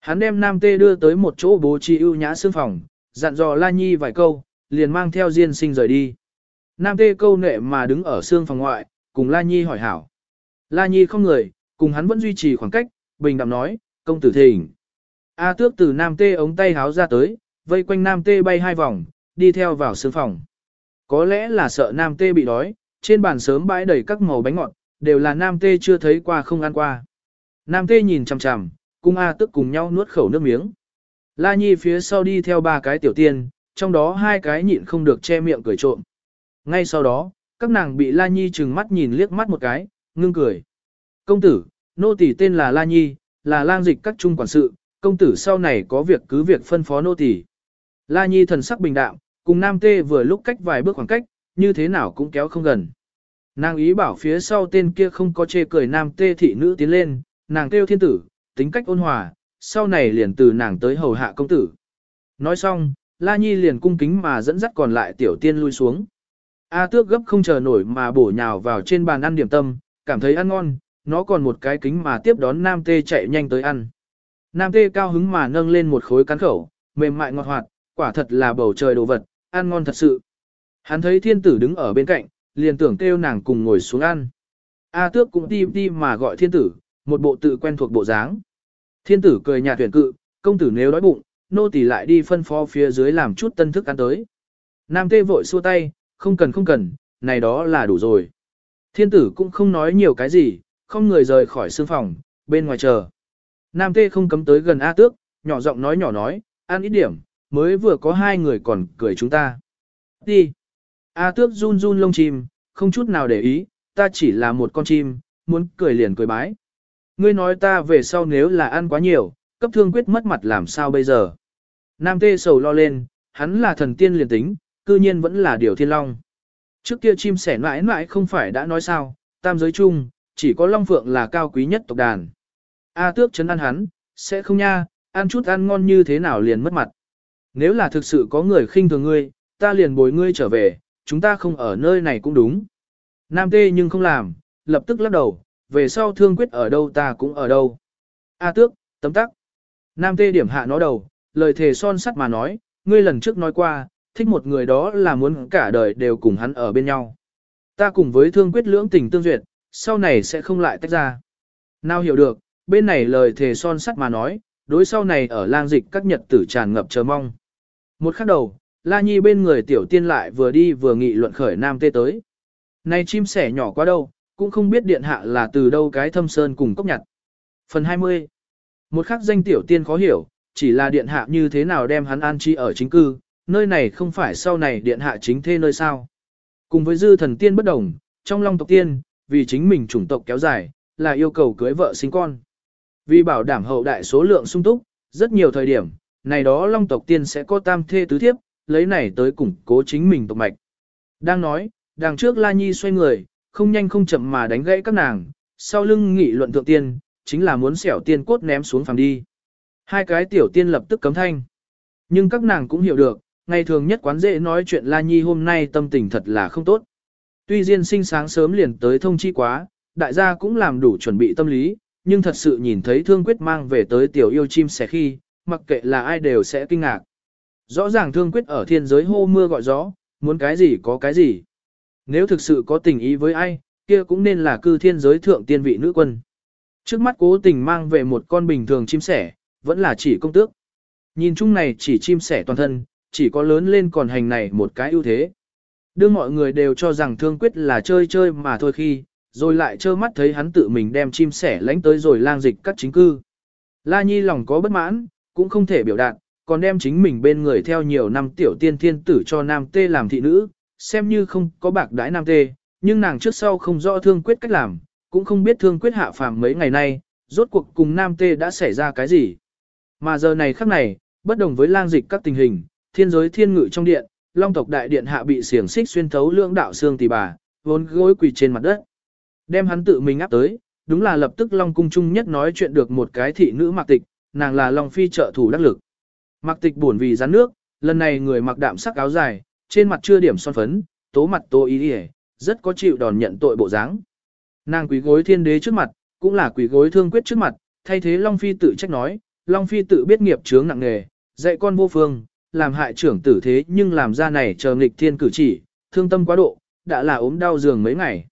Hắn đem Nam Tê đưa tới một chỗ bố trí ưu nhã xương phòng, dặn dò La Nhi vài câu, liền mang theo Diên sinh rời đi. Nam Tê câu nệ mà đứng ở xương phòng ngoại, cùng La Nhi hỏi hảo. La Nhi không người, cùng hắn vẫn duy trì khoảng cách, bình đạm nói, công tử thỉnh. A tước từ Nam Tê ống tay háo ra tới, vây quanh Nam Tê bay hai vòng, đi theo vào xương phòng. Có lẽ là sợ Nam Tê bị đói, trên bàn sớm bãi đầy các màu bánh ngọt, đều là Nam Tê chưa thấy qua không ăn qua. Nam Tê nhìn chằm chằm, cùng A Tước cùng nhau nuốt khẩu nước miếng. La Nhi phía sau đi theo ba cái tiểu tiên, trong đó hai cái nhịn không được che miệng cười trộm. Ngay sau đó, các nàng bị La Nhi trừng mắt nhìn liếc mắt một cái, ngưng cười. Công tử, nô tỳ tên là La Nhi, là lang dịch các trung quản sự, công tử sau này có việc cứ việc phân phó nô tỳ. La Nhi thần sắc bình đạm, cùng Nam Tê vừa lúc cách vài bước khoảng cách, như thế nào cũng kéo không gần. Nàng ý bảo phía sau tên kia không có chê cười Nam Tê thị nữ tiến lên, nàng kêu thiên tử, tính cách ôn hòa, sau này liền từ nàng tới hầu hạ công tử. Nói xong, La Nhi liền cung kính mà dẫn dắt còn lại tiểu tiên lui xuống. A tước gấp không chờ nổi mà bổ nhào vào trên bàn ăn điểm tâm, cảm thấy ăn ngon, nó còn một cái kính mà tiếp đón Nam Tê chạy nhanh tới ăn. Nam Tê cao hứng mà nâng lên một khối cắn khẩu, mềm mại ngọt hoạt, quả thật là bầu trời đồ vật, ăn ngon thật sự. Hắn thấy thiên tử đứng ở bên cạnh, liền tưởng kêu nàng cùng ngồi xuống ăn. A tước cũng tim tim mà gọi thiên tử, một bộ tự quen thuộc bộ dáng. Thiên tử cười nhạt tuyển cự, công tử nếu đói bụng, nô tỳ lại đi phân phó phía dưới làm chút tân thức ăn tới. Nam tê vội xua tay, không cần không cần, này đó là đủ rồi. Thiên tử cũng không nói nhiều cái gì, không người rời khỏi sương phòng, bên ngoài chờ. Nam tê không cấm tới gần A tước, nhỏ giọng nói nhỏ nói, ăn ít điểm, mới vừa có hai người còn cười chúng ta. Đi. A tước run run lông chim, không chút nào để ý, ta chỉ là một con chim, muốn cười liền cười bái. Ngươi nói ta về sau nếu là ăn quá nhiều, cấp thương quyết mất mặt làm sao bây giờ. Nam tê sầu lo lên, hắn là thần tiên liền tính, cư nhiên vẫn là điều thiên long. Trước kia chim sẻ mãi mãi không phải đã nói sao, tam giới chung, chỉ có long phượng là cao quý nhất tộc đàn. A tước chấn ăn hắn, sẽ không nha, ăn chút ăn ngon như thế nào liền mất mặt. Nếu là thực sự có người khinh thường ngươi, ta liền bồi ngươi trở về, chúng ta không ở nơi này cũng đúng. Nam tê nhưng không làm, lập tức lắc đầu, về sau thương quyết ở đâu ta cũng ở đâu. A tước, tấm tắc. Nam tê điểm hạ nó đầu, lời thề son sắt mà nói, ngươi lần trước nói qua, thích một người đó là muốn cả đời đều cùng hắn ở bên nhau. Ta cùng với thương quyết lưỡng tình tương duyệt, sau này sẽ không lại tách ra. Nào hiểu được, bên này lời thề son sắt mà nói, đối sau này ở lang dịch các nhật tử tràn ngập chờ mong. Một khắc đầu, La Nhi bên người tiểu tiên lại vừa đi vừa nghị luận khởi nam tê tới. Này chim sẻ nhỏ quá đâu, cũng không biết điện hạ là từ đâu cái thâm sơn cùng cốc nhặt. Phần 20 Một khắc danh tiểu tiên khó hiểu, chỉ là điện hạ như thế nào đem hắn an trí ở chính cư, nơi này không phải sau này điện hạ chính thê nơi sao. Cùng với dư thần tiên bất đồng, trong long tộc tiên, vì chính mình chủng tộc kéo dài, là yêu cầu cưới vợ sinh con. Vì bảo đảm hậu đại số lượng sung túc, rất nhiều thời điểm, này đó long tộc tiên sẽ có tam thê tứ thiếp, lấy này tới củng cố chính mình tộc mạch. Đang nói, đằng trước La Nhi xoay người, không nhanh không chậm mà đánh gãy các nàng, sau lưng nghị luận thượng tiên, chính là muốn xẻo tiên cốt ném xuống phẳng đi. Hai cái tiểu tiên lập tức cấm thanh. Nhưng các nàng cũng hiểu được, ngày thường nhất quán dễ nói chuyện La Nhi hôm nay tâm tình thật là không tốt. Tuy Diên sinh sáng sớm liền tới thông chi quá, đại gia cũng làm đủ chuẩn bị tâm lý, nhưng thật sự nhìn thấy thương quyết mang về tới tiểu yêu chim sẻ khi, mặc kệ là ai đều sẽ kinh ngạc. Rõ ràng thương quyết ở thiên giới hô mưa gọi gió, muốn cái gì có cái gì. Nếu thực sự có tình ý với ai, kia cũng nên là cư thiên giới thượng tiên vị nữ quân. Trước mắt cố tình mang về một con bình thường chim sẻ, vẫn là chỉ công tước. Nhìn chung này chỉ chim sẻ toàn thân, chỉ có lớn lên còn hành này một cái ưu thế. Đưa mọi người đều cho rằng thương quyết là chơi chơi mà thôi khi, rồi lại trơ mắt thấy hắn tự mình đem chim sẻ lánh tới rồi lang dịch các chính cư. La Nhi lòng có bất mãn, cũng không thể biểu đạt, còn đem chính mình bên người theo nhiều năm tiểu tiên thiên tử cho nam tê làm thị nữ, xem như không có bạc đãi nam tê, nhưng nàng trước sau không rõ thương quyết cách làm, cũng không biết thương quyết hạ phàm mấy ngày nay, rốt cuộc cùng nam tê đã xảy ra cái gì. Mà giờ này khắc này, bất đồng với lang dịch các tình hình, thiên giới thiên ngự trong điện, long tộc đại điện hạ bị xiềng xích xuyên thấu lưỡng đạo xương tỷ bà, vốn gối quỳ trên mặt đất. Đem hắn tự mình áp tới, đúng là lập tức long cung trung nhất nói chuyện được một cái thị nữ mặc tịch, nàng là long phi trợ thủ đắc lực. Mặc tịch buồn vì rắn nước, lần này người mặc đạm sắc áo dài, trên mặt chưa điểm son phấn, tố mặt tô ý hề, rất có chịu đòn nhận tội bộ dáng. Nàng quỳ gối thiên đế trước mặt, cũng là quỳ gối thương quyết trước mặt, thay thế Long Phi tự trách nói, Long Phi tự biết nghiệp chướng nặng nghề, dạy con vô phương, làm hại trưởng tử thế nhưng làm ra này chờ nghịch thiên cử chỉ, thương tâm quá độ, đã là ốm đau giường mấy ngày.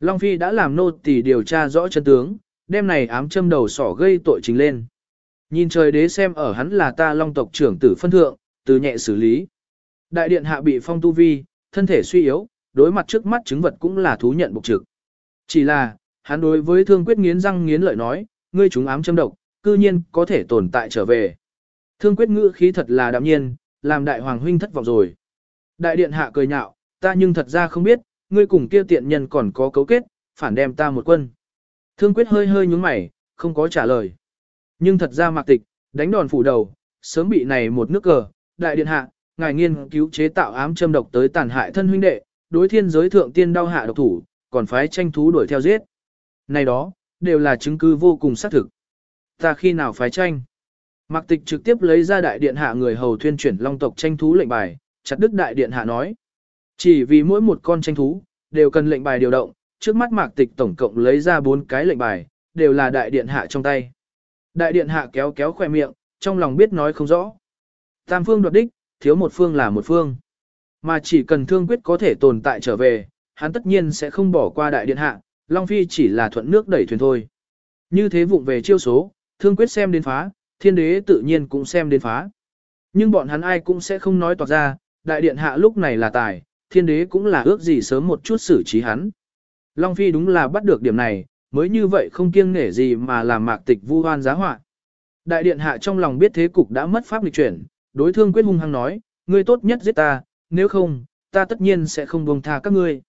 Long Phi đã làm nô tỳ điều tra rõ chân tướng, đêm này ám châm đầu sỏ gây tội chính lên. Nhìn trời đế xem ở hắn là ta long tộc trưởng tử phân thượng, từ nhẹ xử lý. Đại điện hạ bị phong tu vi, thân thể suy yếu, đối mặt trước mắt chứng vật cũng là thú nhận bục trực. Chỉ là, hắn đối với thương quyết nghiến răng nghiến lợi nói, ngươi chúng ám châm độc, cư nhiên có thể tồn tại trở về. Thương quyết ngữ khí thật là đạm nhiên, làm đại hoàng huynh thất vọng rồi. Đại điện hạ cười nhạo, ta nhưng thật ra không biết, ngươi cùng kia tiện nhân còn có cấu kết, phản đem ta một quân. Thương quyết hơi hơi nhúng mày, không có trả lời. Nhưng thật ra mạc tịch, đánh đòn phủ đầu, sớm bị này một nước cờ, đại điện hạ, ngài nghiên cứu chế tạo ám châm độc tới tàn hại thân huynh đệ, đối thiên giới thượng tiên đau hạ độc thủ, còn phái tranh thú đuổi theo giết. Này đó, đều là chứng cứ vô cùng xác thực. Ta khi nào phái tranh? Mạc Tịch trực tiếp lấy ra đại điện hạ người hầu thuyên chuyển long tộc tranh thú lệnh bài, chặt đứt đại điện hạ nói. Chỉ vì mỗi một con tranh thú, đều cần lệnh bài điều động, trước mắt Mạc Tịch tổng cộng lấy ra bốn cái lệnh bài, đều là đại điện hạ trong tay. Đại điện hạ kéo kéo khoe miệng, trong lòng biết nói không rõ. Tam phương đoạt đích, thiếu một phương là một phương. Mà chỉ cần thương quyết có thể tồn tại trở về, hắn tất nhiên sẽ không bỏ qua đại điện hạ, Long Phi chỉ là thuận nước đẩy thuyền thôi. Như thế vụng về chiêu số, thương quyết xem đến phá, thiên đế tự nhiên cũng xem đến phá. Nhưng bọn hắn ai cũng sẽ không nói toạc ra, đại điện hạ lúc này là tài, thiên đế cũng là ước gì sớm một chút xử trí hắn. Long Phi đúng là bắt được điểm này, mới như vậy không kiêng nể gì mà làm mạc tịch vu hoan giá họa. Đại điện hạ trong lòng biết thế cục đã mất pháp lịch chuyển, đối thương quyết hung hăng nói, ngươi tốt nhất giết ta, nếu không, ta tất nhiên sẽ không buông tha các ngươi.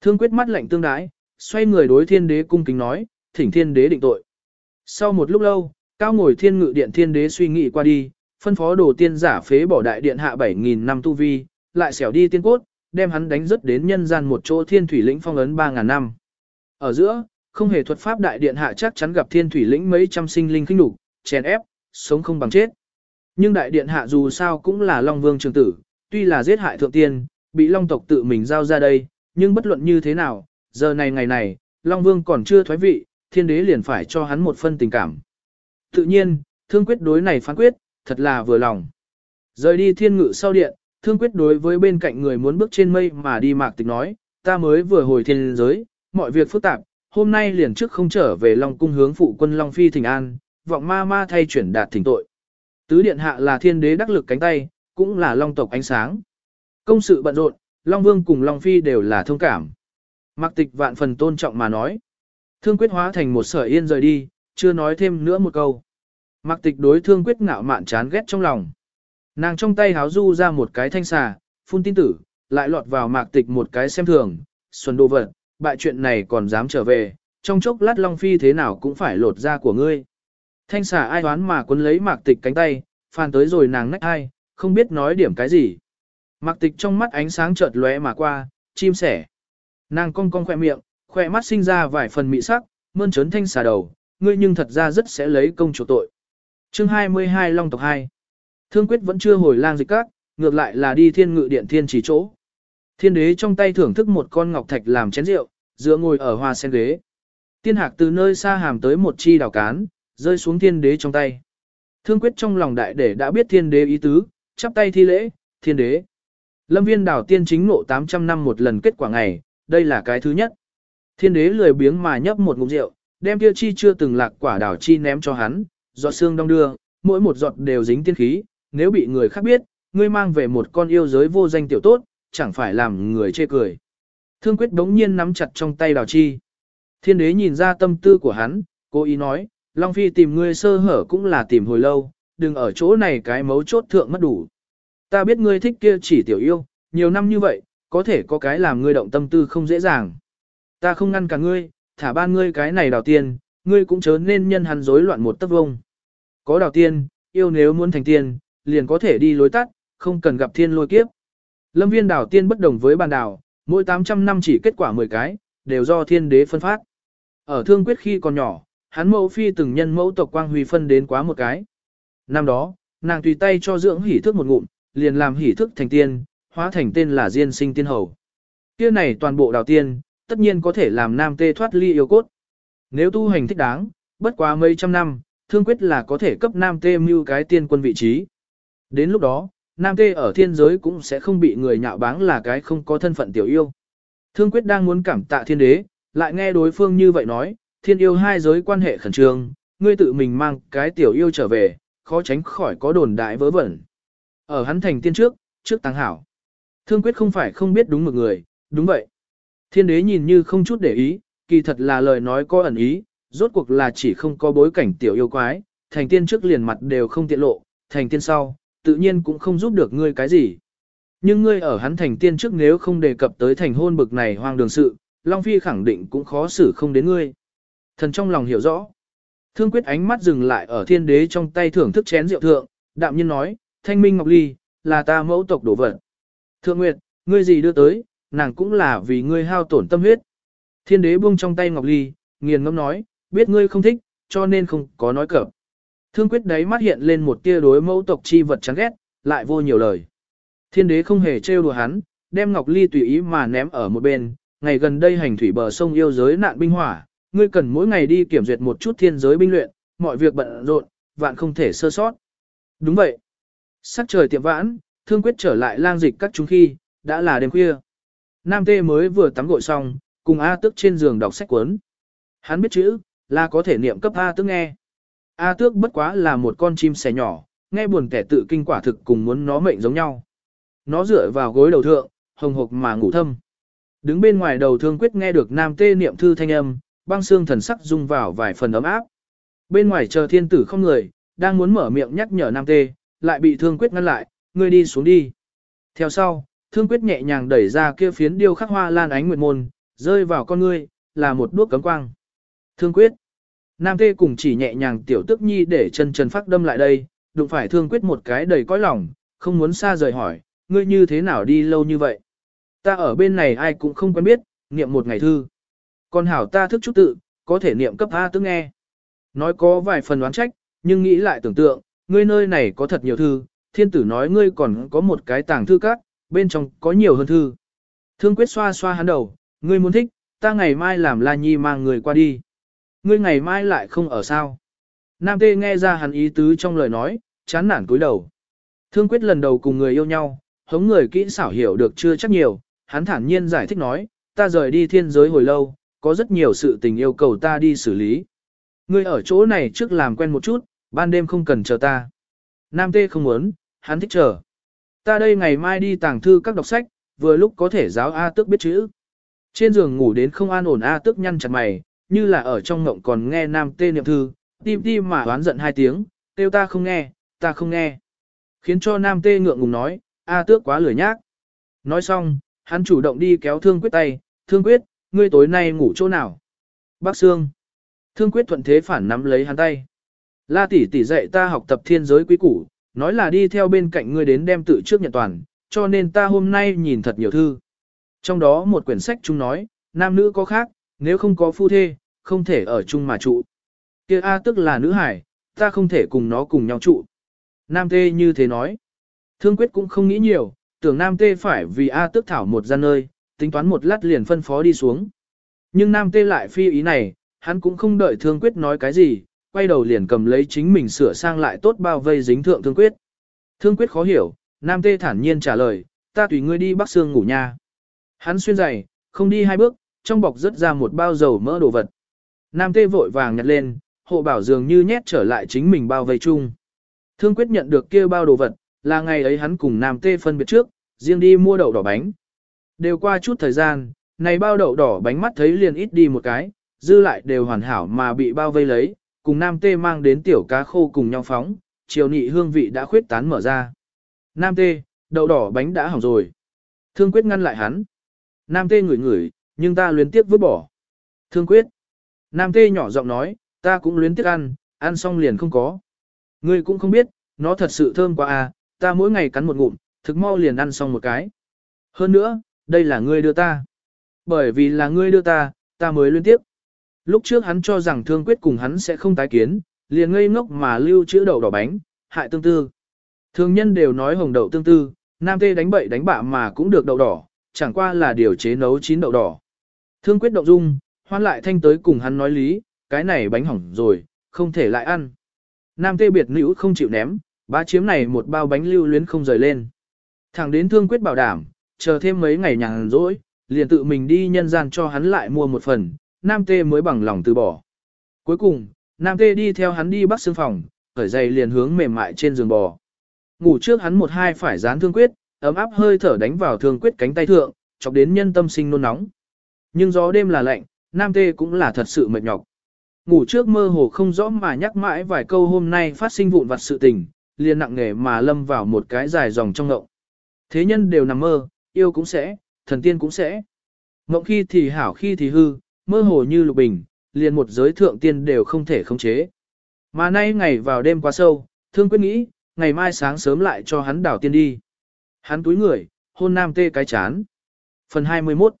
Thương quyết mắt lạnh tương đái, xoay người đối thiên đế cung kính nói, thỉnh thiên đế định tội. Sau một lúc lâu, cao ngồi thiên ngự điện thiên đế suy nghĩ qua đi, phân phó đồ tiên giả phế bỏ đại điện hạ 7.000 năm tu vi, lại xẻo đi tiên cốt, đem hắn đánh rất đến nhân gian một chỗ thiên thủy lĩnh phong ấn 3.000 năm. Ở giữa, không hề thuật pháp đại điện hạ chắc chắn gặp thiên thủy lĩnh mấy trăm sinh linh kinh đủ, chèn ép, sống không bằng chết. Nhưng đại điện hạ dù sao cũng là Long Vương trường tử, tuy là giết hại thượng tiên, bị Long tộc tự mình giao ra đây, nhưng bất luận như thế nào, giờ này ngày này, Long Vương còn chưa thoái vị, thiên đế liền phải cho hắn một phân tình cảm. Tự nhiên, thương quyết đối này phán quyết, thật là vừa lòng. Rời đi thiên ngự sau điện, thương quyết đối với bên cạnh người muốn bước trên mây mà đi mạc tịch nói, ta mới vừa hồi thiên giới, mọi việc phức tạp, hôm nay liền trước không trở về Long cung hướng phụ quân Long Phi thỉnh an, vọng ma ma thay chuyển đạt thỉnh tội. Tứ điện hạ là thiên đế đắc lực cánh tay, cũng là Long tộc ánh sáng. Công sự bận rộn, Long Vương cùng Long Phi đều là thông cảm. Mạc tịch vạn phần tôn trọng mà nói. Thương quyết hóa thành một sở yên rời đi, chưa nói thêm nữa một câu. Mặc tịch đối thương quyết ngạo mạn chán ghét trong lòng. Nàng trong tay háo du ra một cái thanh xà, phun tin tử, lại lọt vào mạc tịch một cái xem thường, xuân đồ vật, bại chuyện này còn dám trở về, trong chốc lát Long Phi thế nào cũng phải lột ra của ngươi. Thanh xà ai đoán mà quấn lấy mạc tịch cánh tay, phàn tới rồi nàng nách hai, không biết nói điểm cái gì. Mạc tịch trong mắt ánh sáng chợt lóe mà qua, chim sẻ. Nàng cong cong khoe miệng, khoe mắt sinh ra vài phần mị sắc, mơn trớn thanh xà đầu, ngươi nhưng thật ra rất sẽ lấy công chủ tội. chương 22 Long tộc 2 Thương quyết vẫn chưa hồi lang dịch các, ngược lại là đi thiên ngự điện thiên chỉ chỗ. Thiên đế trong tay thưởng thức một con ngọc thạch làm chén rượu, dựa ngồi ở hoa sen ghế. Tiên hạc từ nơi xa hàm tới một chi đào cán, rơi xuống thiên đế trong tay. Thương quyết trong lòng đại để đã biết thiên đế ý tứ, chắp tay thi lễ, thiên đế. Lâm viên đảo tiên chính ngộ 800 năm một lần kết quả ngày, đây là cái thứ nhất. Thiên đế lười biếng mà nhấp một ngụm rượu, đem kia chi chưa từng lạc quả đảo chi ném cho hắn, giọt xương đong đưa, mỗi một giọt đều dính tiên khí, nếu bị người khác biết, ngươi mang về một con yêu giới vô danh tiểu tốt, chẳng phải làm người chê cười. Thương quyết đống nhiên nắm chặt trong tay đào chi. Thiên đế nhìn ra tâm tư của hắn, cố ý nói, Long Phi tìm ngươi sơ hở cũng là tìm hồi lâu, đừng ở chỗ này cái mấu chốt thượng mất đủ. Ta biết ngươi thích kia chỉ tiểu yêu, nhiều năm như vậy, có thể có cái làm ngươi động tâm tư không dễ dàng. Ta không ngăn cả ngươi, thả ban ngươi cái này đào tiên, ngươi cũng chớ nên nhân hắn rối loạn một tấc vông. Có đào tiên, yêu nếu muốn thành tiên, liền có thể đi lối tắt, không cần gặp thiên lôi kiếp. Lâm viên đào tiên bất đồng với bàn đào, mỗi 800 năm chỉ kết quả 10 cái, đều do thiên đế phân phát. Ở thương quyết khi còn nhỏ, hắn mẫu phi từng nhân mẫu tộc quang huy phân đến quá một cái. Năm đó, nàng tùy tay cho dưỡng hỉ thức một ngụm, liền làm hỉ thức thành tiên, hóa thành tên là Diên sinh tiên hầu. Kia này toàn bộ đào tiên, tất nhiên có thể làm nam tê thoát ly yêu cốt. Nếu tu hành thích đáng, bất quá mấy trăm năm, thương quyết là có thể cấp nam tê mưu cái tiên quân vị trí. Đến lúc đó, nam tê ở thiên giới cũng sẽ không bị người nhạo báng là cái không có thân phận tiểu yêu. Thương quyết đang muốn cảm tạ thiên đế, lại nghe đối phương như vậy nói, thiên yêu hai giới quan hệ khẩn trương, ngươi tự mình mang cái tiểu yêu trở về, khó tránh khỏi có đồn đại vớ vẩn. Ở hắn thành tiên trước, trước tăng hảo. Thương quyết không phải không biết đúng một người, đúng vậy. Thiên đế nhìn như không chút để ý, kỳ thật là lời nói có ẩn ý, rốt cuộc là chỉ không có bối cảnh tiểu yêu quái, thành tiên trước liền mặt đều không tiện lộ, thành tiên sau, tự nhiên cũng không giúp được ngươi cái gì. Nhưng ngươi ở hắn thành tiên trước nếu không đề cập tới thành hôn bực này hoang đường sự, Long Phi khẳng định cũng khó xử không đến ngươi. Thần trong lòng hiểu rõ. Thương quyết ánh mắt dừng lại ở thiên đế trong tay thưởng thức chén rượu thượng, đạm nhiên nói, thanh minh ngọc ly, là ta mẫu tộc đổ vật. Thượng Nguyệt, ngươi gì đưa tới, nàng cũng là vì ngươi hao tổn tâm huyết. Thiên đế buông trong tay ngọc ly, nghiền ngẫm nói, biết ngươi không thích, cho nên không có nói cập. Thương quyết đấy mắt hiện lên một tia đối mẫu tộc chi vật chán ghét, lại vô nhiều lời. Thiên đế không hề trêu đùa hắn, đem ngọc ly tùy ý mà ném ở một bên, ngày gần đây hành thủy bờ sông yêu giới nạn binh hỏa, ngươi cần mỗi ngày đi kiểm duyệt một chút thiên giới binh luyện, mọi việc bận rộn, vạn không thể sơ sót. Đúng vậy. Sắc trời tiệm vãn, thương quyết trở lại lang dịch các chúng khi, đã là đêm khuya. Nam Tê mới vừa tắm gội xong, cùng A Tước trên giường đọc sách cuốn. Hắn biết chữ, là có thể niệm cấp A Tước nghe. A Tước bất quá là một con chim sẻ nhỏ, nghe buồn kẻ tự kinh quả thực cùng muốn nó mệnh giống nhau. Nó dựa vào gối đầu thượng, hồng hộc mà ngủ thâm. Đứng bên ngoài đầu thương quyết nghe được Nam Tê niệm thư thanh âm, băng xương thần sắc rung vào vài phần ấm áp. Bên ngoài chờ thiên tử không người, đang muốn mở miệng nhắc nhở Nam Tê, lại bị thương quyết ngăn lại, ngươi đi xuống đi. Theo sau, thương quyết nhẹ nhàng đẩy ra kia phiến điêu khắc hoa lan ánh nguyệt môn, rơi vào con ngươi, là một đuốc cấm quang. Thương quyết. Nam tê cùng chỉ nhẹ nhàng tiểu tức nhi để chân trần phát đâm lại đây, đụng phải thương quyết một cái đầy cõi lòng, không muốn xa rời hỏi, ngươi như thế nào đi lâu như vậy. Ta ở bên này ai cũng không quen biết, niệm một ngày thư. Còn hảo ta thức chút tự, có thể niệm cấp A tức nghe. Nói có vài phần đoán trách, nhưng nghĩ lại tưởng tượng, ngươi nơi này có thật nhiều thư, thiên tử nói ngươi còn có một cái tàng thư các, bên trong có nhiều hơn thư. Thương quyết xoa xoa hắn đầu, ngươi muốn thích, ta ngày mai làm La Nhi mang người qua đi. Ngươi ngày mai lại không ở sao. Nam Tê nghe ra hắn ý tứ trong lời nói, chán nản cúi đầu. Thương quyết lần đầu cùng người yêu nhau, hống người kỹ xảo hiểu được chưa chắc nhiều, hắn thản nhiên giải thích nói, ta rời đi thiên giới hồi lâu, có rất nhiều sự tình yêu cầu ta đi xử lý. Ngươi ở chỗ này trước làm quen một chút, ban đêm không cần chờ ta. Nam Tê không muốn, hắn thích chờ. Ta đây ngày mai đi tàng thư các đọc sách, vừa lúc có thể giáo A tước biết chữ. Trên giường ngủ đến không an ổn A tước nhăn chặt mày, như là ở trong ngộng còn nghe nam tê niệm thư, tim tim mà đoán giận hai tiếng, kêu ta không nghe, ta không nghe. Khiến cho nam tê ngượng ngùng nói, A tước quá lười nhác. Nói xong, hắn chủ động đi kéo thương quyết tay, thương quyết, ngươi tối nay ngủ chỗ nào? Bác Sương. Thương quyết thuận thế phản nắm lấy hắn tay. La tỷ tỷ dạy ta học tập thiên giới quý củ, nói là đi theo bên cạnh ngươi đến đem tự trước nhận toàn, cho nên ta hôm nay nhìn thật nhiều thư. Trong đó một quyển sách chúng nói, nam nữ có khác, nếu không có phu thê, không thể ở chung mà trụ. Kia A tức là nữ hải, ta không thể cùng nó cùng nhau trụ. Nam tê như thế nói. Thương quyết cũng không nghĩ nhiều, tưởng nam tê phải vì A tức thảo một gian nơi, tính toán một lát liền phân phó đi xuống. Nhưng nam tê lại phi ý này, hắn cũng không đợi thương quyết nói cái gì, quay đầu liền cầm lấy chính mình sửa sang lại tốt bao vây dính thượng thương quyết. Thương quyết khó hiểu, nam tê thản nhiên trả lời, ta tùy ngươi đi bắc xương ngủ nha. Hắn xuyên giày, không đi hai bước, trong bọc rớt ra một bao dầu mỡ đồ vật. Nam tê vội vàng nhặt lên, hộ bảo dường như nhét trở lại chính mình bao vây chung. Thương quyết nhận được kia bao đồ vật, là ngày ấy hắn cùng Nam tê phân biệt trước, riêng đi mua đậu đỏ bánh. Đều qua chút thời gian, này bao đậu đỏ bánh mắt thấy liền ít đi một cái, dư lại đều hoàn hảo mà bị bao vây lấy, cùng Nam Tê mang đến tiểu cá khô cùng nhau phóng, chiều nị hương vị đã khuyết tán mở ra. Nam Tê, đậu đỏ bánh đã hỏng rồi. Thương quyết ngăn lại hắn. Nam Tê ngửi ngửi, nhưng ta luyến tiếc vứt bỏ. Thương quyết. Nam Tê nhỏ giọng nói, ta cũng luyến tiếc ăn, ăn xong liền không có. Ngươi cũng không biết, nó thật sự thơm quá à, ta mỗi ngày cắn một ngụm, thực mau liền ăn xong một cái. Hơn nữa, đây là ngươi đưa ta. Bởi vì là ngươi đưa ta, ta mới luyến tiếc. Lúc trước hắn cho rằng thương quyết cùng hắn sẽ không tái kiến, liền ngây ngốc mà lưu chữ đậu đỏ bánh, hại tương tư. Thương nhân đều nói hồng đậu tương tư, nam tê đánh bậy đánh bạ mà cũng được đậu đỏ, chẳng qua là điều chế nấu chín đậu đỏ. Thương quyết động dung, hoan lại thanh tới cùng hắn nói lý, cái này bánh hỏng rồi, không thể lại ăn. Nam tê biệt nữ không chịu ném, bá chiếm này một bao bánh lưu luyến không rời lên. Thẳng đến thương quyết bảo đảm, chờ thêm mấy ngày nhàn rỗi, liền tự mình đi nhân gian cho hắn lại mua một phần, Nam Tê mới bằng lòng từ bỏ. Cuối cùng, Nam Tê đi theo hắn đi bắc xương phòng, khởi dày liền hướng mềm mại trên giường bò. Ngủ trước hắn một hai phải dán thương quyết, ấm áp hơi thở đánh vào thương quyết cánh tay thượng, chọc đến nhân tâm sinh nôn nóng. Nhưng gió đêm là lạnh, Nam Tê cũng là thật sự mệt nhọc. Ngủ trước mơ hồ không rõ mà nhắc mãi vài câu hôm nay phát sinh vụn vặt sự tình, liền nặng nề mà lâm vào một cái dài dòng trong ngộng. Thế nhân đều nằm mơ, yêu cũng sẽ, thần tiên cũng sẽ. Ngộng khi thì hảo khi thì hư, mơ hồ như lục bình, liền một giới thượng tiên đều không thể khống chế. Mà nay ngày vào đêm quá sâu, thương quyết nghĩ, ngày mai sáng sớm lại cho hắn đảo tiên đi. Hắn túi người, hôn nam tê cái chán. Phần 21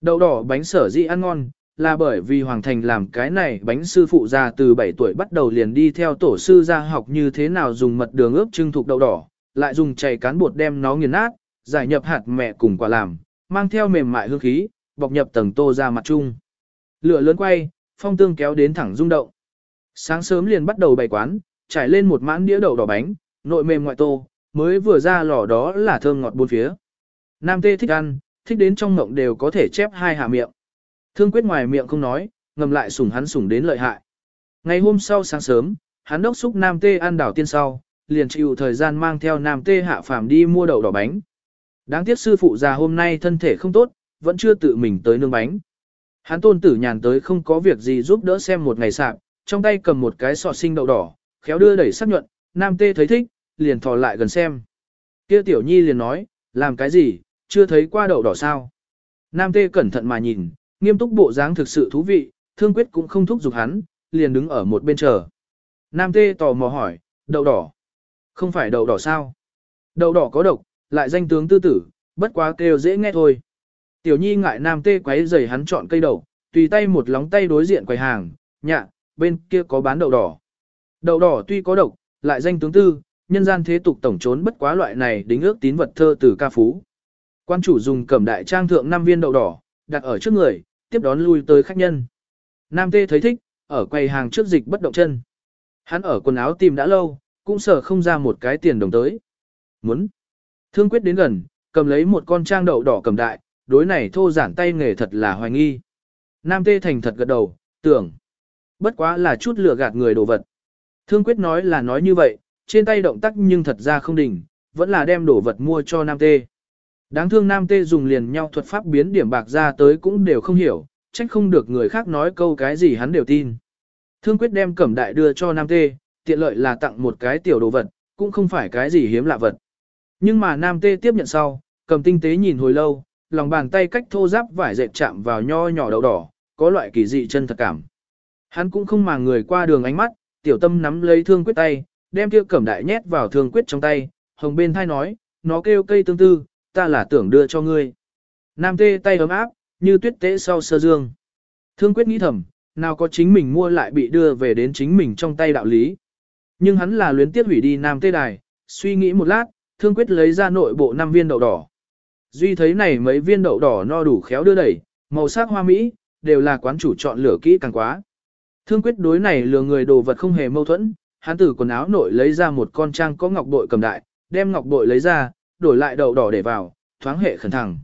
Đậu đỏ bánh sở dị ăn ngon, là bởi vì Hoàng Thành làm cái này bánh sư phụ già từ 7 tuổi bắt đầu liền đi theo tổ sư ra học như thế nào dùng mật đường ướp trưng thục đậu đỏ, lại dùng chày cán bột đem nó nghiền nát, giải nhập hạt mẹ cùng quả làm, mang theo mềm mại hương khí, bọc nhập tầng tô ra mặt chung. Lửa lớn quay, phong tương kéo đến thẳng rung động. Sáng sớm liền bắt đầu bày quán, trải lên một mãn đĩa đậu đỏ bánh, nội mềm ngoại tô, mới vừa ra lò đó là thơm ngọt bốn phía. Nam tê thích ăn, thích đến trong mộng đều có thể chép hai hạ miệng. Thương quyết ngoài miệng không nói, ngầm lại sủng hắn sủng đến lợi hại. Ngày hôm sau sáng sớm, hắn đốc xúc Nam tê ăn đảo tiên sau, liền chịu thời gian mang theo Nam tê hạ phàm đi mua đậu đỏ bánh. Đáng tiếc sư phụ già hôm nay thân thể không tốt, vẫn chưa tự mình tới nương bánh. Hắn tôn tử nhàn tới không có việc gì giúp đỡ xem một ngày sạp, trong tay cầm một cái sọ sinh đậu đỏ, khéo đưa đẩy sắc nhuận, nam tê thấy thích, liền thò lại gần xem. Kia tiểu nhi liền nói, làm cái gì, chưa thấy qua đậu đỏ sao. Nam tê cẩn thận mà nhìn, nghiêm túc bộ dáng thực sự thú vị, thương quyết cũng không thúc giục hắn, liền đứng ở một bên chờ. Nam tê tò mò hỏi, đậu đỏ. Không phải đậu đỏ sao? Đậu đỏ có độc, lại danh tướng tư tử, bất quá kêu dễ nghe thôi. Tiểu nhi ngại nam tê quấy giày hắn chọn cây đậu, tùy tay một lóng tay đối diện quầy hàng, nhạ, bên kia có bán đậu đỏ. Đậu đỏ tuy có độc, lại danh tướng tư, nhân gian thế tục tổng trốn bất quá loại này đính ước tín vật thơ từ ca phú. Quan chủ dùng cẩm đại trang thượng 5 viên đậu đỏ, đặt ở trước người, tiếp đón lui tới khách nhân. Nam tê thấy thích, ở quầy hàng trước dịch bất động chân. Hắn ở quần áo tìm đã lâu, cũng sợ không ra một cái tiền đồng tới. Muốn. Thương quyết đến gần, cầm lấy một con trang đậu đỏ cầm đại, đối này thô giản tay nghề thật là hoài nghi. Nam tê thành thật gật đầu, tưởng. Bất quá là chút lừa gạt người đồ vật. Thương quyết nói là nói như vậy, trên tay động tác nhưng thật ra không đỉnh, vẫn là đem đồ vật mua cho Nam tê. Đáng thương Nam tê dùng liền nhau thuật pháp biến điểm bạc ra tới cũng đều không hiểu, trách không được người khác nói câu cái gì hắn đều tin. Thương quyết đem cẩm đại đưa cho Nam tê, tiện lợi là tặng một cái tiểu đồ vật, cũng không phải cái gì hiếm lạ vật. Nhưng mà Nam tê tiếp nhận sau, cầm tinh tế nhìn hồi lâu, lòng bàn tay cách thô giáp vải dệt chạm vào nho nhỏ đậu đỏ, có loại kỳ dị chân thật cảm. Hắn cũng không màng người qua đường ánh mắt, tiểu tâm nắm lấy thương quyết tay, đem kia cẩm đại nhét vào thương quyết trong tay, hồng bên thai nói, nó kêu cây tương tư, ta là tưởng đưa cho ngươi. Nam tê tay ấm áp, như tuyết tế sau sơ dương. Thương quyết nghĩ thầm, nào có chính mình mua lại bị đưa về đến chính mình trong tay đạo lý. Nhưng hắn là luyến tiếc hủy đi nam tê đài, suy nghĩ một lát, thương quyết lấy ra nội bộ năm viên đậu đỏ. Duy thấy này mấy viên đậu đỏ no đủ khéo đưa đẩy, màu sắc hoa mỹ, đều là quán chủ chọn lửa kỹ càng quá. Thương quyết đối này lừa người đồ vật không hề mâu thuẫn, hắn từ quần áo nội lấy ra một con trang có ngọc bội cầm đại, đem ngọc bội lấy ra, đổi lại đậu đỏ để vào, thoáng hệ khẩn thẳng.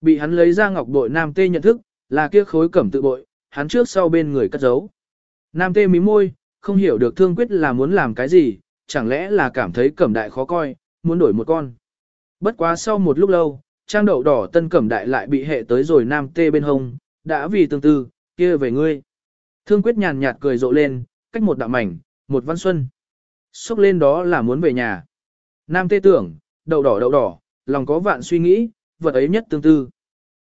Bị hắn lấy ra ngọc bội nam tê nhận thức, là kia khối cẩm tự bội, hắn trước sau bên người cất giấu. Nam tê mí môi, không hiểu được thương quyết là muốn làm cái gì, chẳng lẽ là cảm thấy cẩm đại khó coi, muốn đổi một con. Bất quá sau một lúc lâu, trang đậu đỏ tân cẩm đại lại bị hệ tới rồi nam tê bên hông, đã vì tương tư, kia về ngươi. Thương quyết nhàn nhạt cười rộ lên, cách một đạo mảnh, một văn xuân. Xúc lên đó là muốn về nhà. Nam tê tưởng, đậu đỏ đậu đỏ, lòng có vạn suy nghĩ, vật ấy nhất tương tư.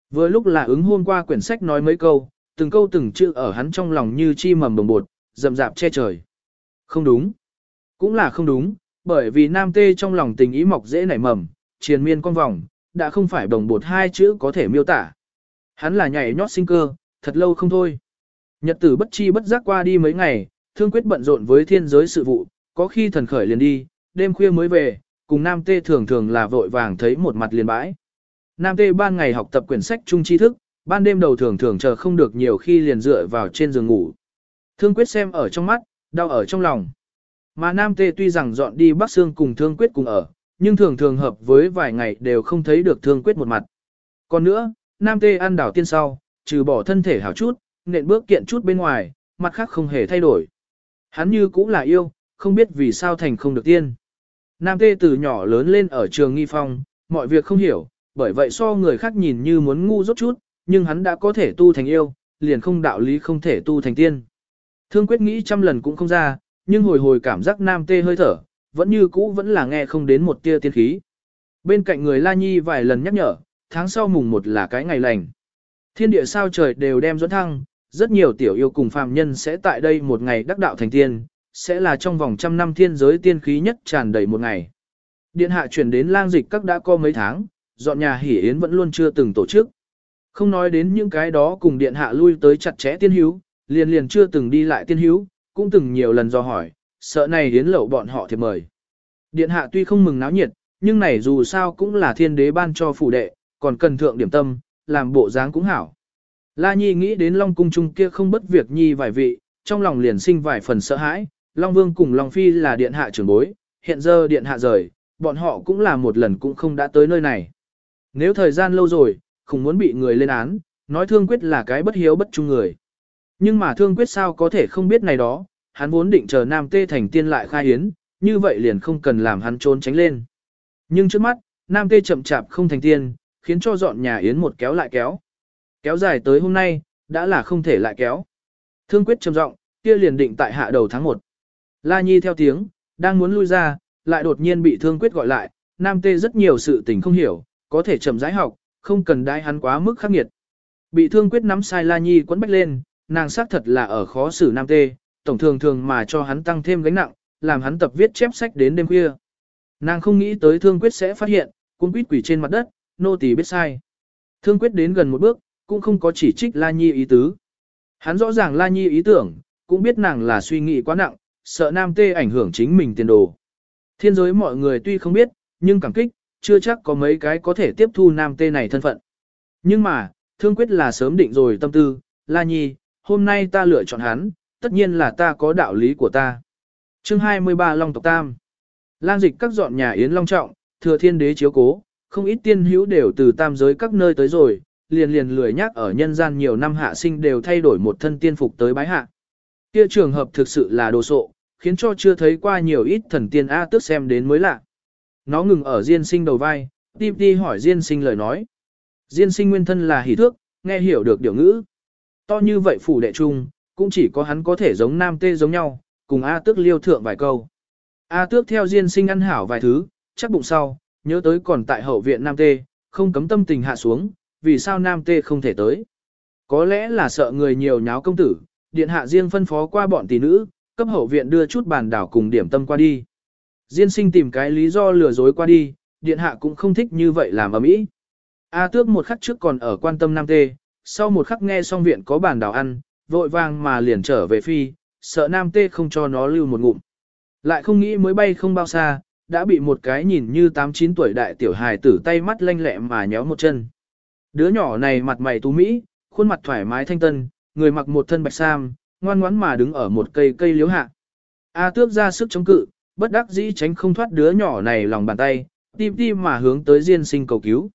Vừa lúc là ứng hôm qua quyển sách nói mấy câu, từng câu từng chữ ở hắn trong lòng như chi mầm đồng bột, rậm rạp che trời. Không đúng. Cũng là không đúng, bởi vì nam tê trong lòng tình ý mọc dễ nảy mầm, triền miên con vòng, đã không phải đồng bột hai chữ có thể miêu tả. Hắn là nhảy nhót sinh cơ, thật lâu không thôi. Nhật tử bất chi bất giác qua đi mấy ngày, thương quyết bận rộn với thiên giới sự vụ, có khi thần khởi liền đi, đêm khuya mới về, cùng Nam Tê thường thường là vội vàng thấy một mặt liền bãi. Nam Tê ban ngày học tập quyển sách chung tri thức, ban đêm đầu thường thường chờ không được nhiều khi liền dựa vào trên giường ngủ. Thương quyết xem ở trong mắt, đau ở trong lòng. Mà Nam Tê tuy rằng dọn đi Bắc Sương cùng Thương quyết cùng ở, nhưng thường thường hợp với vài ngày đều không thấy được Thương quyết một mặt. Còn nữa, Nam Tê ăn đảo tiên sau, trừ bỏ thân thể hảo chút, nện bước kiện chút bên ngoài, mặt khác không hề thay đổi. Hắn như cũng là yêu, không biết vì sao thành không được tiên. Nam Tê từ nhỏ lớn lên ở trường nghi phong, mọi việc không hiểu, bởi vậy so người khác nhìn như muốn ngu rốt chút, nhưng hắn đã có thể tu thành yêu, liền không đạo lý không thể tu thành tiên. Thương quyết nghĩ trăm lần cũng không ra, nhưng hồi hồi cảm giác Nam Tê hơi thở, vẫn như cũ vẫn là nghe không đến một tia tiên khí. Bên cạnh người La Nhi vài lần nhắc nhở, tháng sau mùng một là cái ngày lành. Thiên địa sao trời đều đem dẫn thăng, rất nhiều tiểu yêu cùng phàm nhân sẽ tại đây một ngày đắc đạo thành tiên, sẽ là trong vòng trăm năm thiên giới tiên khí nhất tràn đầy một ngày. Điện hạ chuyển đến lang dịch các đã có mấy tháng, dọn nhà hỉ yến vẫn luôn chưa từng tổ chức. Không nói đến những cái đó cùng điện hạ lui tới chặt chẽ tiên hữu, liền liền chưa từng đi lại tiên hữu, cũng từng nhiều lần do hỏi, sợ này đến lậu bọn họ thiệp mời. Điện hạ tuy không mừng náo nhiệt, nhưng này dù sao cũng là thiên đế ban cho phủ đệ, còn cần thượng điểm tâm, làm bộ dáng cũng hảo. La Nhi nghĩ đến Long Cung Trung kia không bất việc Nhi vài vị, trong lòng liền sinh vài phần sợ hãi, Long Vương cùng Long Phi là điện hạ trưởng bối, hiện giờ điện hạ rời, bọn họ cũng là một lần cũng không đã tới nơi này. Nếu thời gian lâu rồi, không muốn bị người lên án, nói thương quyết là cái bất hiếu bất trung người. Nhưng mà thương quyết sao có thể không biết này đó, hắn vốn định chờ Nam Tê thành tiên lại khai hiến, như vậy liền không cần làm hắn trốn tránh lên. Nhưng trước mắt, Nam Tê chậm chạp không thành tiên, khiến cho dọn nhà yến một kéo lại kéo. Kéo dài tới hôm nay, đã là không thể lại kéo. Thương quyết trầm giọng, kia liền định tại hạ đầu tháng 1. La Nhi theo tiếng, đang muốn lui ra, lại đột nhiên bị thương quyết gọi lại, Nam Tê rất nhiều sự tình không hiểu, có thể chậm rãi học, không cần đai hắn quá mức khắc nghiệt. Bị thương quyết nắm sai La Nhi quấn bách lên, nàng xác thật là ở khó xử Nam Tê, tổng thường thường mà cho hắn tăng thêm gánh nặng, làm hắn tập viết chép sách đến đêm khuya. Nàng không nghĩ tới thương quyết sẽ phát hiện, cũng quýt quỷ trên mặt đất, nô tỳ biết sai. Thương quyết đến gần một bước, cũng không có chỉ trích La Nhi ý tứ. Hắn rõ ràng La Nhi ý tưởng, cũng biết nàng là suy nghĩ quá nặng, sợ nam tê ảnh hưởng chính mình tiền đồ. Thiên giới mọi người tuy không biết, nhưng cảm kích, chưa chắc có mấy cái có thể tiếp thu nam tê này thân phận. Nhưng mà, thương quyết là sớm định rồi tâm tư, La Nhi, hôm nay ta lựa chọn hắn, tất nhiên là ta có đạo lý của ta. chương 23 Long tộc Tam Lang dịch các dọn nhà Yến Long Trọng, thừa thiên đế chiếu cố, không ít tiên hữu đều từ tam giới các nơi tới rồi, liền liền lười nhắc ở nhân gian nhiều năm hạ sinh đều thay đổi một thân tiên phục tới bái hạ. Kia trường hợp thực sự là đồ sộ, khiến cho chưa thấy qua nhiều ít thần tiên A tức xem đến mới lạ. Nó ngừng ở Diên sinh đầu vai, tim đi hỏi Diên sinh lời nói. Diên sinh nguyên thân là hỷ thước, nghe hiểu được điều ngữ. To như vậy phủ đệ trung, cũng chỉ có hắn có thể giống nam tê giống nhau, cùng A tước liêu thượng vài câu. A tước theo Diên sinh ăn hảo vài thứ, chắc bụng sau, nhớ tới còn tại hậu viện nam tê, không cấm tâm tình hạ xuống, vì sao nam tê không thể tới. Có lẽ là sợ người nhiều nháo công tử, điện hạ riêng phân phó qua bọn tỷ nữ, cấp hậu viện đưa chút bàn đảo cùng điểm tâm qua đi. Diên sinh tìm cái lý do lừa dối qua đi, điện hạ cũng không thích như vậy làm ấm ý. A tước một khắc trước còn ở quan tâm nam tê, sau một khắc nghe xong viện có bàn đảo ăn, vội vàng mà liền trở về phi, sợ nam tê không cho nó lưu một ngụm. Lại không nghĩ mới bay không bao xa, đã bị một cái nhìn như 8-9 tuổi đại tiểu hài tử tay mắt lanh lẹ mà nhéo một chân. Đứa nhỏ này mặt mày tú mỹ, khuôn mặt thoải mái thanh tân, người mặc một thân bạch sam, ngoan ngoãn mà đứng ở một cây cây liếu hạ. A à, tước ra sức chống cự, bất đắc dĩ tránh không thoát đứa nhỏ này lòng bàn tay, tim tim mà hướng tới Diên sinh cầu cứu.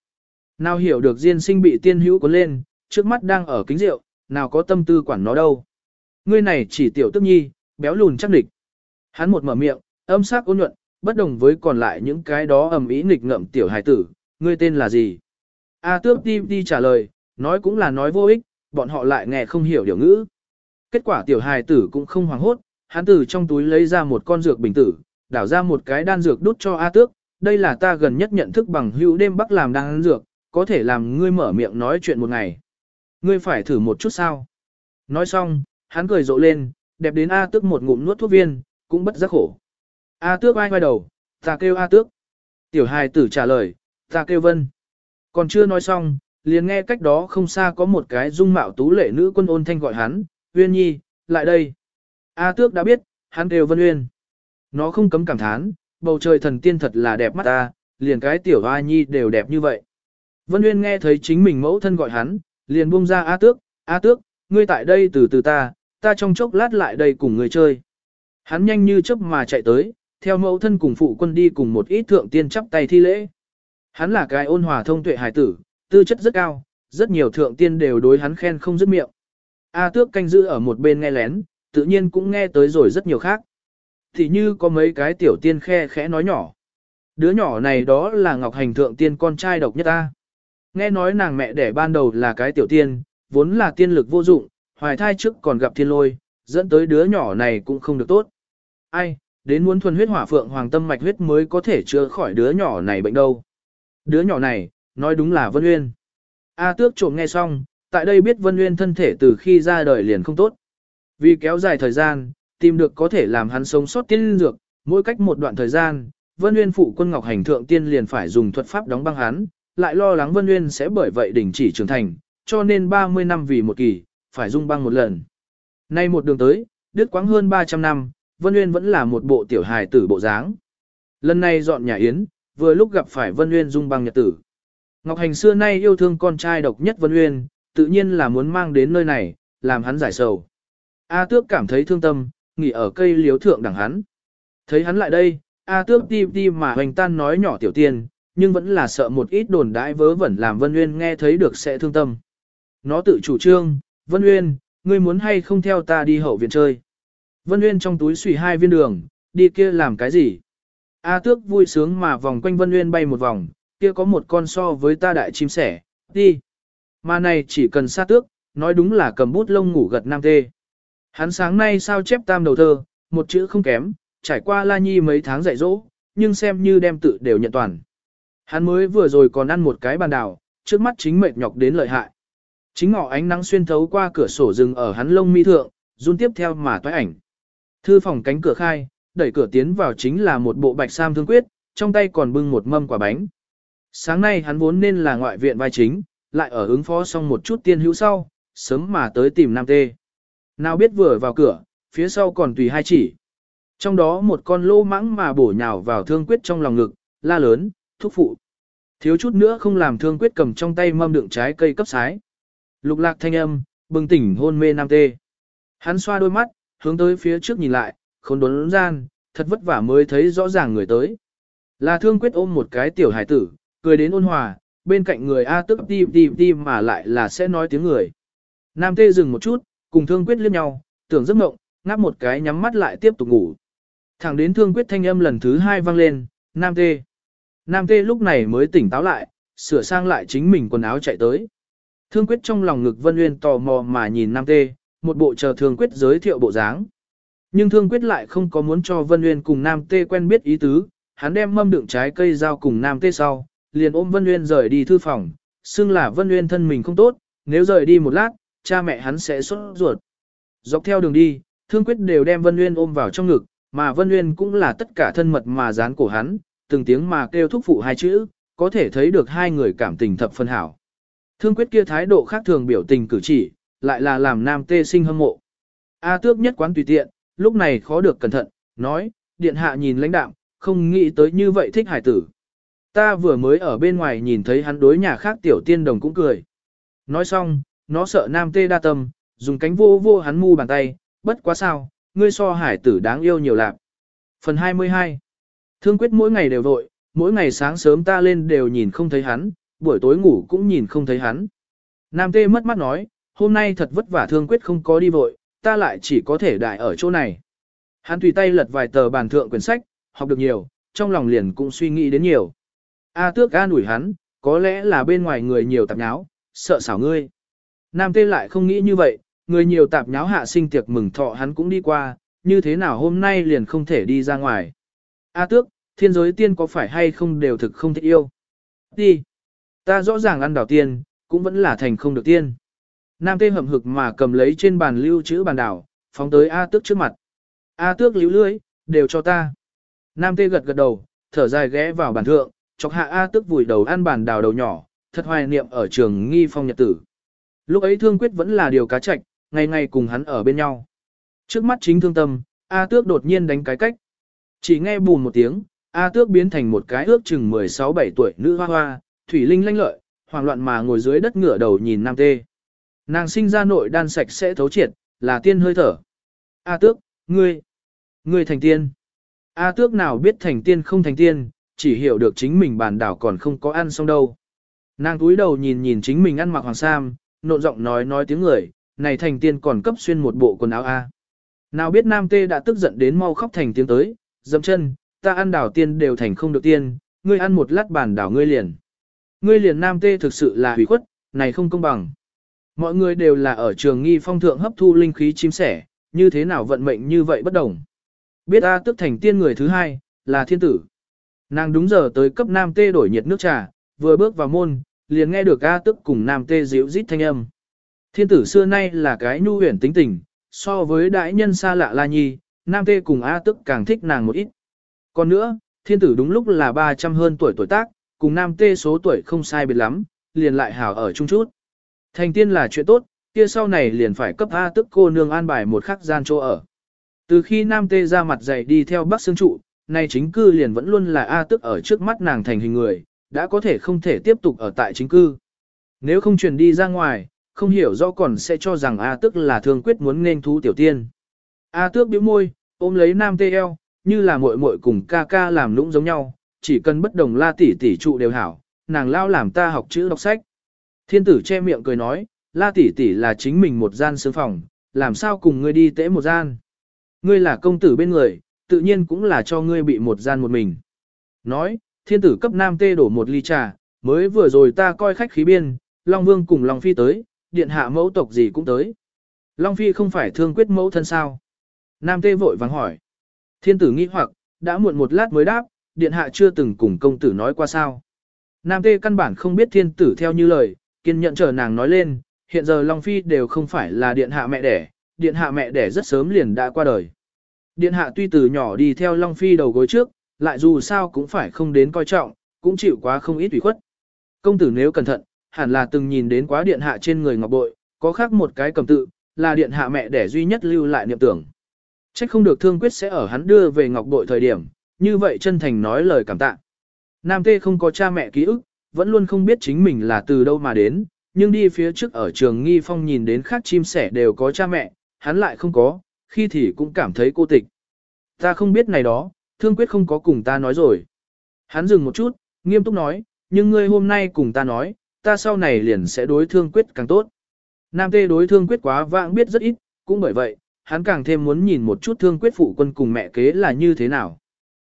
Nào hiểu được Diên sinh bị tiên hữu cuốn lên, trước mắt đang ở kính rượu, nào có tâm tư quản nó đâu. Ngươi này chỉ tiểu tức nhi, béo lùn chắc địch. Hắn một mở miệng, âm sắc ôn nhuận, bất đồng với còn lại những cái đó ầm ý nghịch ngợm tiểu hài tử, ngươi tên là gì? A tước ti ti trả lời, nói cũng là nói vô ích, bọn họ lại nghe không hiểu điều ngữ. Kết quả tiểu hài tử cũng không hoảng hốt, hắn từ trong túi lấy ra một con dược bình tử, đảo ra một cái đan dược đút cho A tước, đây là ta gần nhất nhận thức bằng hữu đêm bắc làm đan dược, có thể làm ngươi mở miệng nói chuyện một ngày. Ngươi phải thử một chút sao? Nói xong, hắn cười rộ lên, đẹp đến A tước một ngụm nuốt thuốc viên, cũng bất giác khổ. A tước ai quay đầu, ta kêu A tước. Tiểu hài tử trả lời, ta kêu vân. Còn chưa nói xong, liền nghe cách đó không xa có một cái dung mạo tú lệ nữ quân ôn thanh gọi hắn, Uyên Nhi, lại đây. A tước đã biết, hắn kêu vân Uyên. Nó không cấm cảm thán, bầu trời thần tiên thật là đẹp mắt ta, liền cái tiểu A Nhi đều đẹp như vậy. Vân Uyên nghe thấy chính mình mẫu thân gọi hắn, liền buông ra A tước, A tước, ngươi tại đây từ từ ta, ta trong chốc lát lại đây cùng ngươi chơi. Hắn nhanh như chớp mà chạy tới, theo mẫu thân cùng phụ quân đi cùng một ít thượng tiên chắp tay thi lễ. Hắn là cái ôn hòa thông tuệ hài tử, tư chất rất cao, rất nhiều thượng tiên đều đối hắn khen không dứt miệng. A tước canh giữ ở một bên nghe lén, tự nhiên cũng nghe tới rồi rất nhiều khác. Thì như có mấy cái tiểu tiên khe khẽ nói nhỏ. Đứa nhỏ này đó là Ngọc Hành thượng tiên con trai độc nhất ta. Nghe nói nàng mẹ đẻ ban đầu là cái tiểu tiên, vốn là tiên lực vô dụng, hoài thai trước còn gặp thiên lôi, dẫn tới đứa nhỏ này cũng không được tốt. Ai, đến muốn thuần huyết hỏa phượng hoàng tâm mạch huyết mới có thể chữa khỏi đứa nhỏ này bệnh đâu. Đứa nhỏ này, nói đúng là Vân Uyên. A tước trộm nghe xong, tại đây biết Vân Uyên thân thể từ khi ra đời liền không tốt. Vì kéo dài thời gian, tìm được có thể làm hắn sống sót tiên dược, mỗi cách một đoạn thời gian, Vân Uyên phụ quân Ngọc Hành thượng tiên liền phải dùng thuật pháp đóng băng hắn, lại lo lắng Vân Uyên sẽ bởi vậy đình chỉ trưởng thành, cho nên 30 năm vì một kỳ, phải dung băng một lần. Nay một đường tới, đứt quãng hơn 300 năm, Vân Nguyên vẫn là một bộ tiểu hài tử bộ dáng. Lần này dọn nhà yến, vừa lúc gặp phải Vân Nguyên dung băng nhật tử. Ngọc Hành xưa nay yêu thương con trai độc nhất Vân Nguyên, tự nhiên là muốn mang đến nơi này, làm hắn giải sầu. A Tước cảm thấy thương tâm, nghỉ ở cây liếu thượng đằng hắn. Thấy hắn lại đây, A Tước tim tim mà hoành tan nói nhỏ tiểu tiên, nhưng vẫn là sợ một ít đồn đãi vớ vẩn làm Vân Uyên nghe thấy được sẽ thương tâm. Nó tự chủ trương, Vân Uyên, ngươi muốn hay không theo ta đi hậu viện chơi. Vân Uyên trong túi xùy hai viên đường, đi kia làm cái gì? A tước vui sướng mà vòng quanh Vân Uyên bay một vòng, kia có một con so với ta đại chim sẻ, đi. Mà này chỉ cần xa tước, nói đúng là cầm bút lông ngủ gật nam tê. Hắn sáng nay sao chép tam đầu thơ, một chữ không kém, trải qua La Nhi mấy tháng dạy dỗ, nhưng xem như đem tự đều nhận toàn. Hắn mới vừa rồi còn ăn một cái bàn đào, trước mắt chính mệt nhọc đến lợi hại. Chính ngọ ánh nắng xuyên thấu qua cửa sổ rừng ở hắn lông mi thượng, run tiếp theo mà toái ảnh. Thư phòng cánh cửa khai, đẩy cửa tiến vào chính là một bộ bạch sam thương quyết, trong tay còn bưng một mâm quả bánh. Sáng nay hắn vốn nên là ngoại viện vai chính, lại ở ứng phó xong một chút tiên hữu sau, sớm mà tới tìm Nam Tê. Nào biết vừa vào cửa, phía sau còn tùy hai chỉ. Trong đó một con lô mãng mà bổ nhào vào thương quyết trong lòng ngực, la lớn, thúc phụ. Thiếu chút nữa không làm thương quyết cầm trong tay mâm đựng trái cây cấp sái. Lục lạc thanh âm, bừng tỉnh hôn mê nam tê. Hắn xoa đôi mắt, hướng tới phía trước nhìn lại, khốn đốn gian, thật vất vả mới thấy rõ ràng người tới. Là thương quyết ôm một cái tiểu hải tử, cười đến ôn hòa, bên cạnh người A tức tim tim tim mà lại là sẽ nói tiếng người. Nam tê dừng một chút, cùng thương quyết liếc nhau, tưởng giấc mộng, ngáp một cái nhắm mắt lại tiếp tục ngủ. Thẳng đến thương quyết thanh âm lần thứ hai vang lên, Nam tê. Nam tê lúc này mới tỉnh táo lại, sửa sang lại chính mình quần áo chạy tới. Thương quyết trong lòng ngực Vân Uyên tò mò mà nhìn Nam Tê, một bộ chờ Thương quyết giới thiệu bộ dáng. Nhưng Thương quyết lại không có muốn cho Vân Uyên cùng Nam Tê quen biết ý tứ, hắn đem mâm đựng trái cây giao cùng Nam Tê sau, liền ôm Vân Uyên rời đi thư phòng, xưng là Vân Uyên thân mình không tốt, nếu rời đi một lát, cha mẹ hắn sẽ sốt ruột. Dọc theo đường đi, Thương quyết đều đem Vân Uyên ôm vào trong ngực, mà Vân Uyên cũng là tất cả thân mật mà dán cổ hắn, từng tiếng mà kêu thúc phụ hai chữ, có thể thấy được hai người cảm tình thập phân hảo. Thương quyết kia thái độ khác thường biểu tình cử chỉ, lại là làm nam tê sinh hâm mộ. A tước nhất quán tùy tiện, lúc này khó được cẩn thận, nói, điện hạ nhìn lãnh đạm, không nghĩ tới như vậy thích hải tử. Ta vừa mới ở bên ngoài nhìn thấy hắn đối nhà khác tiểu tiên đồng cũng cười. Nói xong, nó sợ nam tê đa tâm, dùng cánh vô vô hắn mu bàn tay, bất quá sao, ngươi so hải tử đáng yêu nhiều lạc. Phần 22 Thương quyết mỗi ngày đều vội, mỗi ngày sáng sớm ta lên đều nhìn không thấy hắn, buổi tối ngủ cũng nhìn không thấy hắn. Nam tê mất mắt nói, hôm nay thật vất vả thương quyết không có đi vội, ta lại chỉ có thể đại ở chỗ này. Hắn tùy tay lật vài tờ bàn thượng quyển sách, học được nhiều, trong lòng liền cũng suy nghĩ đến nhiều. A tước A nủi hắn, có lẽ là bên ngoài người nhiều tạp nháo, sợ xảo ngươi. Nam tê lại không nghĩ như vậy, người nhiều tạp nháo hạ sinh tiệc mừng thọ hắn cũng đi qua, như thế nào hôm nay liền không thể đi ra ngoài. A tước, thiên giới tiên có phải hay không đều thực không thích yêu. Đi. Ta rõ ràng ăn đảo tiên, cũng vẫn là thành không được tiên. Nam tê hậm hực mà cầm lấy trên bàn lưu chữ bàn đảo, phóng tới A tước trước mặt. A tước líu lưới, đều cho ta. Nam tê gật gật đầu, thở dài ghé vào bàn thượng, chọc hạ A tước vùi đầu ăn bàn đào đầu nhỏ, thật hoài niệm ở trường nghi phong nhật tử. Lúc ấy thương quyết vẫn là điều cá trạch, ngày ngày cùng hắn ở bên nhau. Trước mắt chính thương tâm, A tước đột nhiên đánh cái cách. Chỉ nghe bùn một tiếng, A tước biến thành một cái ước chừng 16-17 tuổi nữ hoa hoa, Thủy Linh lanh lợi, hoảng loạn mà ngồi dưới đất ngửa đầu nhìn Nam Tê. Nàng sinh ra nội đan sạch sẽ thấu triệt, là tiên hơi thở. A tước, ngươi, ngươi thành tiên. A tước nào biết thành tiên không thành tiên, chỉ hiểu được chính mình bản đảo còn không có ăn xong đâu. Nàng túi đầu nhìn nhìn chính mình ăn mặc hoàng sam, nộn giọng nói nói tiếng người, này thành tiên còn cấp xuyên một bộ quần áo A. Nào biết Nam Tê đã tức giận đến mau khóc thành tiếng tới, dậm chân, ta ăn đảo tiên đều thành không được tiên, ngươi ăn một lát bản đảo ngươi liền. Ngươi liền nam tê thực sự là hủy khuất, này không công bằng. Mọi người đều là ở trường nghi phong thượng hấp thu linh khí chim sẻ, như thế nào vận mệnh như vậy bất đồng. Biết A tức thành tiên người thứ hai, là thiên tử. Nàng đúng giờ tới cấp nam tê đổi nhiệt nước trà, vừa bước vào môn, liền nghe được A tức cùng nam tê dịu rít thanh âm. Thiên tử xưa nay là cái nhu huyền tính tình, so với đại nhân xa lạ La Nhi, nam tê cùng A tức càng thích nàng một ít. Còn nữa, thiên tử đúng lúc là 300 hơn tuổi tuổi tác, cùng nam tê số tuổi không sai biệt lắm, liền lại hảo ở chung chút. Thành tiên là chuyện tốt, kia sau này liền phải cấp A tức cô nương an bài một khắc gian chỗ ở. Từ khi Nam Tê ra mặt dày đi theo Bắc Sương Trụ, nay chính cư liền vẫn luôn là A tức ở trước mắt nàng thành hình người, đã có thể không thể tiếp tục ở tại chính cư. Nếu không truyền đi ra ngoài, không hiểu rõ còn sẽ cho rằng A tức là thương quyết muốn nên thú tiểu tiên. A tước bĩu môi, ôm lấy Nam Tê eo, như là muội muội cùng ca ca làm lũng giống nhau, chỉ cần bất đồng la tỷ tỷ trụ đều hảo, nàng lao làm ta học chữ đọc sách. Thiên tử che miệng cười nói, la tỷ tỷ là chính mình một gian sướng phòng, làm sao cùng ngươi đi tễ một gian. Ngươi là công tử bên người, tự nhiên cũng là cho ngươi bị một gian một mình. Nói, thiên tử cấp nam tê đổ một ly trà, mới vừa rồi ta coi khách khí biên, Long Vương cùng Long Phi tới, điện hạ mẫu tộc gì cũng tới. Long Phi không phải thương quyết mẫu thân sao? Nam tê vội vắng hỏi. Thiên tử nghi hoặc, đã muộn một lát mới đáp, điện hạ chưa từng cùng công tử nói qua sao. Nam tê căn bản không biết thiên tử theo như lời, kiên nhận chờ nàng nói lên, hiện giờ Long Phi đều không phải là điện hạ mẹ đẻ, điện hạ mẹ đẻ rất sớm liền đã qua đời. Điện hạ tuy từ nhỏ đi theo Long Phi đầu gối trước, lại dù sao cũng phải không đến coi trọng, cũng chịu quá không ít ủy khuất. Công tử nếu cẩn thận, hẳn là từng nhìn đến quá điện hạ trên người ngọc bội, có khác một cái cầm tự, là điện hạ mẹ đẻ duy nhất lưu lại niệm tưởng. Trách không được thương quyết sẽ ở hắn đưa về ngọc bội thời điểm, như vậy chân thành nói lời cảm tạ. Nam Tê không có cha mẹ ký ức, vẫn luôn không biết chính mình là từ đâu mà đến, nhưng đi phía trước ở trường nghi phong nhìn đến khác chim sẻ đều có cha mẹ, hắn lại không có, khi thì cũng cảm thấy cô tịch. Ta không biết này đó, thương quyết không có cùng ta nói rồi. Hắn dừng một chút, nghiêm túc nói, nhưng ngươi hôm nay cùng ta nói, ta sau này liền sẽ đối thương quyết càng tốt. Nam tê đối thương quyết quá vãng biết rất ít, cũng bởi vậy, hắn càng thêm muốn nhìn một chút thương quyết phụ quân cùng mẹ kế là như thế nào.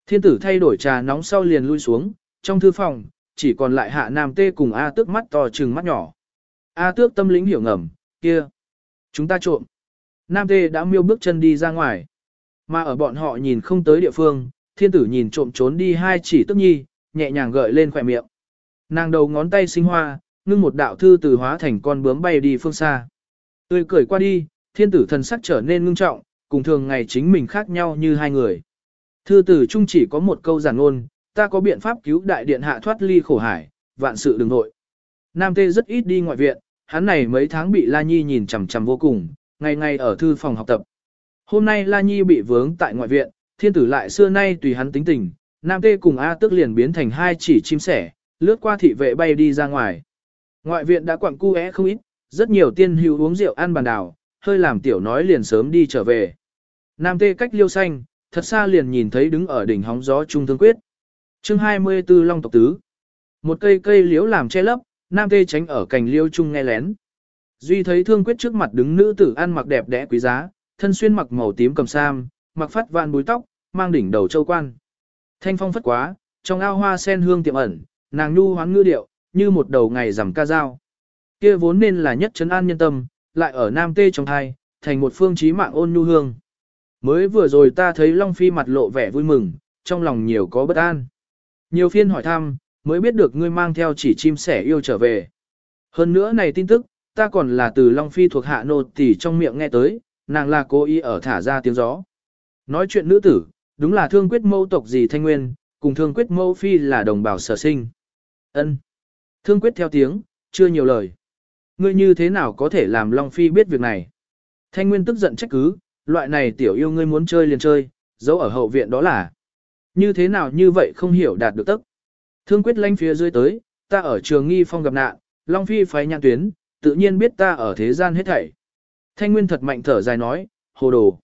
Thiên tử thay đổi trà nóng sau liền lui xuống, trong thư phòng, chỉ còn lại hạ nam tê cùng A tước mắt to trừng mắt nhỏ. A tước tâm lĩnh hiểu ngầm, kia. Chúng ta trộm. Nam tê đã miêu bước chân đi ra ngoài. Mà ở bọn họ nhìn không tới địa phương, thiên tử nhìn trộm trốn đi hai chỉ tức nhi, nhẹ nhàng gợi lên khỏe miệng. Nàng đầu ngón tay sinh hoa, ngưng một đạo thư từ hóa thành con bướm bay đi phương xa. Tươi cười qua đi, thiên tử thần sắc trở nên ngưng trọng, cùng thường ngày chính mình khác nhau như hai người. Thư tử trung chỉ có một câu giản ngôn, ta có biện pháp cứu đại điện hạ thoát ly khổ hải, vạn sự đừng nội. Nam Tê rất ít đi ngoại viện, hắn này mấy tháng bị La Nhi nhìn chằm chằm vô cùng, ngày ngày ở thư phòng học tập. Hôm nay La Nhi bị vướng tại ngoại viện, thiên tử lại xưa nay tùy hắn tính tình, Nam Tê cùng A tức liền biến thành hai chỉ chim sẻ, lướt qua thị vệ bay đi ra ngoài. Ngoại viện đã quặng cu é không ít, rất nhiều tiên hữu uống rượu ăn bàn đảo, hơi làm tiểu nói liền sớm đi trở về. Nam Tê cách liêu xanh, thật xa liền nhìn thấy đứng ở đỉnh hóng gió trung thương quyết. chương 24 Long tộc tứ. Một cây cây liễu làm che lấp, Nam Tê tránh ở cành liêu trung nghe lén. Duy thấy thương quyết trước mặt đứng nữ tử ăn mặc đẹp đẽ quý giá, thân xuyên mặc màu tím cầm sam, mặc phát vạn búi tóc, mang đỉnh đầu châu quan. Thanh phong phất quá, trong ao hoa sen hương tiệm ẩn, nàng nhu hoán ngư điệu, như một đầu ngày rằm ca dao. Kia vốn nên là nhất trấn an nhân tâm, lại ở Nam Tê trong thai, thành một phương trí mạng ôn nhu hương. Mới vừa rồi ta thấy Long Phi mặt lộ vẻ vui mừng, trong lòng nhiều có bất an. Nhiều phiên hỏi thăm, mới biết được ngươi mang theo chỉ chim sẻ yêu trở về. Hơn nữa này tin tức, ta còn là từ Long Phi thuộc hạ nô tỳ trong miệng nghe tới, nàng là cố ý ở thả ra tiếng gió. Nói chuyện nữ tử, đúng là thương quyết mâu tộc gì thanh nguyên, cùng thương quyết mâu phi là đồng bào sở sinh. ân Thương quyết theo tiếng, chưa nhiều lời. Ngươi như thế nào có thể làm Long Phi biết việc này? Thanh Nguyên tức giận trách cứ, loại này tiểu yêu ngươi muốn chơi liền chơi, giấu ở hậu viện đó là. Như thế nào như vậy không hiểu đạt được tức. Thương quyết lanh phía dưới tới, ta ở trường nghi phong gặp nạn, Long Phi phái nhãn tuyến, tự nhiên biết ta ở thế gian hết thảy. Thanh Nguyên thật mạnh thở dài nói, hồ đồ.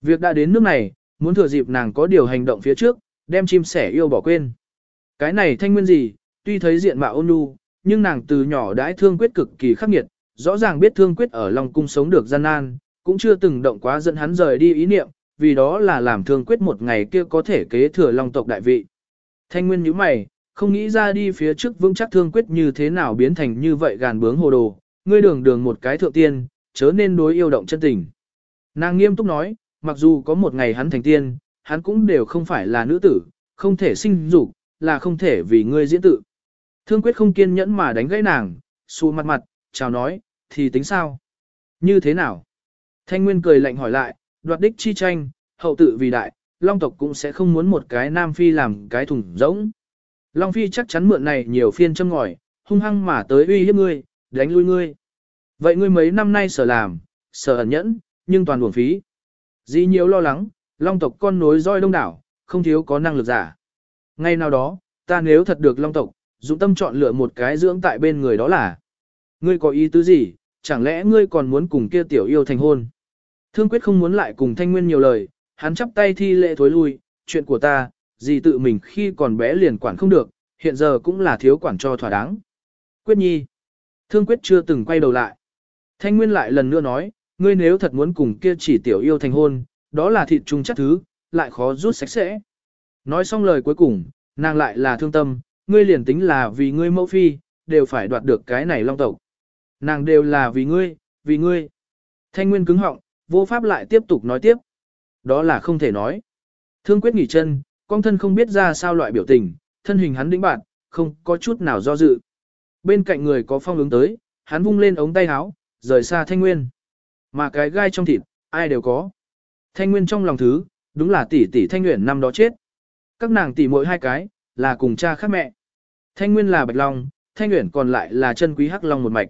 Việc đã đến nước này, muốn thừa dịp nàng có điều hành động phía trước, đem chim sẻ yêu bỏ quên. Cái này Thanh Nguyên gì, tuy thấy diện mạo ôn nhu, nhưng nàng từ nhỏ đãi thương quyết cực kỳ khắc nghiệt, rõ ràng biết thương quyết ở Long Cung sống được gian nan, cũng chưa từng động quá dẫn hắn rời đi ý niệm, vì đó là làm thương quyết một ngày kia có thể kế thừa Long tộc đại vị. Thanh Nguyên nhíu mày, không nghĩ ra đi phía trước vững chắc thương quyết như thế nào biến thành như vậy gàn bướng hồ đồ, ngươi đường đường một cái thượng tiên, chớ nên đối yêu động chân tình. Nàng nghiêm túc nói, mặc dù có một ngày hắn thành tiên, hắn cũng đều không phải là nữ tử, không thể sinh dục, là không thể vì ngươi diễn tự. Thương quyết không kiên nhẫn mà đánh gãy nàng, xù mặt mặt, chào nói, thì tính sao? Như thế nào? Thanh Nguyên cười lạnh hỏi lại, đoạt đích chi tranh, hậu tự vì đại, Long tộc cũng sẽ không muốn một cái Nam Phi làm cái thùng rỗng. Long Phi chắc chắn mượn này nhiều phiên châm ngòi, hung hăng mà tới uy hiếp ngươi, đánh lui ngươi. Vậy ngươi mấy năm nay sở làm, sở ẩn nhẫn, nhưng toàn buồn phí. Di nhiều lo lắng, long tộc con nối roi đông đảo, không thiếu có năng lực giả. Ngay nào đó, ta nếu thật được long tộc, dụng tâm chọn lựa một cái dưỡng tại bên người đó là. Ngươi có ý tứ gì, chẳng lẽ ngươi còn muốn cùng kia tiểu yêu thành hôn? Thương quyết không muốn lại cùng thanh nguyên nhiều lời, hắn chắp tay thi lệ thối lui, chuyện của ta, gì tự mình khi còn bé liền quản không được, hiện giờ cũng là thiếu quản cho thỏa đáng. Quyết nhi. Thương quyết chưa từng quay đầu lại. Thanh nguyên lại lần nữa nói, ngươi nếu thật muốn cùng kia chỉ tiểu yêu thành hôn, đó là thịt chung chất thứ, lại khó rút sạch sẽ. Nói xong lời cuối cùng, nàng lại là thương tâm, ngươi liền tính là vì ngươi mẫu phi, đều phải đoạt được cái này long tộc. Nàng đều là vì ngươi, vì ngươi. Thanh Nguyên cứng họng, vô pháp lại tiếp tục nói tiếp. Đó là không thể nói. Thương quyết nghỉ chân, con thân không biết ra sao loại biểu tình, thân hình hắn đĩnh bạn, không có chút nào do dự. Bên cạnh người có phong ứng tới, hắn vung lên ống tay áo, rời xa Thanh Nguyên. Mà cái gai trong thịt, ai đều có. Thanh Nguyên trong lòng thứ, đúng là tỷ tỷ Thanh Nguyễn năm đó chết. Các nàng tỷ mỗi hai cái, là cùng cha khác mẹ. Thanh Nguyên là Bạch Long, Thanh Uyển còn lại là chân quý Hắc Long một mạch.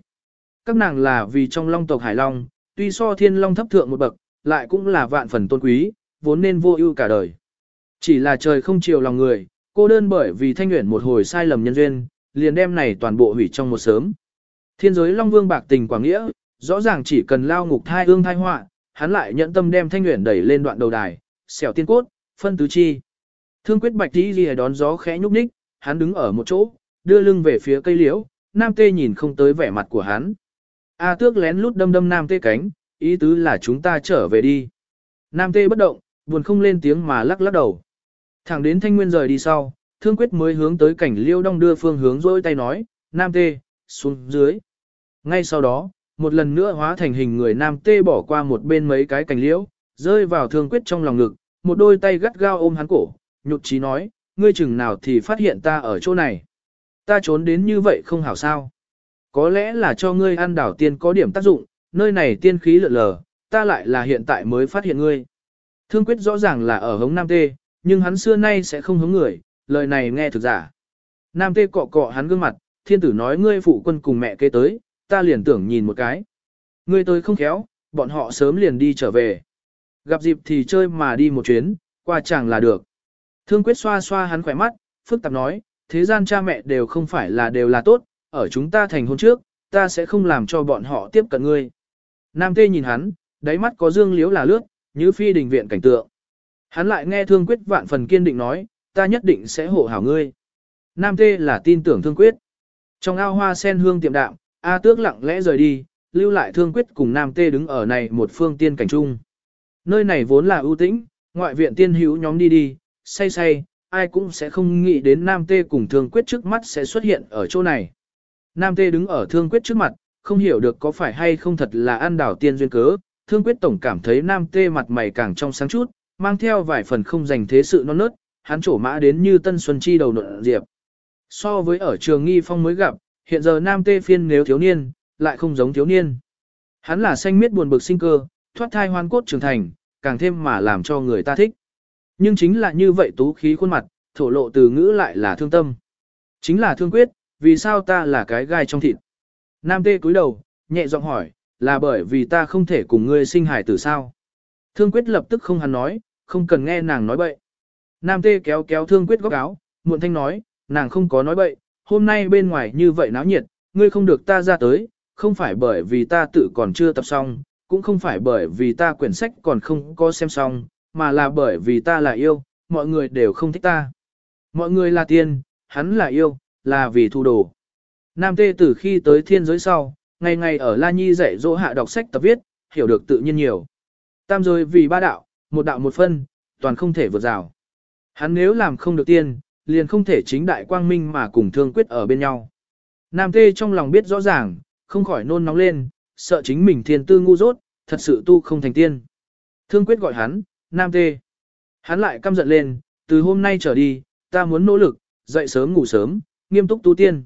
Các nàng là vì trong Long tộc Hải Long, tuy so Thiên Long thấp thượng một bậc, lại cũng là vạn phần tôn quý, vốn nên vô ưu cả đời. Chỉ là trời không chiều lòng người, cô đơn bởi vì Thanh Uyển một hồi sai lầm nhân duyên, liền đem này toàn bộ hủy trong một sớm. Thiên giới Long Vương bạc tình quảng nghĩa, rõ ràng chỉ cần lao ngục thai ương thai họa, hắn lại nhận tâm đem Thanh Uyển đẩy lên đoạn đầu đài, xẻo tiên cốt, phân tứ chi. Thương quyết bạch đi ghi đón gió khẽ nhúc nhích, hắn đứng ở một chỗ, đưa lưng về phía cây liễu, nam tê nhìn không tới vẻ mặt của hắn. A tước lén lút đâm đâm nam tê cánh, ý tứ là chúng ta trở về đi. Nam tê bất động, buồn không lên tiếng mà lắc lắc đầu. Thẳng đến thanh nguyên rời đi sau, thương quyết mới hướng tới cảnh liêu đong đưa phương hướng rôi tay nói, nam tê, xuống dưới. Ngay sau đó, một lần nữa hóa thành hình người nam tê bỏ qua một bên mấy cái cành liễu, rơi vào thương quyết trong lòng ngực, một đôi tay gắt gao ôm hắn cổ, nhục trí nói, ngươi chừng nào thì phát hiện ta ở chỗ này. Ta trốn đến như vậy không hảo sao. Có lẽ là cho ngươi ăn đảo tiên có điểm tác dụng, nơi này tiên khí lượn lờ, ta lại là hiện tại mới phát hiện ngươi. Thương quyết rõ ràng là ở hống Nam Tê, nhưng hắn xưa nay sẽ không hống người, lời này nghe thực giả. Nam Tê cọ cọ hắn gương mặt, thiên tử nói ngươi phụ quân cùng mẹ kế tới, ta liền tưởng nhìn một cái. Ngươi tới không khéo, bọn họ sớm liền đi trở về. Gặp dịp thì chơi mà đi một chuyến, qua chẳng là được. Thương quyết xoa xoa hắn khỏe mắt, phức tạp nói, thế gian cha mẹ đều không phải là đều là tốt, ở chúng ta thành hôn trước, ta sẽ không làm cho bọn họ tiếp cận ngươi. Nam tê nhìn hắn, đáy mắt có dương liếu là lướt, như phi đình viện cảnh tượng. Hắn lại nghe thương quyết vạn phần kiên định nói, ta nhất định sẽ hộ hảo ngươi. Nam tê là tin tưởng thương quyết. Trong ao hoa sen hương tiệm đạm, A tước lặng lẽ rời đi, lưu lại thương quyết cùng Nam tê đứng ở này một phương tiên cảnh trung. Nơi này vốn là ưu tĩnh, ngoại viện tiên hữu nhóm đi đi, say say, ai cũng sẽ không nghĩ đến Nam Tê cùng Thương Quyết trước mắt sẽ xuất hiện ở chỗ này. Nam Tê đứng ở Thương Quyết trước mặt, không hiểu được có phải hay không thật là ăn đảo tiên duyên cớ, Thương Quyết tổng cảm thấy Nam Tê mặt mày càng trong sáng chút, mang theo vài phần không dành thế sự non nớt, hắn trổ mã đến như Tân Xuân Chi đầu nộn diệp. So với ở trường nghi phong mới gặp, hiện giờ Nam Tê phiên nếu thiếu niên, lại không giống thiếu niên. Hắn là xanh miết buồn bực sinh cơ, thoát thai hoan cốt trưởng thành, càng thêm mà làm cho người ta thích. Nhưng chính là như vậy tú khí khuôn mặt, thổ lộ từ ngữ lại là thương tâm. Chính là thương quyết, vì sao ta là cái gai trong thịt. Nam tê cúi đầu, nhẹ giọng hỏi, là bởi vì ta không thể cùng ngươi sinh hải tử sao. Thương quyết lập tức không hắn nói, không cần nghe nàng nói bậy. Nam tê kéo kéo thương quyết góc áo, muộn thanh nói, nàng không có nói bậy, hôm nay bên ngoài như vậy náo nhiệt, ngươi không được ta ra tới, không phải bởi vì ta tự còn chưa tập xong, cũng không phải bởi vì ta quyển sách còn không có xem xong, mà là bởi vì ta là yêu, mọi người đều không thích ta. Mọi người là tiên, hắn là yêu, là vì thu đồ. Nam tê từ khi tới thiên giới sau, ngày ngày ở La Nhi dạy dỗ hạ đọc sách tập viết, hiểu được tự nhiên nhiều. Tam rồi vì ba đạo, một đạo một phân, toàn không thể vượt rào. Hắn nếu làm không được tiên, liền không thể chính đại quang minh mà cùng thương quyết ở bên nhau. Nam tê trong lòng biết rõ ràng, không khỏi nôn nóng lên, sợ chính mình thiên tư ngu dốt, thật sự tu không thành tiên. Thương quyết gọi hắn, Nam Tê. Hắn lại căm giận lên, từ hôm nay trở đi, ta muốn nỗ lực, dậy sớm ngủ sớm, nghiêm túc tu tiên.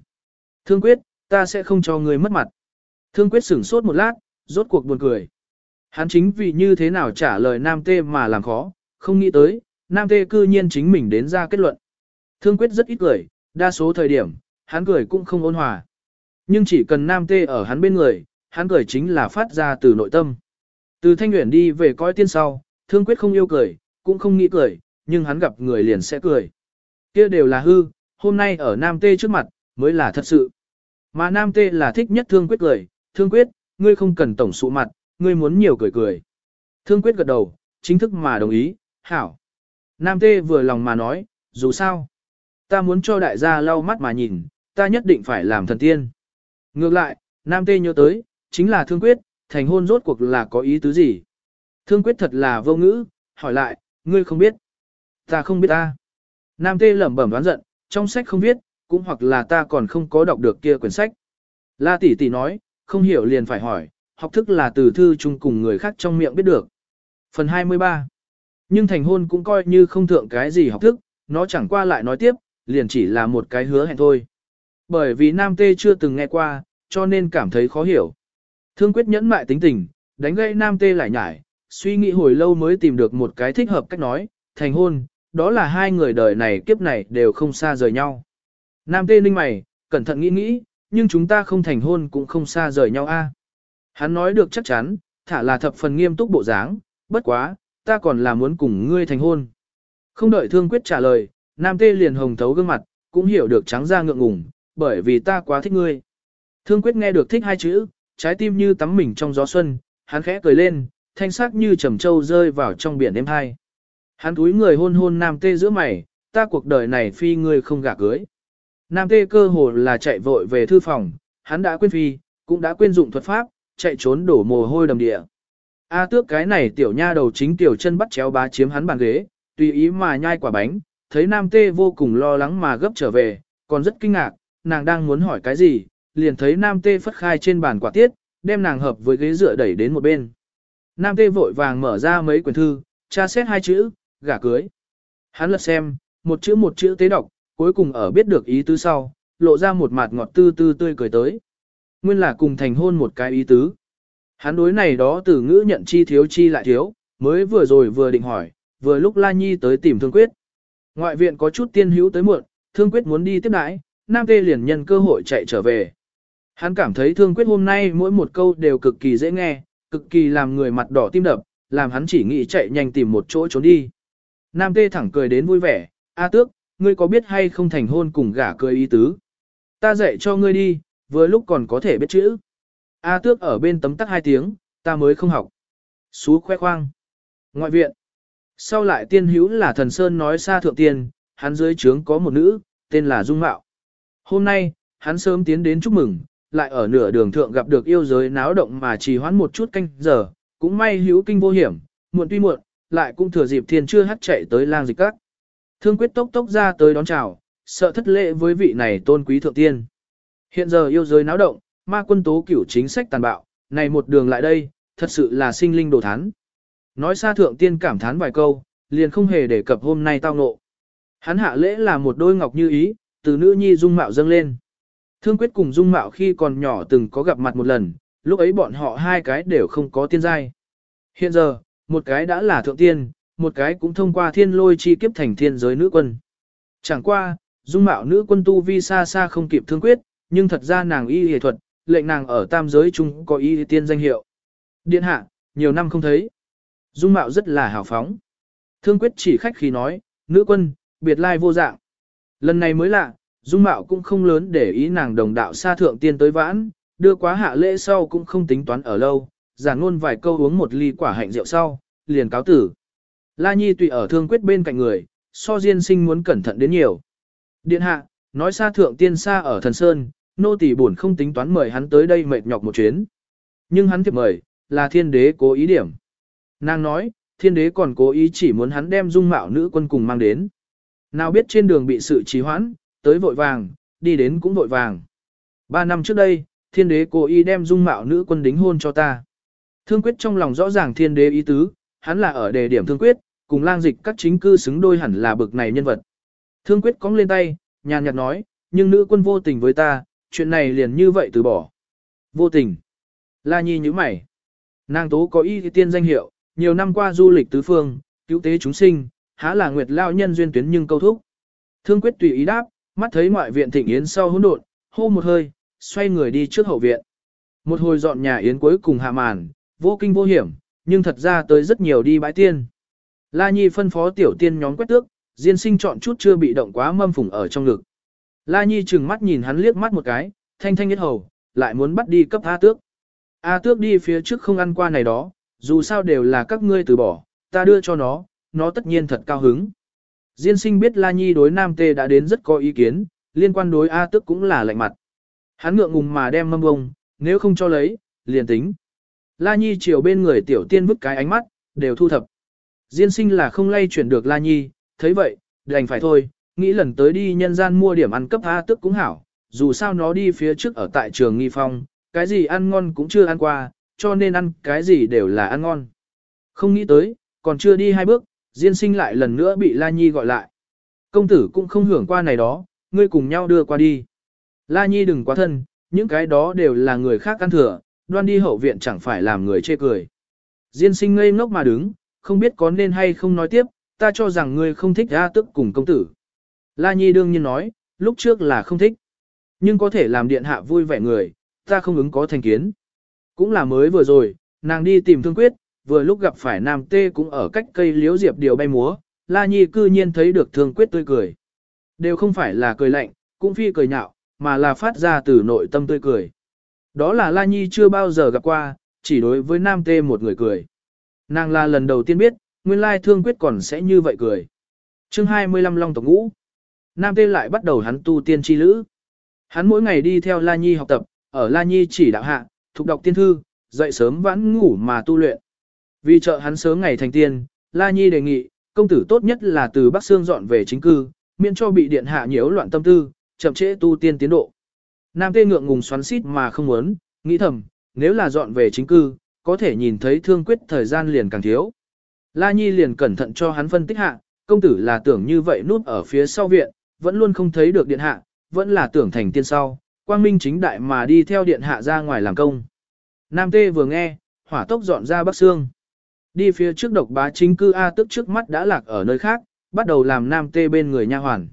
Thương quyết, ta sẽ không cho người mất mặt. Thương quyết sửng sốt một lát, rốt cuộc buồn cười. Hắn chính vì như thế nào trả lời Nam Tê mà làm khó, không nghĩ tới, Nam Tê cư nhiên chính mình đến ra kết luận. Thương quyết rất ít cười, đa số thời điểm, hắn cười cũng không ôn hòa. Nhưng chỉ cần Nam Tê ở hắn bên người, hắn cười chính là phát ra từ nội tâm. Từ thanh nguyện đi về coi tiên sau, thương quyết không yêu cười, cũng không nghĩ cười, nhưng hắn gặp người liền sẽ cười. kia đều là hư, hôm nay ở Nam Tê trước mặt, mới là thật sự. Mà Nam Tê là thích nhất thương quyết cười, thương quyết, ngươi không cần tổng sụ mặt, ngươi muốn nhiều cười cười. Thương quyết gật đầu, chính thức mà đồng ý, hảo. Nam Tê vừa lòng mà nói, dù sao, ta muốn cho đại gia lau mắt mà nhìn, ta nhất định phải làm thần tiên. Ngược lại, Nam Tê nhớ tới, chính là thương quyết, thành hôn rốt cuộc là có ý tứ gì. Thương quyết thật là vô ngữ, hỏi lại, ngươi không biết. Ta không biết ta. Nam Tê lẩm bẩm đoán giận, trong sách không viết, cũng hoặc là ta còn không có đọc được kia quyển sách. La tỷ tỷ nói, không hiểu liền phải hỏi, học thức là từ thư chung cùng người khác trong miệng biết được. Phần 23 Nhưng thành hôn cũng coi như không thượng cái gì học thức, nó chẳng qua lại nói tiếp, liền chỉ là một cái hứa hẹn thôi. Bởi vì Nam Tê chưa từng nghe qua, cho nên cảm thấy khó hiểu. Thương quyết nhẫn mại tính tình, đánh gây Nam Tê lại nhải, suy nghĩ hồi lâu mới tìm được một cái thích hợp cách nói, thành hôn, đó là hai người đời này kiếp này đều không xa rời nhau. Nam Tê ninh mày, cẩn thận nghĩ nghĩ, nhưng chúng ta không thành hôn cũng không xa rời nhau a. Hắn nói được chắc chắn, thả là thập phần nghiêm túc bộ dáng, bất quá, ta còn là muốn cùng ngươi thành hôn. Không đợi thương quyết trả lời, Nam Tê liền hồng thấu gương mặt, cũng hiểu được trắng ra ngượng ngùng, bởi vì ta quá thích ngươi. Thương quyết nghe được thích hai chữ, trái tim như tắm mình trong gió xuân, hắn khẽ cười lên, thanh sắc như trầm châu rơi vào trong biển êm hai. Hắn túi người hôn hôn Nam Tê giữa mày, ta cuộc đời này phi ngươi không gả cưới. Nam Tê cơ hồ là chạy vội về thư phòng, hắn đã quên phi, cũng đã quên dụng thuật pháp, chạy trốn đổ mồ hôi đầm địa. A tước cái này tiểu nha đầu chính tiểu chân bắt chéo bá chiếm hắn bàn ghế, tùy ý mà nhai quả bánh, thấy Nam Tê vô cùng lo lắng mà gấp trở về, còn rất kinh ngạc, nàng đang muốn hỏi cái gì, liền thấy Nam Tê phất khai trên bàn quả tiết, đem nàng hợp với ghế dựa đẩy đến một bên. Nam Tê vội vàng mở ra mấy quyển thư, tra xét hai chữ, gả cưới. Hắn lật xem, một chữ một chữ tế đọc, cuối cùng ở biết được ý tứ sau, lộ ra một mặt ngọt tư tư tươi cười tới. Nguyên là cùng thành hôn một cái ý tứ. Hắn đối này đó từ ngữ nhận chi thiếu chi lại thiếu, mới vừa rồi vừa định hỏi, vừa lúc La Nhi tới tìm Thương Quyết. Ngoại viện có chút tiên hữu tới muộn, Thương Quyết muốn đi tiếp đãi, Nam Tê liền nhân cơ hội chạy trở về. Hắn cảm thấy Thương Quyết hôm nay mỗi một câu đều cực kỳ dễ nghe, cực kỳ làm người mặt đỏ tim đập, làm hắn chỉ nghĩ chạy nhanh tìm một chỗ trốn đi. Nam Tê thẳng cười đến vui vẻ, A Tước, ngươi có biết hay không thành hôn cùng gả cười ý tứ? Ta dạy cho ngươi đi, vừa lúc còn có thể biết chữ. A Tước ở bên tấm tắc hai tiếng, ta mới không học. Xú khoe khoang. Ngoại viện. Sau lại tiên hữu là thần Sơn nói xa thượng tiên, hắn dưới trướng có một nữ, tên là Dung Mạo. Hôm nay, hắn sớm tiến đến chúc mừng, lại ở nửa đường thượng gặp được yêu giới náo động mà trì hoãn một chút canh giờ, cũng may hữu kinh vô hiểm, muộn tuy muộn, lại cũng thừa dịp thiên chưa hắt chạy tới lang dịch các. Thương quyết tốc tốc ra tới đón chào, sợ thất lễ với vị này tôn quý thượng tiên. Hiện giờ yêu giới náo động, ma quân tố cửu chính sách tàn bạo, này một đường lại đây, thật sự là sinh linh đồ thán. Nói xa thượng tiên cảm thán vài câu, liền không hề đề cập hôm nay tao ngộ. Hắn hạ lễ là một đôi ngọc như ý, từ nữ nhi dung mạo dâng lên. Thương quyết cùng dung mạo khi còn nhỏ từng có gặp mặt một lần, lúc ấy bọn họ hai cái đều không có tiên giai. Hiện giờ, một cái đã là thượng tiên, một cái cũng thông qua thiên lôi chi kiếp thành thiên giới nữ quân. Chẳng qua, dung mạo nữ quân tu vi xa xa không kịp thương quyết, nhưng thật ra nàng y y thuật, lệnh nàng ở tam giới chung có y tiên danh hiệu. Điện hạ, nhiều năm không thấy. Dung mạo rất là hào phóng. Thương quyết chỉ khách khí nói, nữ quân, biệt lai vô dạng. Lần này mới lạ, dung mạo cũng không lớn để ý nàng đồng đạo xa thượng tiên tới vãn, đưa quá hạ lễ sau cũng không tính toán ở lâu, giản ngôn vài câu uống một ly quả hạnh rượu sau, liền cáo tử. La Nhi tùy ở thương quyết bên cạnh người, so diên sinh muốn cẩn thận đến nhiều. Điện hạ, nói xa thượng tiên xa ở thần sơn, nô tỳ buồn không tính toán mời hắn tới đây mệt nhọc một chuyến. Nhưng hắn thiệp mời, là thiên đế cố ý điểm. Nàng nói, thiên đế còn cố ý chỉ muốn hắn đem dung mạo nữ quân cùng mang đến. Nào biết trên đường bị sự trì hoãn, tới vội vàng, đi đến cũng vội vàng. Ba năm trước đây, thiên đế cố ý đem dung mạo nữ quân đính hôn cho ta. Thương quyết trong lòng rõ ràng thiên đế ý tứ, hắn là ở đề điểm thương quyết, cùng lang dịch các chính cư xứng đôi hẳn là bực này nhân vật. Thương quyết cong lên tay, nhàn nhạt nói, nhưng nữ quân vô tình với ta, chuyện này liền như vậy từ bỏ. Vô tình. La Nhi như mày. Nàng tố có y tiên danh hiệu, nhiều năm qua du lịch tứ phương, cứu tế chúng sinh, há là nguyệt lao nhân duyên tuyến nhưng câu thúc. Thương quyết tùy ý đáp, mắt thấy ngoại viện thịnh yến sau hỗn độn, hô một hơi, xoay người đi trước hậu viện. Một hồi dọn nhà yến cuối cùng hạ màn, vô kinh vô hiểm, nhưng thật ra tới rất nhiều đi bãi tiên. La Nhi phân phó tiểu tiên nhóm quét tước, Diên sinh chọn chút chưa bị động quá mâm phùng ở trong ngực. La Nhi chừng mắt nhìn hắn liếc mắt một cái, thanh thanh nhất hầu, lại muốn bắt đi cấp A tước. A tước đi phía trước không ăn qua này đó, dù sao đều là các ngươi từ bỏ, ta đưa cho nó, nó tất nhiên thật cao hứng. Diên sinh biết La Nhi đối Nam Tê đã đến rất có ý kiến, liên quan đối A tước cũng là lạnh mặt. Hắn ngượng ngùng mà đem mâm bông, nếu không cho lấy, liền tính. La Nhi chiều bên người tiểu tiên vứt cái ánh mắt, đều thu thập. Diên sinh là không lay chuyển được La Nhi, thấy vậy, đành phải thôi, nghĩ lần tới đi nhân gian mua điểm ăn cấp A tức cũng hảo, dù sao nó đi phía trước ở tại trường nghi phong, cái gì ăn ngon cũng chưa ăn qua, cho nên ăn cái gì đều là ăn ngon. Không nghĩ tới, còn chưa đi hai bước, Diên sinh lại lần nữa bị La Nhi gọi lại. Công tử cũng không hưởng qua này đó, ngươi cùng nhau đưa qua đi. La Nhi đừng quá thân, những cái đó đều là người khác ăn thừa, đoan đi hậu viện chẳng phải làm người chê cười. Diên sinh ngây ngốc mà đứng, không biết có nên hay không nói tiếp, ta cho rằng ngươi không thích ra tức cùng công tử. La Nhi đương nhiên nói, lúc trước là không thích. Nhưng có thể làm điện hạ vui vẻ người, ta không ứng có thành kiến. Cũng là mới vừa rồi, nàng đi tìm thương quyết, vừa lúc gặp phải nam tê cũng ở cách cây liếu diệp điều bay múa, La Nhi cư nhiên thấy được thương quyết tươi cười. Đều không phải là cười lạnh, cũng phi cười nhạo, mà là phát ra từ nội tâm tươi cười. Đó là La Nhi chưa bao giờ gặp qua, chỉ đối với nam tê một người cười. Nàng là lần đầu tiên biết, nguyên lai thương quyết còn sẽ như vậy cười. chương 25 Long Tộc Ngũ Nam Tê lại bắt đầu hắn tu tiên chi lữ. Hắn mỗi ngày đi theo La Nhi học tập, ở La Nhi chỉ đạo hạ, thục đọc tiên thư, dậy sớm vãn ngủ mà tu luyện. Vì trợ hắn sớm ngày thành tiên, La Nhi đề nghị, công tử tốt nhất là từ Bắc Sương dọn về chính cư, miễn cho bị điện hạ nhiễu loạn tâm tư, chậm trễ tu tiên tiến độ. Nam Tê ngượng ngùng xoắn xít mà không muốn, nghĩ thầm, nếu là dọn về chính cư, có thể nhìn thấy thương quyết thời gian liền càng thiếu. La Nhi liền cẩn thận cho hắn phân tích hạ, công tử là tưởng như vậy núp ở phía sau viện, vẫn luôn không thấy được điện hạ, vẫn là tưởng thành tiên sau, quang minh chính đại mà đi theo điện hạ ra ngoài làm công. Nam Tê vừa nghe, hỏa tốc dọn ra Bắc Sương. Đi phía trước độc bá chính cư A tức trước mắt đã lạc ở nơi khác, bắt đầu làm Nam Tê bên người nha hoàn.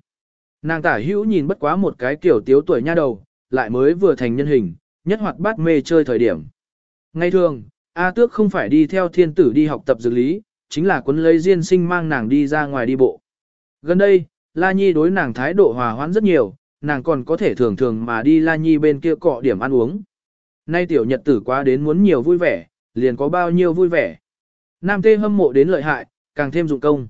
Nàng tả hữu nhìn bất quá một cái kiểu tiếu tuổi nha đầu, lại mới vừa thành nhân hình, nhất hoạt bát mê chơi thời điểm. Ngay thường, A tước không phải đi theo thiên tử đi học tập dược lý, chính là quấn lấy diên sinh mang nàng đi ra ngoài đi bộ. Gần đây, La Nhi đối nàng thái độ hòa hoãn rất nhiều, nàng còn có thể thường thường mà đi La Nhi bên kia cọ điểm ăn uống. Nay tiểu nhật tử quá đến muốn nhiều vui vẻ, liền có bao nhiêu vui vẻ. Nam tê hâm mộ đến lợi hại, càng thêm dụng công.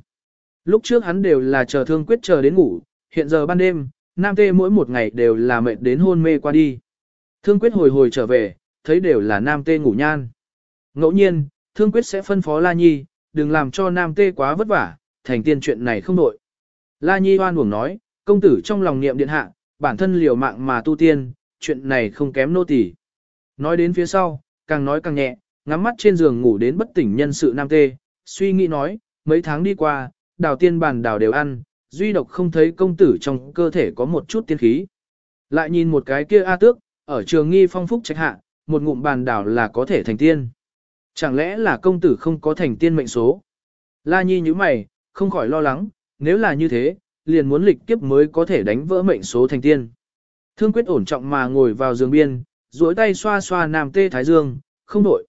Lúc trước hắn đều là chờ thương quyết chờ đến ngủ, hiện giờ ban đêm, Nam tê mỗi một ngày đều là mệt đến hôn mê qua đi. Thương quyết hồi hồi trở về, thấy đều là Nam tê ngủ nhan. Ngẫu nhiên, thương quyết sẽ phân phó La Nhi, đừng làm cho Nam tê quá vất vả, thành tiên chuyện này không nội. La Nhi hoan buồng nói, công tử trong lòng niệm điện hạ, bản thân liều mạng mà tu tiên, chuyện này không kém nô tỳ. Nói đến phía sau, càng nói càng nhẹ, ngắm mắt trên giường ngủ đến bất tỉnh nhân sự nam tê, suy nghĩ nói, mấy tháng đi qua, đào tiên bàn đào đều ăn, duy độc không thấy công tử trong cơ thể có một chút tiên khí. Lại nhìn một cái kia A tước, ở trường nghi phong phúc trạch hạ, một ngụm bàn đào là có thể thành tiên. Chẳng lẽ là công tử không có thành tiên mệnh số? La Nhi như mày, không khỏi lo lắng, nếu là như thế, liền muốn lịch kiếp mới có thể đánh vỡ mệnh số thành tiên. Thương quyết ổn trọng mà ngồi vào giường biên, duỗi tay xoa xoa nam tê thái dương, không đổi.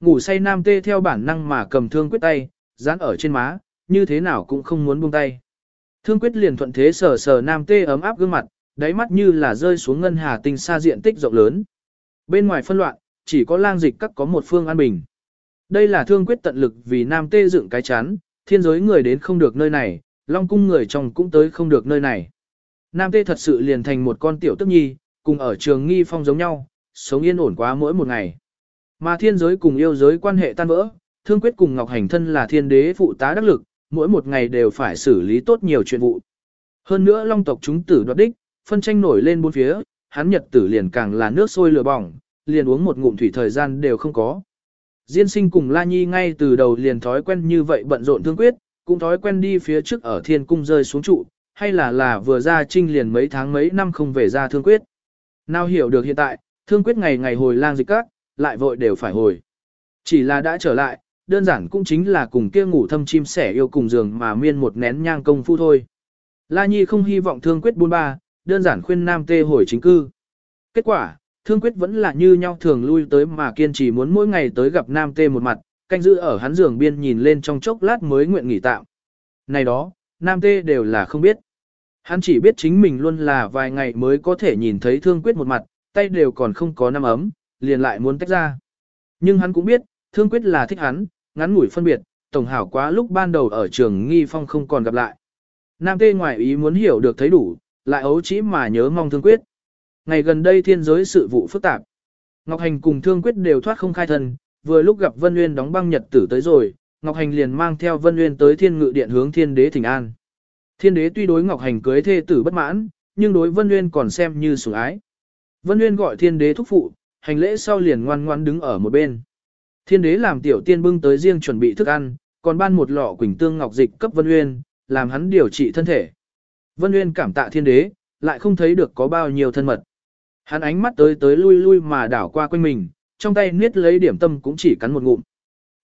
Ngủ say nam tê theo bản năng mà cầm thương quyết tay, dán ở trên má, như thế nào cũng không muốn buông tay. Thương quyết liền thuận thế sờ sờ nam tê ấm áp gương mặt, đáy mắt như là rơi xuống ngân hà tinh xa diện tích rộng lớn. Bên ngoài phân loạn, chỉ có lang dịch các có một phương an bình. Đây là thương quyết tận lực vì nam tê dựng cái chán, thiên giới người đến không được nơi này, long cung người chồng cũng tới không được nơi này. Nam tê thật sự liền thành một con tiểu tức nhi, cùng ở trường nghi phong giống nhau, sống yên ổn quá mỗi một ngày. Mà thiên giới cùng yêu giới quan hệ tan vỡ, thương quyết cùng Ngọc Hành thân là thiên đế phụ tá đắc lực, mỗi một ngày đều phải xử lý tốt nhiều chuyện vụ. Hơn nữa long tộc chúng tử đoạt đích, phân tranh nổi lên bốn phía, hắn nhật tử liền càng là nước sôi lửa bỏng, liền uống một ngụm thủy thời gian đều không có. Diên sinh cùng La Nhi ngay từ đầu liền thói quen như vậy bận rộn thương quyết, cũng thói quen đi phía trước ở thiên cung rơi xuống trụ, hay là là vừa ra trinh liền mấy tháng mấy năm không về ra thương quyết. Nào hiểu được hiện tại, thương quyết ngày ngày hồi lang dịch các, lại vội đều phải hồi. Chỉ là đã trở lại, đơn giản cũng chính là cùng kia ngủ thâm chim sẻ yêu cùng giường mà miên một nén nhang công phu thôi. La Nhi không hy vọng thương quyết buôn ba, đơn giản khuyên nam tê hồi chính cư. Kết quả, Thương quyết vẫn là như nhau thường lui tới mà kiên trì muốn mỗi ngày tới gặp nam tê một mặt, canh giữ ở hắn giường biên nhìn lên trong chốc lát mới nguyện nghỉ tạm. Này đó, nam tê đều là không biết. Hắn chỉ biết chính mình luôn là vài ngày mới có thể nhìn thấy thương quyết một mặt, tay đều còn không có năm ấm, liền lại muốn tách ra. Nhưng hắn cũng biết, thương quyết là thích hắn, ngắn ngủi phân biệt, tổng hảo quá lúc ban đầu ở trường nghi phong không còn gặp lại. Nam tê ngoài ý muốn hiểu được thấy đủ, lại ấu chỉ mà nhớ mong thương quyết. Ngày gần đây thiên giới sự vụ phức tạp. Ngọc Hành cùng thương quyết đều thoát không khai thân, vừa lúc gặp Vân Nguyên đóng băng nhật tử tới rồi, Ngọc Hành liền mang theo Vân Nguyên tới thiên ngự điện hướng thiên đế thỉnh an. Thiên đế tuy đối Ngọc Hành cưới thê tử bất mãn, nhưng đối Vân Nguyên còn xem như sủng ái. Vân Nguyên gọi thiên đế thúc phụ, hành lễ sau liền ngoan ngoan đứng ở một bên. Thiên đế làm tiểu tiên bưng tới riêng chuẩn bị thức ăn, còn ban một lọ quỳnh tương ngọc dịch cấp Vân Uyên, làm hắn điều trị thân thể. Vân Uyên cảm tạ thiên đế, lại không thấy được có bao nhiêu thân mật. Hắn ánh mắt tới tới lui lui mà đảo qua quanh mình, trong tay niết lấy điểm tâm cũng chỉ cắn một ngụm.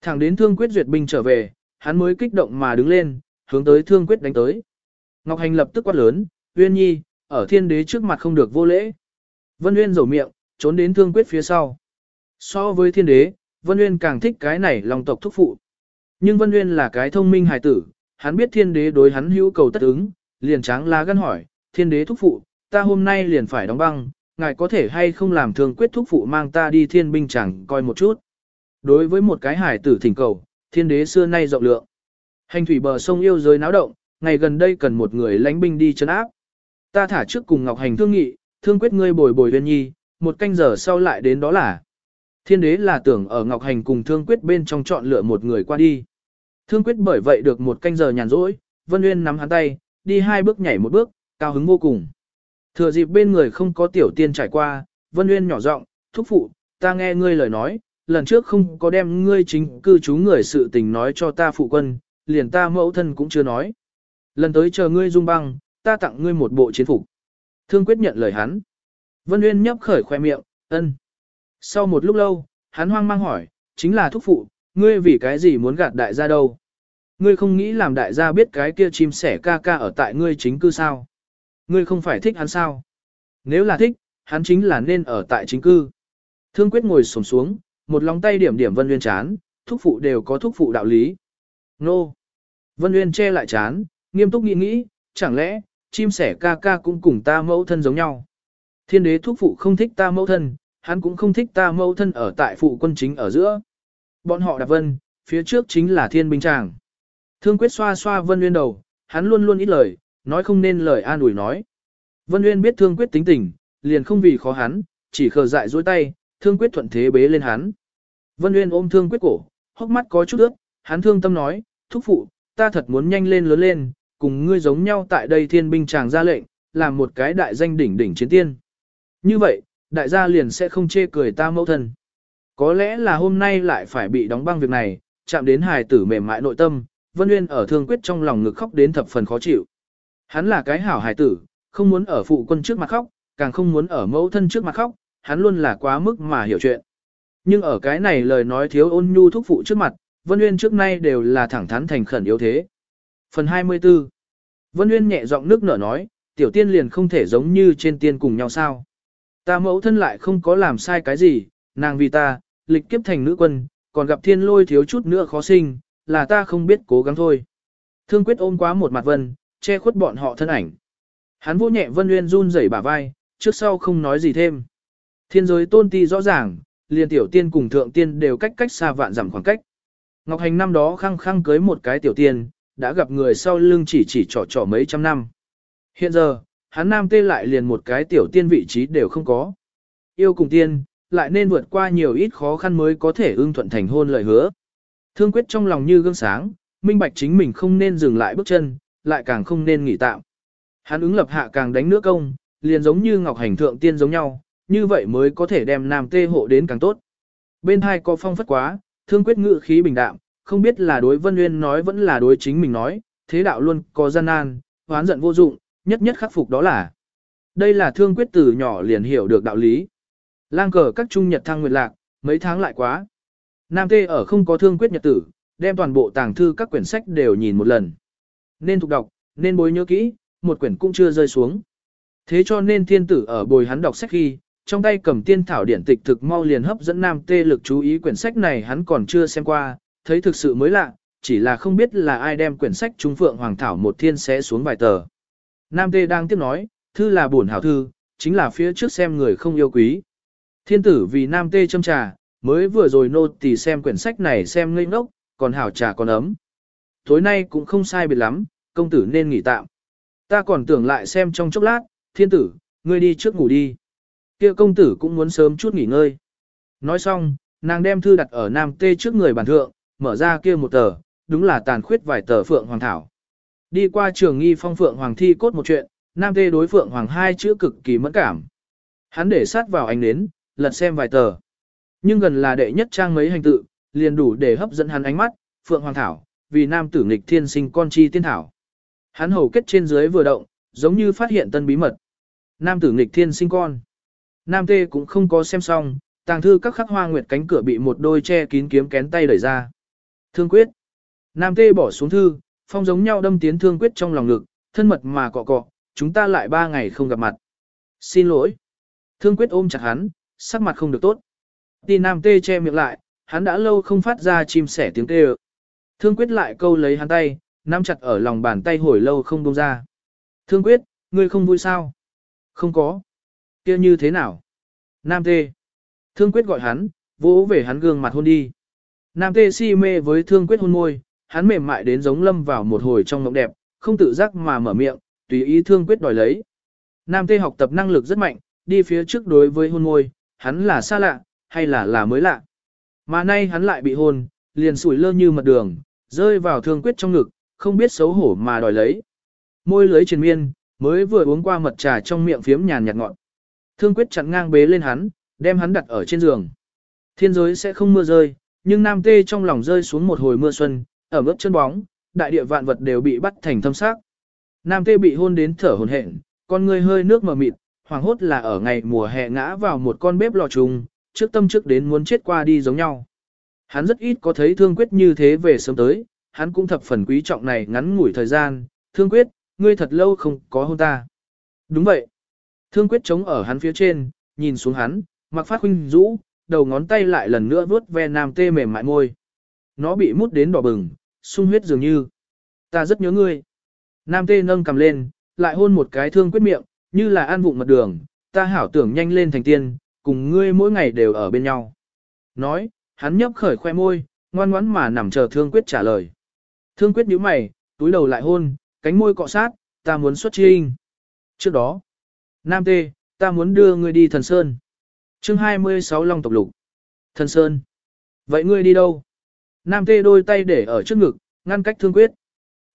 Thẳng đến thương quyết duyệt binh trở về, hắn mới kích động mà đứng lên, hướng tới thương quyết đánh tới. Ngọc Hành lập tức quát lớn, Uyên Nhi, ở thiên đế trước mặt không được vô lễ. Vân Uyên rầu miệng, trốn đến thương quyết phía sau. So với thiên đế, Vân Uyên càng thích cái này lòng tộc thúc phụ. Nhưng Vân Uyên là cái thông minh hài tử, hắn biết thiên đế đối hắn hữu cầu tất ứng, liền tráng lá gân hỏi, thiên đế thúc phụ, ta hôm nay liền phải đóng băng, ngài có thể hay không làm thương quyết thúc phụ mang ta đi thiên binh chẳng coi một chút. Đối với một cái hải tử thỉnh cầu, thiên đế xưa nay rộng lượng. Hành thủy bờ sông yêu giới náo động, ngày gần đây cần một người lãnh binh đi chấn áp. Ta thả trước cùng Ngọc Hành thương nghị, thương quyết ngươi bồi bồi viên nhi, một canh giờ sau lại đến đó là. Thiên đế là tưởng ở Ngọc Hành cùng thương quyết bên trong chọn lựa một người qua đi. Thương quyết bởi vậy được một canh giờ nhàn rỗi, Vân uyên nắm hắn tay, đi hai bước nhảy một bước, cao hứng vô cùng. Thừa dịp bên người không có tiểu tiên trải qua, Vân uyên nhỏ giọng, thúc phụ, ta nghe ngươi lời nói, lần trước không có đem ngươi chính cư trú người sự tình nói cho ta phụ quân, liền ta mẫu thân cũng chưa nói. Lần tới chờ ngươi dung băng, ta tặng ngươi một bộ chiến phục. Thương quyết nhận lời hắn. Vân Uyên nhấp khởi khoe miệng, ân. Sau một lúc lâu, hắn hoang mang hỏi, chính là thúc phụ, ngươi vì cái gì muốn gạt đại gia đâu? Ngươi không nghĩ làm đại gia biết cái kia chim sẻ ca ca ở tại ngươi chính cư sao? Ngươi không phải thích hắn sao? Nếu là thích, hắn chính là nên ở tại chính cư. Thương quyết ngồi sổm xuống, một lòng tay điểm điểm Vân Uyên chán, thúc phụ đều có thúc phụ đạo lý. Nô! Vân Uyên che lại chán, nghiêm túc nghĩ nghĩ, chẳng lẽ, chim sẻ ca ca cũng cùng ta mẫu thân giống nhau. Thiên đế thúc phụ không thích ta mẫu thân, hắn cũng không thích ta mẫu thân ở tại phụ quân chính ở giữa. Bọn họ đạp vân, phía trước chính là thiên binh tràng. Thương quyết xoa xoa Vân Nguyên đầu, hắn luôn luôn ít lời, nói không nên lời an ủi nói. Vân Nguyên biết thương quyết tính tình, liền không vì khó hắn, chỉ khờ dại dối tay, thương quyết thuận thế bế lên hắn. Vân Nguyên ôm thương quyết cổ, hốc mắt có chút ướt, hắn thương tâm nói, thúc phụ, ta thật muốn nhanh lên lớn lên, cùng ngươi giống nhau tại đây thiên binh chàng ra lệnh, làm một cái đại danh đỉnh đỉnh chiến tiên. Như vậy, đại gia liền sẽ không chê cười ta mẫu thân. Có lẽ là hôm nay lại phải bị đóng băng việc này, chạm đến hài tử mềm mại nội tâm, Vân Nguyên ở thương quyết trong lòng ngực khóc đến thập phần khó chịu. Hắn là cái hảo hài tử, không muốn ở phụ quân trước mặt khóc, càng không muốn ở mẫu thân trước mặt khóc, hắn luôn là quá mức mà hiểu chuyện. Nhưng ở cái này lời nói thiếu ôn nhu thúc phụ trước mặt, Vân Nguyên trước nay đều là thẳng thắn thành khẩn yếu thế. Phần 24 Vân Nguyên nhẹ giọng nước nở nói, tiểu tiên liền không thể giống như trên tiên cùng nhau sao. Ta mẫu thân lại không có làm sai cái gì, nàng vì ta, lịch kiếp thành nữ quân, còn gặp thiên lôi thiếu chút nữa khó sinh, là ta không biết cố gắng thôi. Thương quyết ôm quá một mặt vân, che khuất bọn họ thân ảnh. Hắn vô nhẹ Vân Nguyên run rẩy bả vai, trước sau không nói gì thêm. Thiên giới tôn ti rõ ràng, liền tiểu tiên cùng thượng tiên đều cách cách xa vạn dặm khoảng cách. Ngọc Hành năm đó khăng khăng cưới một cái tiểu tiên, đã gặp người sau lưng chỉ chỉ trỏ trỏ mấy trăm năm. Hiện giờ, hắn nam tê lại liền một cái tiểu tiên vị trí đều không có. Yêu cùng tiên, lại nên vượt qua nhiều ít khó khăn mới có thể ưng thuận thành hôn lời hứa. Thương quyết trong lòng như gương sáng, minh bạch chính mình không nên dừng lại bước chân, lại càng không nên nghỉ tạm. Hắn ứng lập hạ càng đánh nước công, liền giống như ngọc hành thượng tiên giống nhau, như vậy mới có thể đem nam tê hộ đến càng tốt. Bên hai có phong phất quá, thương quyết ngự khí bình đạm, không biết là đối Vân Nguyên nói vẫn là đối chính mình nói, thế đạo luôn có gian nan, hoán giận vô dụng, nhất nhất khắc phục đó là. Đây là thương quyết từ nhỏ liền hiểu được đạo lý. Lang cờ các trung nhật thăng nguyệt lạc, mấy tháng lại quá. Nam tê ở không có thương quyết nhật tử, đem toàn bộ tàng thư các quyển sách đều nhìn một lần. Nên thuộc đọc, nên bối nhớ kỹ, một quyển cũng chưa rơi xuống. Thế cho nên thiên tử ở bồi hắn đọc sách khi, trong tay cầm tiên thảo điển tịch thực mau liền hấp dẫn nam tê lực chú ý quyển sách này hắn còn chưa xem qua, thấy thực sự mới lạ, chỉ là không biết là ai đem quyển sách trung phượng hoàng thảo một thiên sẽ xuống vài tờ. Nam tê đang tiếp nói, thư là buồn hảo thư, chính là phía trước xem người không yêu quý. Thiên tử vì nam tê châm trà, mới vừa rồi nô tỳ xem quyển sách này xem ngây ngốc, còn hảo trà còn ấm. Tối nay cũng không sai biệt lắm, công tử nên nghỉ tạm. Ta còn tưởng lại xem trong chốc lát, thiên tử, ngươi đi trước ngủ đi. Kia công tử cũng muốn sớm chút nghỉ ngơi. Nói xong, nàng đem thư đặt ở nam tê trước người bàn thượng, mở ra kia một tờ, đúng là tàn khuyết vài tờ phượng hoàng thảo. Đi qua trường nghi phong phượng hoàng thi cốt một chuyện, nam tê đối phượng hoàng hai chữ cực kỳ mẫn cảm. Hắn để sát vào ánh nến, lật xem vài tờ. Nhưng gần là đệ nhất trang mấy hành tự, liền đủ để hấp dẫn hắn ánh mắt, phượng hoàng thảo, vì nam tử nghịch thiên sinh con chi tiên thảo. Hắn hầu kết trên dưới vừa động, giống như phát hiện tân bí mật. Nam tử nghịch thiên sinh con. Nam tê cũng không có xem xong, tàng thư các khắc hoa nguyệt cánh cửa bị một đôi che kín kiếm kén tay đẩy ra. Thương quyết. Nam tê bỏ xuống thư, phong giống nhau đâm tiến thương quyết trong lòng ngực, thân mật mà cọ cọ, chúng ta lại ba ngày không gặp mặt. Xin lỗi. Thương quyết ôm chặt hắn, sắc mặt không được tốt. Tì nam tê che miệng lại, hắn đã lâu không phát ra chim sẻ tiếng kêu. Thương quyết lại câu lấy hắn tay, nắm chặt ở lòng bàn tay hồi lâu không buông ra. Thương quyết, ngươi không vui sao? Không có. kia như thế nào? Nam tê. Thương quyết gọi hắn, vỗ về hắn gương mặt hôn đi. Nam tê si mê với thương quyết hôn môi, hắn mềm mại đến giống lâm vào một hồi trong mộng đẹp, không tự giác mà mở miệng, tùy ý thương quyết đòi lấy. Nam tê học tập năng lực rất mạnh, đi phía trước đối với hôn môi, hắn là xa lạ, hay là là mới lạ. Mà nay hắn lại bị hôn, liền sủi lơ như mật đường, rơi vào thương quyết trong ngực, không biết xấu hổ mà đòi lấy. Môi lưới triền miên, mới vừa uống qua mật trà trong miệng phiếm nhàn nhạt ngọn. Thương quyết chặn ngang bế lên hắn, đem hắn đặt ở trên giường. Thiên giới sẽ không mưa rơi, nhưng nam tê trong lòng rơi xuống một hồi mưa xuân, ở mức chân bóng, đại địa vạn vật đều bị bắt thành thâm sắc. Nam tê bị hôn đến thở hồn hển, con người hơi nước mờ mịt, hoàng hốt là ở ngày mùa hè ngã vào một con bếp lò trùng, trước tâm trước đến muốn chết qua đi giống nhau. Hắn rất ít có thấy thương quyết như thế về sớm tới, hắn cũng thập phần quý trọng này ngắn ngủi thời gian, thương quyết, ngươi thật lâu không có hôn ta. Đúng vậy. Thương quyết chống ở hắn phía trên, nhìn xuống hắn, mặc phát huynh rũ, đầu ngón tay lại lần nữa vuốt ve nam tê mềm mại môi. Nó bị mút đến đỏ bừng, sung huyết dường như. Ta rất nhớ ngươi. Nam tê nâng cầm lên, lại hôn một cái thương quyết miệng, như là an vụng mật đường, ta hảo tưởng nhanh lên thành tiên, cùng ngươi mỗi ngày đều ở bên nhau. Nói, hắn nhấp khởi khoe môi, ngoan ngoãn mà nằm chờ thương quyết trả lời. Thương quyết nhíu mày, túi đầu lại hôn, cánh môi cọ sát, ta muốn xuất trinh. Trước đó, Nam Tê, ta muốn đưa ngươi đi thần Sơn. chương 26 Long tộc lục. Thần Sơn. Vậy ngươi đi đâu? Nam Tê đôi tay để ở trước ngực, ngăn cách thương quyết.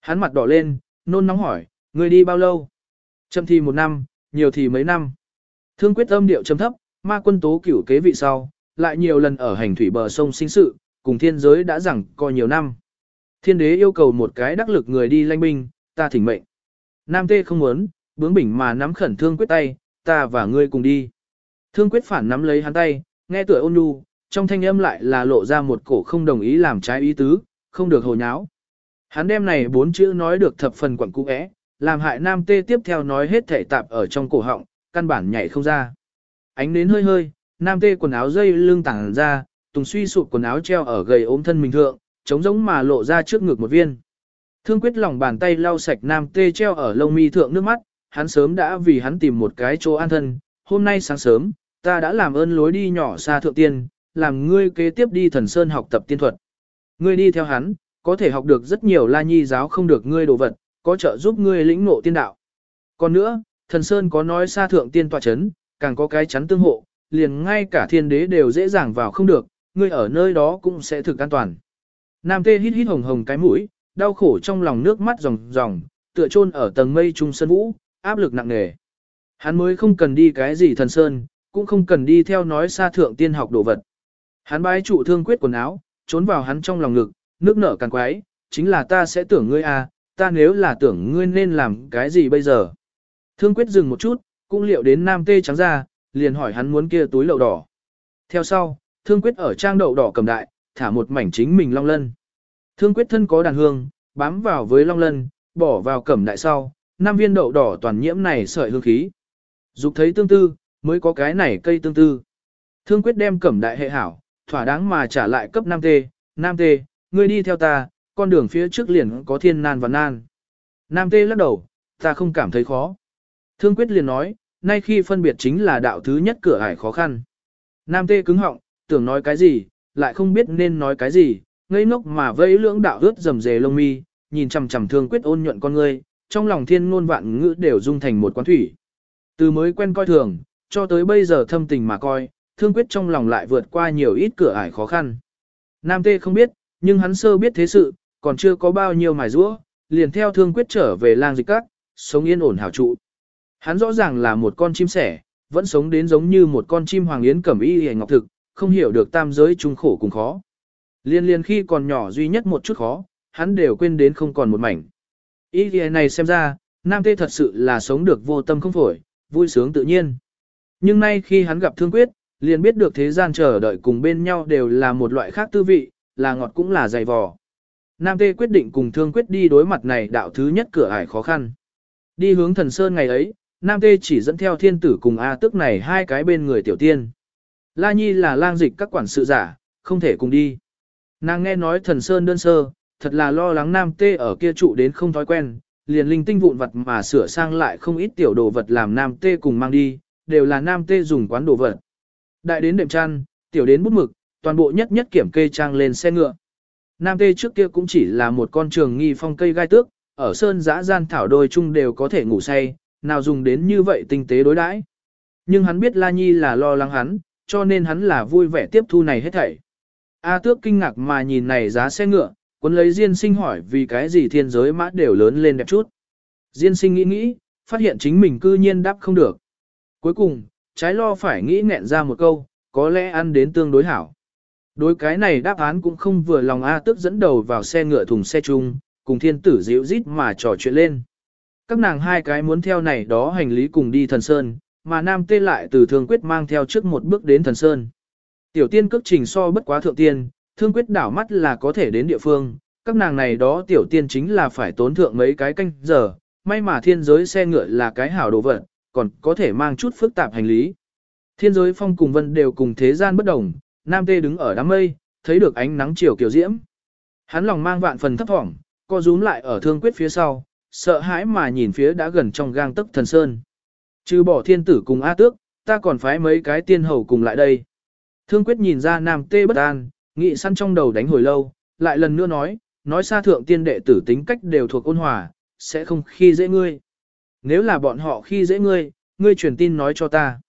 Hắn mặt đỏ lên, nôn nóng hỏi, Người đi bao lâu? Châm thì một năm, nhiều thì mấy năm. Thương quyết âm điệu chấm thấp, ma quân tố cửu kế vị sau, lại nhiều lần ở hành thủy bờ sông sinh sự, cùng thiên giới đã rằng coi nhiều năm. Thiên đế yêu cầu một cái đắc lực người đi lanh binh, ta thỉnh mệnh. Nam tê không muốn, bướng bỉnh mà nắm khẩn thương quyết tay, ta và ngươi cùng đi. Thương quyết phản nắm lấy hắn tay, nghe tuổi ôn nhu, trong thanh âm lại là lộ ra một cổ không đồng ý làm trái ý tứ, không được hồ nháo. Hắn đem này bốn chữ nói được thập phần quẩn cũ làm hại nam tê tiếp theo nói hết thể tạp ở trong cổ họng, căn bản nhảy không ra. Ánh đến hơi hơi, nam tê quần áo dây lưng tảng ra, tùng suy sụp quần áo treo ở gầy ốm thân mình thượng, trống giống mà lộ ra trước ngực một viên. Thương quyết lòng bàn tay lau sạch nam tê treo ở lông mi thượng nước mắt, hắn sớm đã vì hắn tìm một cái chỗ an thân, hôm nay sáng sớm, ta đã làm ơn lối đi nhỏ xa thượng tiên, làm ngươi kế tiếp đi thần sơn học tập tiên thuật. Ngươi đi theo hắn, có thể học được rất nhiều la nhi giáo không được ngươi đồ vật, có trợ giúp ngươi lĩnh ngộ tiên đạo. Còn nữa, thần sơn có nói xa thượng tiên tọa chấn, càng có cái chắn tương hộ, liền ngay cả thiên đế đều dễ dàng vào không được, ngươi ở nơi đó cũng sẽ thực an toàn. Nam tê hít hít hồng hồng cái mũi, đau khổ trong lòng nước mắt ròng ròng, tựa chôn ở tầng mây trung sân vũ, áp lực nặng nề. Hắn mới không cần đi cái gì thần sơn, cũng không cần đi theo nói xa thượng tiên học đồ vật. Hắn bái trụ thương quyết quần áo, trốn vào hắn trong lòng ngực, nước nở càng quái, chính là ta sẽ tưởng ngươi à, ta nếu là tưởng ngươi nên làm cái gì bây giờ. Thương quyết dừng một chút, cũng liệu đến nam tê trắng ra, liền hỏi hắn muốn kia túi lậu đỏ. Theo sau, thương quyết ở trang đậu đỏ cầm đại, thả một mảnh chính mình long lân. Thương quyết thân có đàn hương, bám vào với long lân, bỏ vào cẩm đại sau, năm viên đậu đỏ toàn nhiễm này sợi hương khí. Dục thấy tương tư, mới có cái này cây tương tư. Thương quyết đem cẩm đại hệ hảo, thỏa đáng mà trả lại cấp Nam Tê, Nam Tê, ngươi đi theo ta, con đường phía trước liền có thiên nan và nan. Nam Tê lắc đầu, ta không cảm thấy khó. Thương quyết liền nói, nay khi phân biệt chính là đạo thứ nhất cửa ải khó khăn. Nam Tê cứng họng, tưởng nói cái gì, lại không biết nên nói cái gì, ngây ngốc mà vẫy lưỡng đạo ướt rầm rề lông mi, nhìn chằm chằm thương quyết ôn nhuận con ngươi, trong lòng thiên ngôn vạn ngữ đều dung thành một quán thủy. Từ mới quen coi thường, cho tới bây giờ thâm tình mà coi, thương quyết trong lòng lại vượt qua nhiều ít cửa ải khó khăn. Nam Tê không biết, nhưng hắn sơ biết thế sự, còn chưa có bao nhiêu mài rũa, liền theo thương quyết trở về lang dịch các, sống yên ổn hảo trụ. Hắn rõ ràng là một con chim sẻ, vẫn sống đến giống như một con chim hoàng yến cẩm y hề ngọc thực, không hiểu được tam giới trung khổ cùng khó. Liên liên khi còn nhỏ duy nhất một chút khó, hắn đều quên đến không còn một mảnh. Ý hề này xem ra, nam tê thật sự là sống được vô tâm không phổi, vui sướng tự nhiên. Nhưng nay khi hắn gặp thương quyết, liền biết được thế gian chờ đợi cùng bên nhau đều là một loại khác tư vị, là ngọt cũng là dày vò. Nam Tê quyết định cùng thương quyết đi đối mặt này đạo thứ nhất cửa ải khó khăn. Đi hướng thần sơn ngày ấy, Nam Tê chỉ dẫn theo thiên tử cùng A tức này hai cái bên người tiểu tiên. La Nhi là lang dịch các quản sự giả, không thể cùng đi. Nàng nghe nói thần sơn đơn sơ, thật là lo lắng Nam Tê ở kia trụ đến không thói quen, liền linh tinh vụn vật mà sửa sang lại không ít tiểu đồ vật làm Nam Tê cùng mang đi, đều là Nam Tê dùng quán đồ vật. Đại đến đệm chăn, tiểu đến bút mực, toàn bộ nhất nhất kiểm kê trang lên xe ngựa. Nam Tê trước kia cũng chỉ là một con trường nghi phong cây gai tước, ở sơn giã gian thảo đôi chung đều có thể ngủ say, nào dùng đến như vậy tinh tế đối đãi. Nhưng hắn biết La Nhi là lo lắng hắn, cho nên hắn là vui vẻ tiếp thu này hết thảy. A tước kinh ngạc mà nhìn này giá xe ngựa, cuốn lấy Diên sinh hỏi vì cái gì thiên giới mã đều lớn lên đẹp chút. Diên sinh nghĩ nghĩ, phát hiện chính mình cư nhiên đáp không được. Cuối cùng, trái lo phải nghĩ nghẹn ra một câu, có lẽ ăn đến tương đối hảo. Đối cái này đáp án cũng không vừa lòng A tức dẫn đầu vào xe ngựa thùng xe chung, cùng thiên tử dịu rít mà trò chuyện lên. Các nàng hai cái muốn theo này đó hành lý cùng đi thần sơn, mà nam tê lại từ thương quyết mang theo trước một bước đến thần sơn. Tiểu tiên cước trình so bất quá thượng tiên, thương quyết đảo mắt là có thể đến địa phương, các nàng này đó tiểu tiên chính là phải tốn thượng mấy cái canh giờ, may mà thiên giới xe ngựa là cái hảo đồ vật, còn có thể mang chút phức tạp hành lý. Thiên giới phong cùng vân đều cùng thế gian bất đồng, nam tê đứng ở đám mây, thấy được ánh nắng chiều kiểu diễm. Hắn lòng mang vạn phần thấp thỏm, co rúm lại ở thương quyết phía sau, sợ hãi mà nhìn phía đã gần trong gang tấc thần sơn. Trừ bỏ thiên tử cùng A tước, ta còn phái mấy cái tiên hầu cùng lại đây. Thương quyết nhìn ra nam tê bất an, nghị săn trong đầu đánh hồi lâu, lại lần nữa nói, nói xa thượng tiên đệ tử tính cách đều thuộc ôn hòa, sẽ không khi dễ ngươi. Nếu là bọn họ khi dễ ngươi, ngươi truyền tin nói cho ta.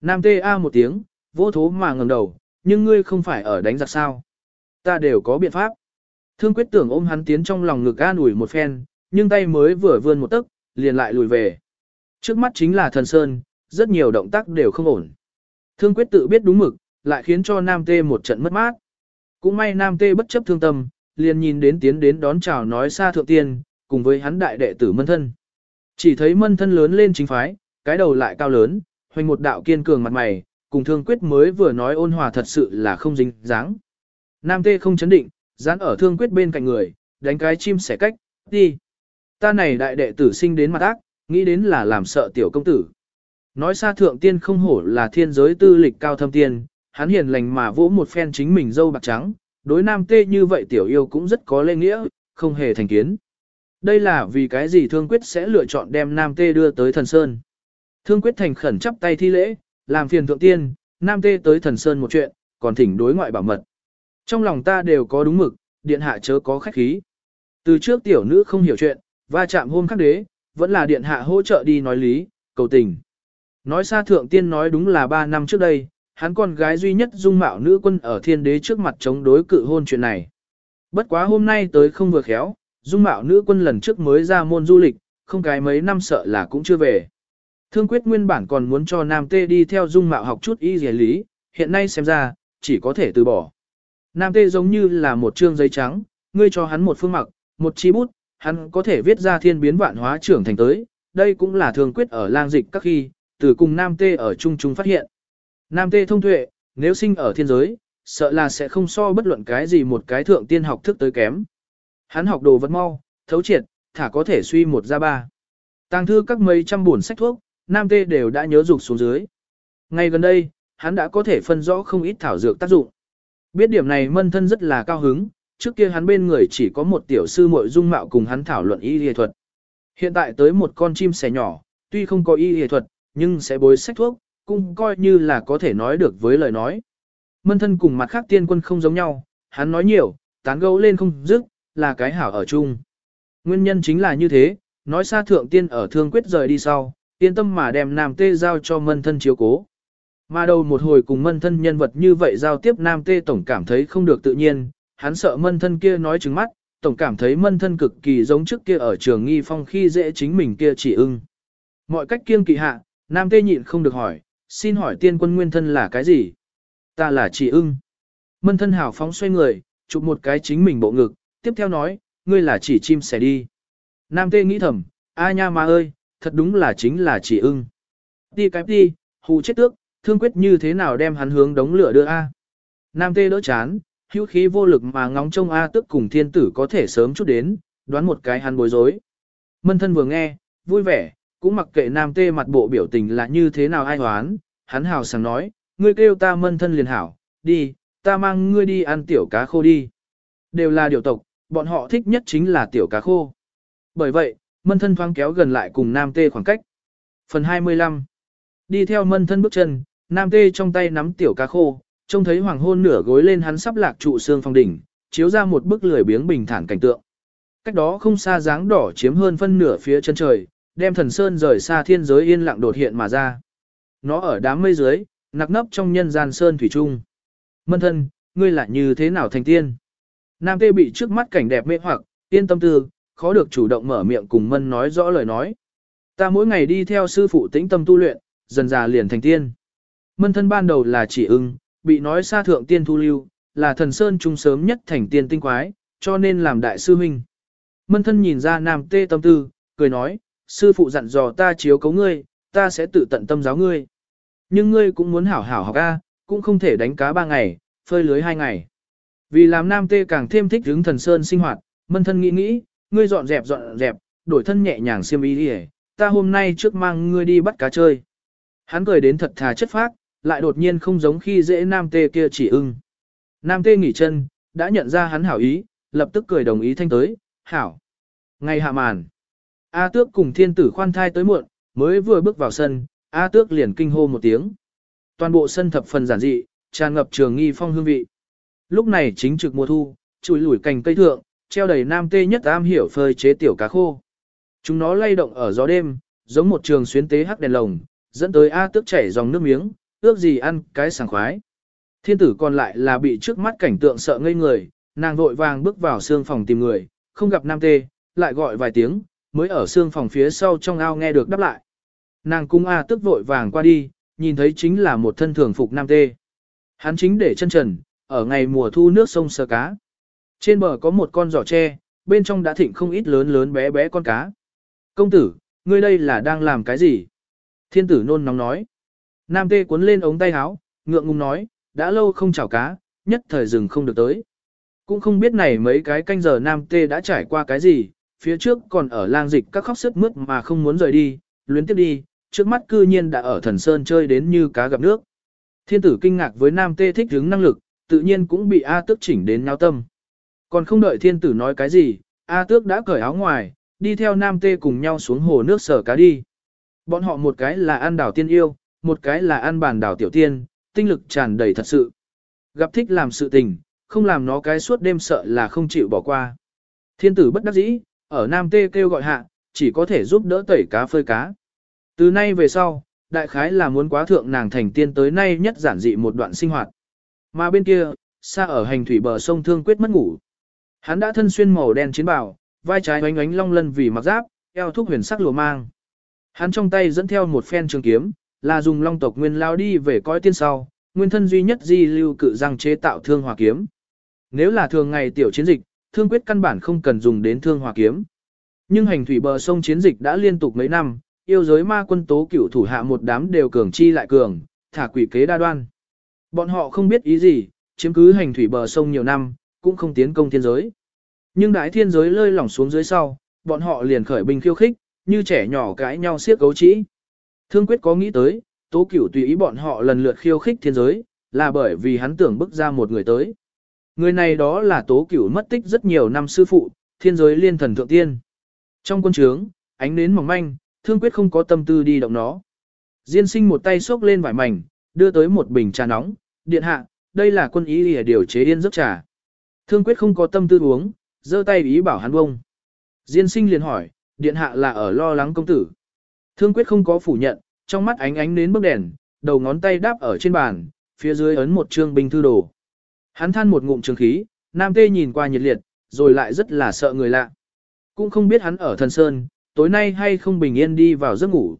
Nam tê a một tiếng, vô thố mà ngẩng đầu, nhưng ngươi không phải ở đánh giặc sao. Ta đều có biện pháp. Thương quyết tưởng ôm hắn tiến trong lòng ngực an ủi một phen, nhưng tay mới vừa vươn một tấc, liền lại lùi về. Trước mắt chính là thần sơn, rất nhiều động tác đều không ổn. Thương quyết tự biết đúng mực, lại khiến cho Nam Tê một trận mất mát. Cũng may Nam Tê bất chấp thương tâm, liền nhìn đến tiến đến đón chào nói xa thượng tiên, cùng với hắn đại đệ tử mân thân. Chỉ thấy mân thân lớn lên chính phái, cái đầu lại cao lớn, hoành một đạo kiên cường mặt mày, cùng thương quyết mới vừa nói ôn hòa thật sự là không dính dáng. Nam Tê không chấn định, dán ở thương quyết bên cạnh người, đánh cái chim sẻ cách, đi. Ta này đại đệ tử sinh đến mặt ác, nghĩ đến là làm sợ tiểu công tử. Nói xa thượng tiên không hổ là thiên giới tư lịch cao thâm tiên, hắn hiền lành mà vỗ một phen chính mình dâu bạc trắng, đối nam tê như vậy tiểu yêu cũng rất có lê nghĩa, không hề thành kiến. Đây là vì cái gì thương quyết sẽ lựa chọn đem nam tê đưa tới thần sơn. Thương quyết thành khẩn chắp tay thi lễ, làm phiền thượng tiên, nam tê tới thần sơn một chuyện, còn thỉnh đối ngoại bảo mật. Trong lòng ta đều có đúng mực, điện hạ chớ có khách khí. Từ trước tiểu nữ không hiểu chuyện, va chạm hôm khắc đế, vẫn là điện hạ hỗ trợ đi nói lý, cầu tình. Nói xa thượng tiên nói đúng là 3 năm trước đây, hắn con gái duy nhất dung mạo nữ quân ở thiên đế trước mặt chống đối cự hôn chuyện này. Bất quá hôm nay tới không vừa khéo, dung mạo nữ quân lần trước mới ra môn du lịch, không cái mấy năm sợ là cũng chưa về. Thương quyết nguyên bản còn muốn cho Nam Tê đi theo dung mạo học chút y dề lý, hiện nay xem ra, chỉ có thể từ bỏ. Nam Tê giống như là một trương giấy trắng, ngươi cho hắn một phương mặc, một chi bút, hắn có thể viết ra thiên biến vạn hóa trưởng thành tới, đây cũng là Thương quyết ở lang dịch các khi, từ cùng Nam Tê ở chung chung phát hiện. Nam Tê thông tuệ, nếu sinh ở thiên giới, sợ là sẽ không so bất luận cái gì một cái thượng tiên học thức tới kém. Hắn học đồ vật mau, thấu triệt, thả có thể suy một ra ba. Tàng thư các mấy trăm buồn sách thuốc, Nam Tê đều đã nhớ dục xuống dưới. Ngay gần đây, hắn đã có thể phân rõ không ít thảo dược tác dụng. Biết điểm này mân thân rất là cao hứng, trước kia hắn bên người chỉ có một tiểu sư muội dung mạo cùng hắn thảo luận y y thuật. Hiện tại tới một con chim sẻ nhỏ, tuy không có y y thuật, nhưng sẽ bối sách thuốc, cũng coi như là có thể nói được với lời nói. Mân thân cùng mặt khác tiên quân không giống nhau, hắn nói nhiều, tán gẫu lên không dứt, là cái hảo ở chung. Nguyên nhân chính là như thế, nói xa thượng tiên ở thương quyết rời đi sau, yên tâm mà đem nam tê giao cho mân thân chiếu cố. Mà đầu một hồi cùng mân thân nhân vật như vậy giao tiếp nam tê tổng cảm thấy không được tự nhiên, hắn sợ mân thân kia nói trứng mắt, tổng cảm thấy mân thân cực kỳ giống trước kia ở trường nghi phong khi dễ chính mình kia chỉ ưng. Mọi cách kiêng kỵ hạ, nam tê nhịn không được hỏi, xin hỏi tiên quân nguyên thân là cái gì? Ta là chỉ ưng. Mân thân hào phóng xoay người, chụp một cái chính mình bộ ngực, tiếp theo nói, ngươi là chỉ chim sẻ đi. Nam tê nghĩ thầm, a nha ma ơi, thật đúng là chính là chỉ ưng. Đi cái đi, hù chết tước, thương quyết như thế nào đem hắn hướng đống lửa đưa a. Nam tê đỡ chán, hữu khí vô lực mà ngóng trông a tức cùng thiên tử có thể sớm chút đến, đoán một cái hắn bối rối. Mân thân vừa nghe, vui vẻ, cũng mặc kệ nam tê mặt bộ biểu tình là như thế nào ai hoán, hắn hào sảng nói, ngươi kêu ta mân thân liền hảo, đi, ta mang ngươi đi ăn tiểu cá khô đi. Đều là điều tộc, bọn họ thích nhất chính là tiểu cá khô. Bởi vậy, mân thân thoáng kéo gần lại cùng nam tê khoảng cách. Phần 25 Đi theo mân thân bước chân, nam tê trong tay nắm tiểu cá khô, trông thấy hoàng hôn nửa gối lên hắn sắp lạc trụ xương phong đỉnh, chiếu ra một bức lười biếng bình thản cảnh tượng. Cách đó không xa dáng đỏ chiếm hơn phân nửa phía chân trời, đem thần sơn rời xa thiên giới yên lặng đột hiện mà ra. Nó ở đám mây dưới, nặc nấp trong nhân gian sơn thủy trung. Mân thân, ngươi lại như thế nào thành tiên? Nam tê bị trước mắt cảnh đẹp mê hoặc, yên tâm tư, khó được chủ động mở miệng cùng mân nói rõ lời nói. Ta mỗi ngày đi theo sư phụ tĩnh tâm tu luyện, dần già liền thành tiên. Mân thân ban đầu là chỉ ưng, bị nói xa thượng tiên thu lưu, là thần sơn trung sớm nhất thành tiên tinh quái, cho nên làm đại sư huynh. Mân thân nhìn ra nam tê tâm tư, cười nói, sư phụ dặn dò ta chiếu cấu ngươi, ta sẽ tự tận tâm giáo ngươi. Nhưng ngươi cũng muốn hảo hảo học A, cũng không thể đánh cá ba ngày, phơi lưới hai ngày. Vì làm nam tê càng thêm thích hướng thần sơn sinh hoạt, mân thân nghĩ nghĩ, ngươi dọn dẹp dọn dẹp, đổi thân nhẹ nhàng xiêm y đi ta hôm nay trước mang ngươi đi bắt cá chơi. Hắn cười đến thật thà chất phác, lại đột nhiên không giống khi dễ nam tê kia chỉ ưng. Nam tê nghỉ chân, đã nhận ra hắn hảo ý, lập tức cười đồng ý thanh tới, hảo. Ngày hạ màn, A tước cùng thiên tử khoan thai tới muộn, mới vừa bước vào sân, A tước liền kinh hô một tiếng. Toàn bộ sân thập phần giản dị, tràn ngập trường nghi phong hương vị. Lúc này chính trực mùa thu, chùi lủi cành cây thượng, treo đầy nam tê nhất am hiểu phơi chế tiểu cá khô. Chúng nó lay động ở gió đêm, giống một trường xuyến tế hắc đèn lồng, dẫn tới A tước chảy dòng nước miếng, ước gì ăn cái sảng khoái. Thiên tử còn lại là bị trước mắt cảnh tượng sợ ngây người, nàng vội vàng bước vào xương phòng tìm người, không gặp nam tê, lại gọi vài tiếng, mới ở xương phòng phía sau trong ao nghe được đáp lại. Nàng cung A tức vội vàng qua đi, nhìn thấy chính là một thân thường phục nam tê. Hắn chính để chân trần, ở ngày mùa thu nước sông sờ cá. Trên bờ có một con giỏ tre, bên trong đã thịnh không ít lớn lớn bé bé con cá. Công tử, ngươi đây là đang làm cái gì? Thiên tử nôn nóng nói. Nam tê cuốn lên ống tay áo, ngượng ngùng nói, đã lâu không chảo cá, nhất thời rừng không được tới. Cũng không biết này mấy cái canh giờ nam tê đã trải qua cái gì, phía trước còn ở lang dịch các khóc sức mướt mà không muốn rời đi, luyến tiếp đi, trước mắt cư nhiên đã ở thần sơn chơi đến như cá gặp nước. Thiên tử kinh ngạc với nam tê thích hứng năng lực, tự nhiên cũng bị A tước chỉnh đến nhau tâm. Còn không đợi thiên tử nói cái gì, A tước đã cởi áo ngoài, đi theo nam tê cùng nhau xuống hồ nước sở cá đi. Bọn họ một cái là ăn đảo tiên yêu, một cái là ăn bàn đảo tiểu tiên, tinh lực tràn đầy thật sự. Gặp thích làm sự tình, không làm nó cái suốt đêm sợ là không chịu bỏ qua. Thiên tử bất đắc dĩ, ở Nam Tê kêu gọi hạ, chỉ có thể giúp đỡ tẩy cá phơi cá. Từ nay về sau, đại khái là muốn quá thượng nàng thành tiên tới nay nhất giản dị một đoạn sinh hoạt. Mà bên kia, xa ở hành thủy bờ sông Thương Quyết mất ngủ. Hắn đã thân xuyên màu đen chiến bào, vai trái oánh oánh long lân vì mặc giáp, eo thúc huyền sắc lùa mang. Hắn trong tay dẫn theo một phen trường kiếm, là dùng long tộc nguyên lao đi về coi tiên sau, nguyên thân duy nhất di lưu cự răng chế tạo thương hòa kiếm. Nếu là thường ngày tiểu chiến dịch, thương quyết căn bản không cần dùng đến thương hòa kiếm. Nhưng hành thủy bờ sông chiến dịch đã liên tục mấy năm, yêu giới ma quân tố cửu thủ hạ một đám đều cường chi lại cường, thả quỷ kế đa đoan. Bọn họ không biết ý gì, chiếm cứ hành thủy bờ sông nhiều năm, cũng không tiến công thiên giới. Nhưng đại thiên giới lơi lỏng xuống dưới sau, bọn họ liền khởi binh khiêu khích, như trẻ nhỏ cãi nhau siết cấu trĩ. Thương quyết có nghĩ tới, tố cửu tùy ý bọn họ lần lượt khiêu khích thiên giới, là bởi vì hắn tưởng bức ra một người tới. Người này đó là tố cửu mất tích rất nhiều năm sư phụ, thiên giới liên thần thượng tiên. Trong quân trướng, ánh nến mỏng manh, thương quyết không có tâm tư đi động nó. Diên sinh một tay xốc lên vải mảnh, đưa tới một bình trà nóng, điện hạ, đây là quân ý để điều chế yên giấc trà. Thương quyết không có tâm tư uống, giơ tay ý bảo hắn bông. Diên sinh liền hỏi, điện hạ là ở lo lắng công tử. Thương quyết không có phủ nhận, trong mắt ánh ánh đến bức đèn, đầu ngón tay đáp ở trên bàn, phía dưới ấn một trương binh thư đồ. Hắn than một ngụm trường khí, nam tê nhìn qua nhiệt liệt, rồi lại rất là sợ người lạ. Cũng không biết hắn ở thần sơn, tối nay hay không bình yên đi vào giấc ngủ.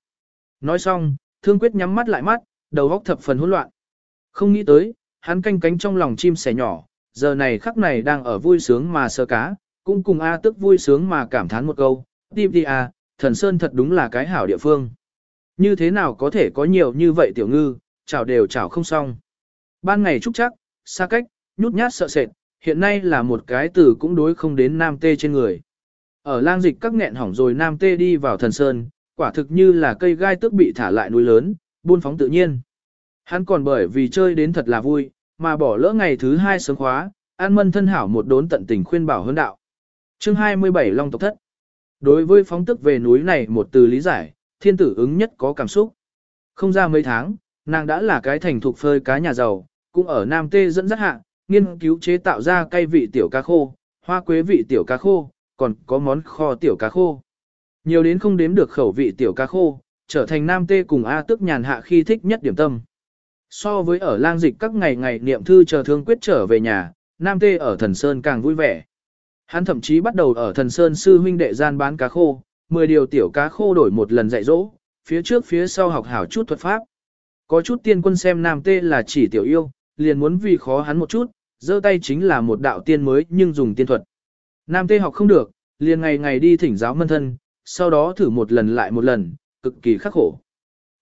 Nói xong, thương quyết nhắm mắt lại mắt, đầu óc thập phần hỗn loạn. Không nghĩ tới, hắn canh cánh trong lòng chim sẻ nhỏ, giờ này khắc này đang ở vui sướng mà sơ cá, cũng cùng A tức vui sướng mà cảm thán một câu, tìm đi A, à, thần sơn thật đúng là cái hảo địa phương. Như thế nào có thể có nhiều như vậy tiểu ngư, chảo đều chảo không xong. Ban ngày trúc chắc, xa cách, nhút nhát sợ sệt, hiện nay là một cái từ cũng đối không đến nam tê trên người. Ở lang dịch các nghẹn hỏng rồi nam tê đi vào thần sơn, quả thực như là cây gai tước bị thả lại núi lớn, buôn phóng tự nhiên. Hắn còn bởi vì chơi đến thật là vui, mà bỏ lỡ ngày thứ hai sớm khóa, an mân thân hảo một đốn tận tình khuyên bảo hơn đạo. chương 27 Long tộc thất. Đối với phóng tức về núi này một từ lý giải, thiên tử ứng nhất có cảm xúc. Không ra mấy tháng, nàng đã là cái thành thục phơi cá nhà giàu, cũng ở Nam Tê dẫn dắt hạ, nghiên cứu chế tạo ra cây vị tiểu cá khô, hoa quế vị tiểu cá khô, còn có món kho tiểu cá khô. Nhiều đến không đếm được khẩu vị tiểu cá khô, trở thành Nam Tê cùng A tức nhàn hạ khi thích nhất điểm tâm. So với ở lang dịch các ngày ngày niệm thư chờ thương quyết trở về nhà, Nam Tê ở Thần Sơn càng vui vẻ. Hắn thậm chí bắt đầu ở Thần Sơn sư huynh đệ gian bán cá khô, 10 điều tiểu cá khô đổi một lần dạy dỗ, phía trước phía sau học hảo chút thuật pháp. Có chút tiên quân xem Nam Tê là chỉ tiểu yêu, liền muốn vì khó hắn một chút, giơ tay chính là một đạo tiên mới nhưng dùng tiên thuật. Nam Tê học không được, liền ngày ngày đi thỉnh giáo mân thân, sau đó thử một lần lại một lần, cực kỳ khắc khổ.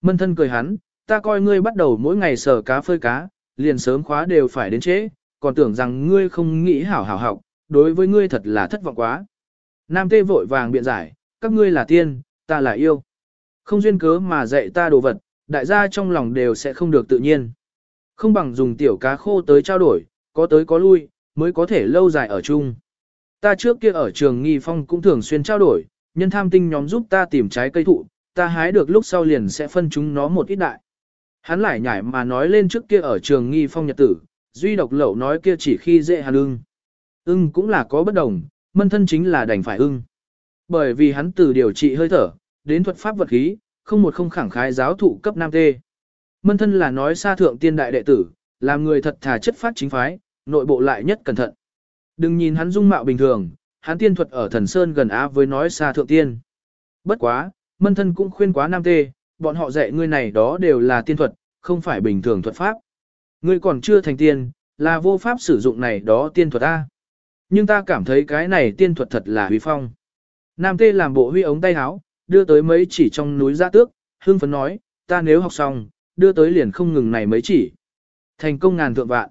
Mân thân cười hắn, ta coi ngươi bắt đầu mỗi ngày sờ cá phơi cá, liền sớm khóa đều phải đến trễ, còn tưởng rằng ngươi không nghĩ hảo hảo học, đối với ngươi thật là thất vọng quá. Nam Tê vội vàng biện giải, các ngươi là tiên, ta là yêu. Không duyên cớ mà dạy ta đồ vật, đại gia trong lòng đều sẽ không được tự nhiên. Không bằng dùng tiểu cá khô tới trao đổi, có tới có lui, mới có thể lâu dài ở chung. Ta trước kia ở trường nghi phong cũng thường xuyên trao đổi, nhân tham tinh nhóm giúp ta tìm trái cây thụ, ta hái được lúc sau liền sẽ phân chúng nó một ít đại. Hắn lại nhảy mà nói lên trước kia ở trường nghi phong nhật tử, duy độc lậu nói kia chỉ khi dễ hàn ưng. Ưng cũng là có bất đồng, mân thân chính là đành phải ưng. Bởi vì hắn từ điều trị hơi thở, đến thuật pháp vật khí, không một không khẳng khái giáo thụ cấp nam tê. Mân thân là nói xa thượng tiên đại đệ tử, làm người thật thà chất phát chính phái, nội bộ lại nhất cẩn thận. Đừng nhìn hắn dung mạo bình thường, hắn tiên thuật ở thần sơn gần á với nói xa thượng tiên. Bất quá, mân thân cũng khuyên quá nam tê, bọn họ dạy ngươi này đó đều là tiên thuật, không phải bình thường thuật pháp. Ngươi còn chưa thành tiên, là vô pháp sử dụng này đó tiên thuật A. Nhưng ta cảm thấy cái này tiên thuật thật là huy phong. Nam tê làm bộ huy ống tay áo, đưa tới mấy chỉ trong núi giã tước, hương phấn nói, ta nếu học xong, đưa tới liền không ngừng này mấy chỉ. Thành công ngàn thượng vạn.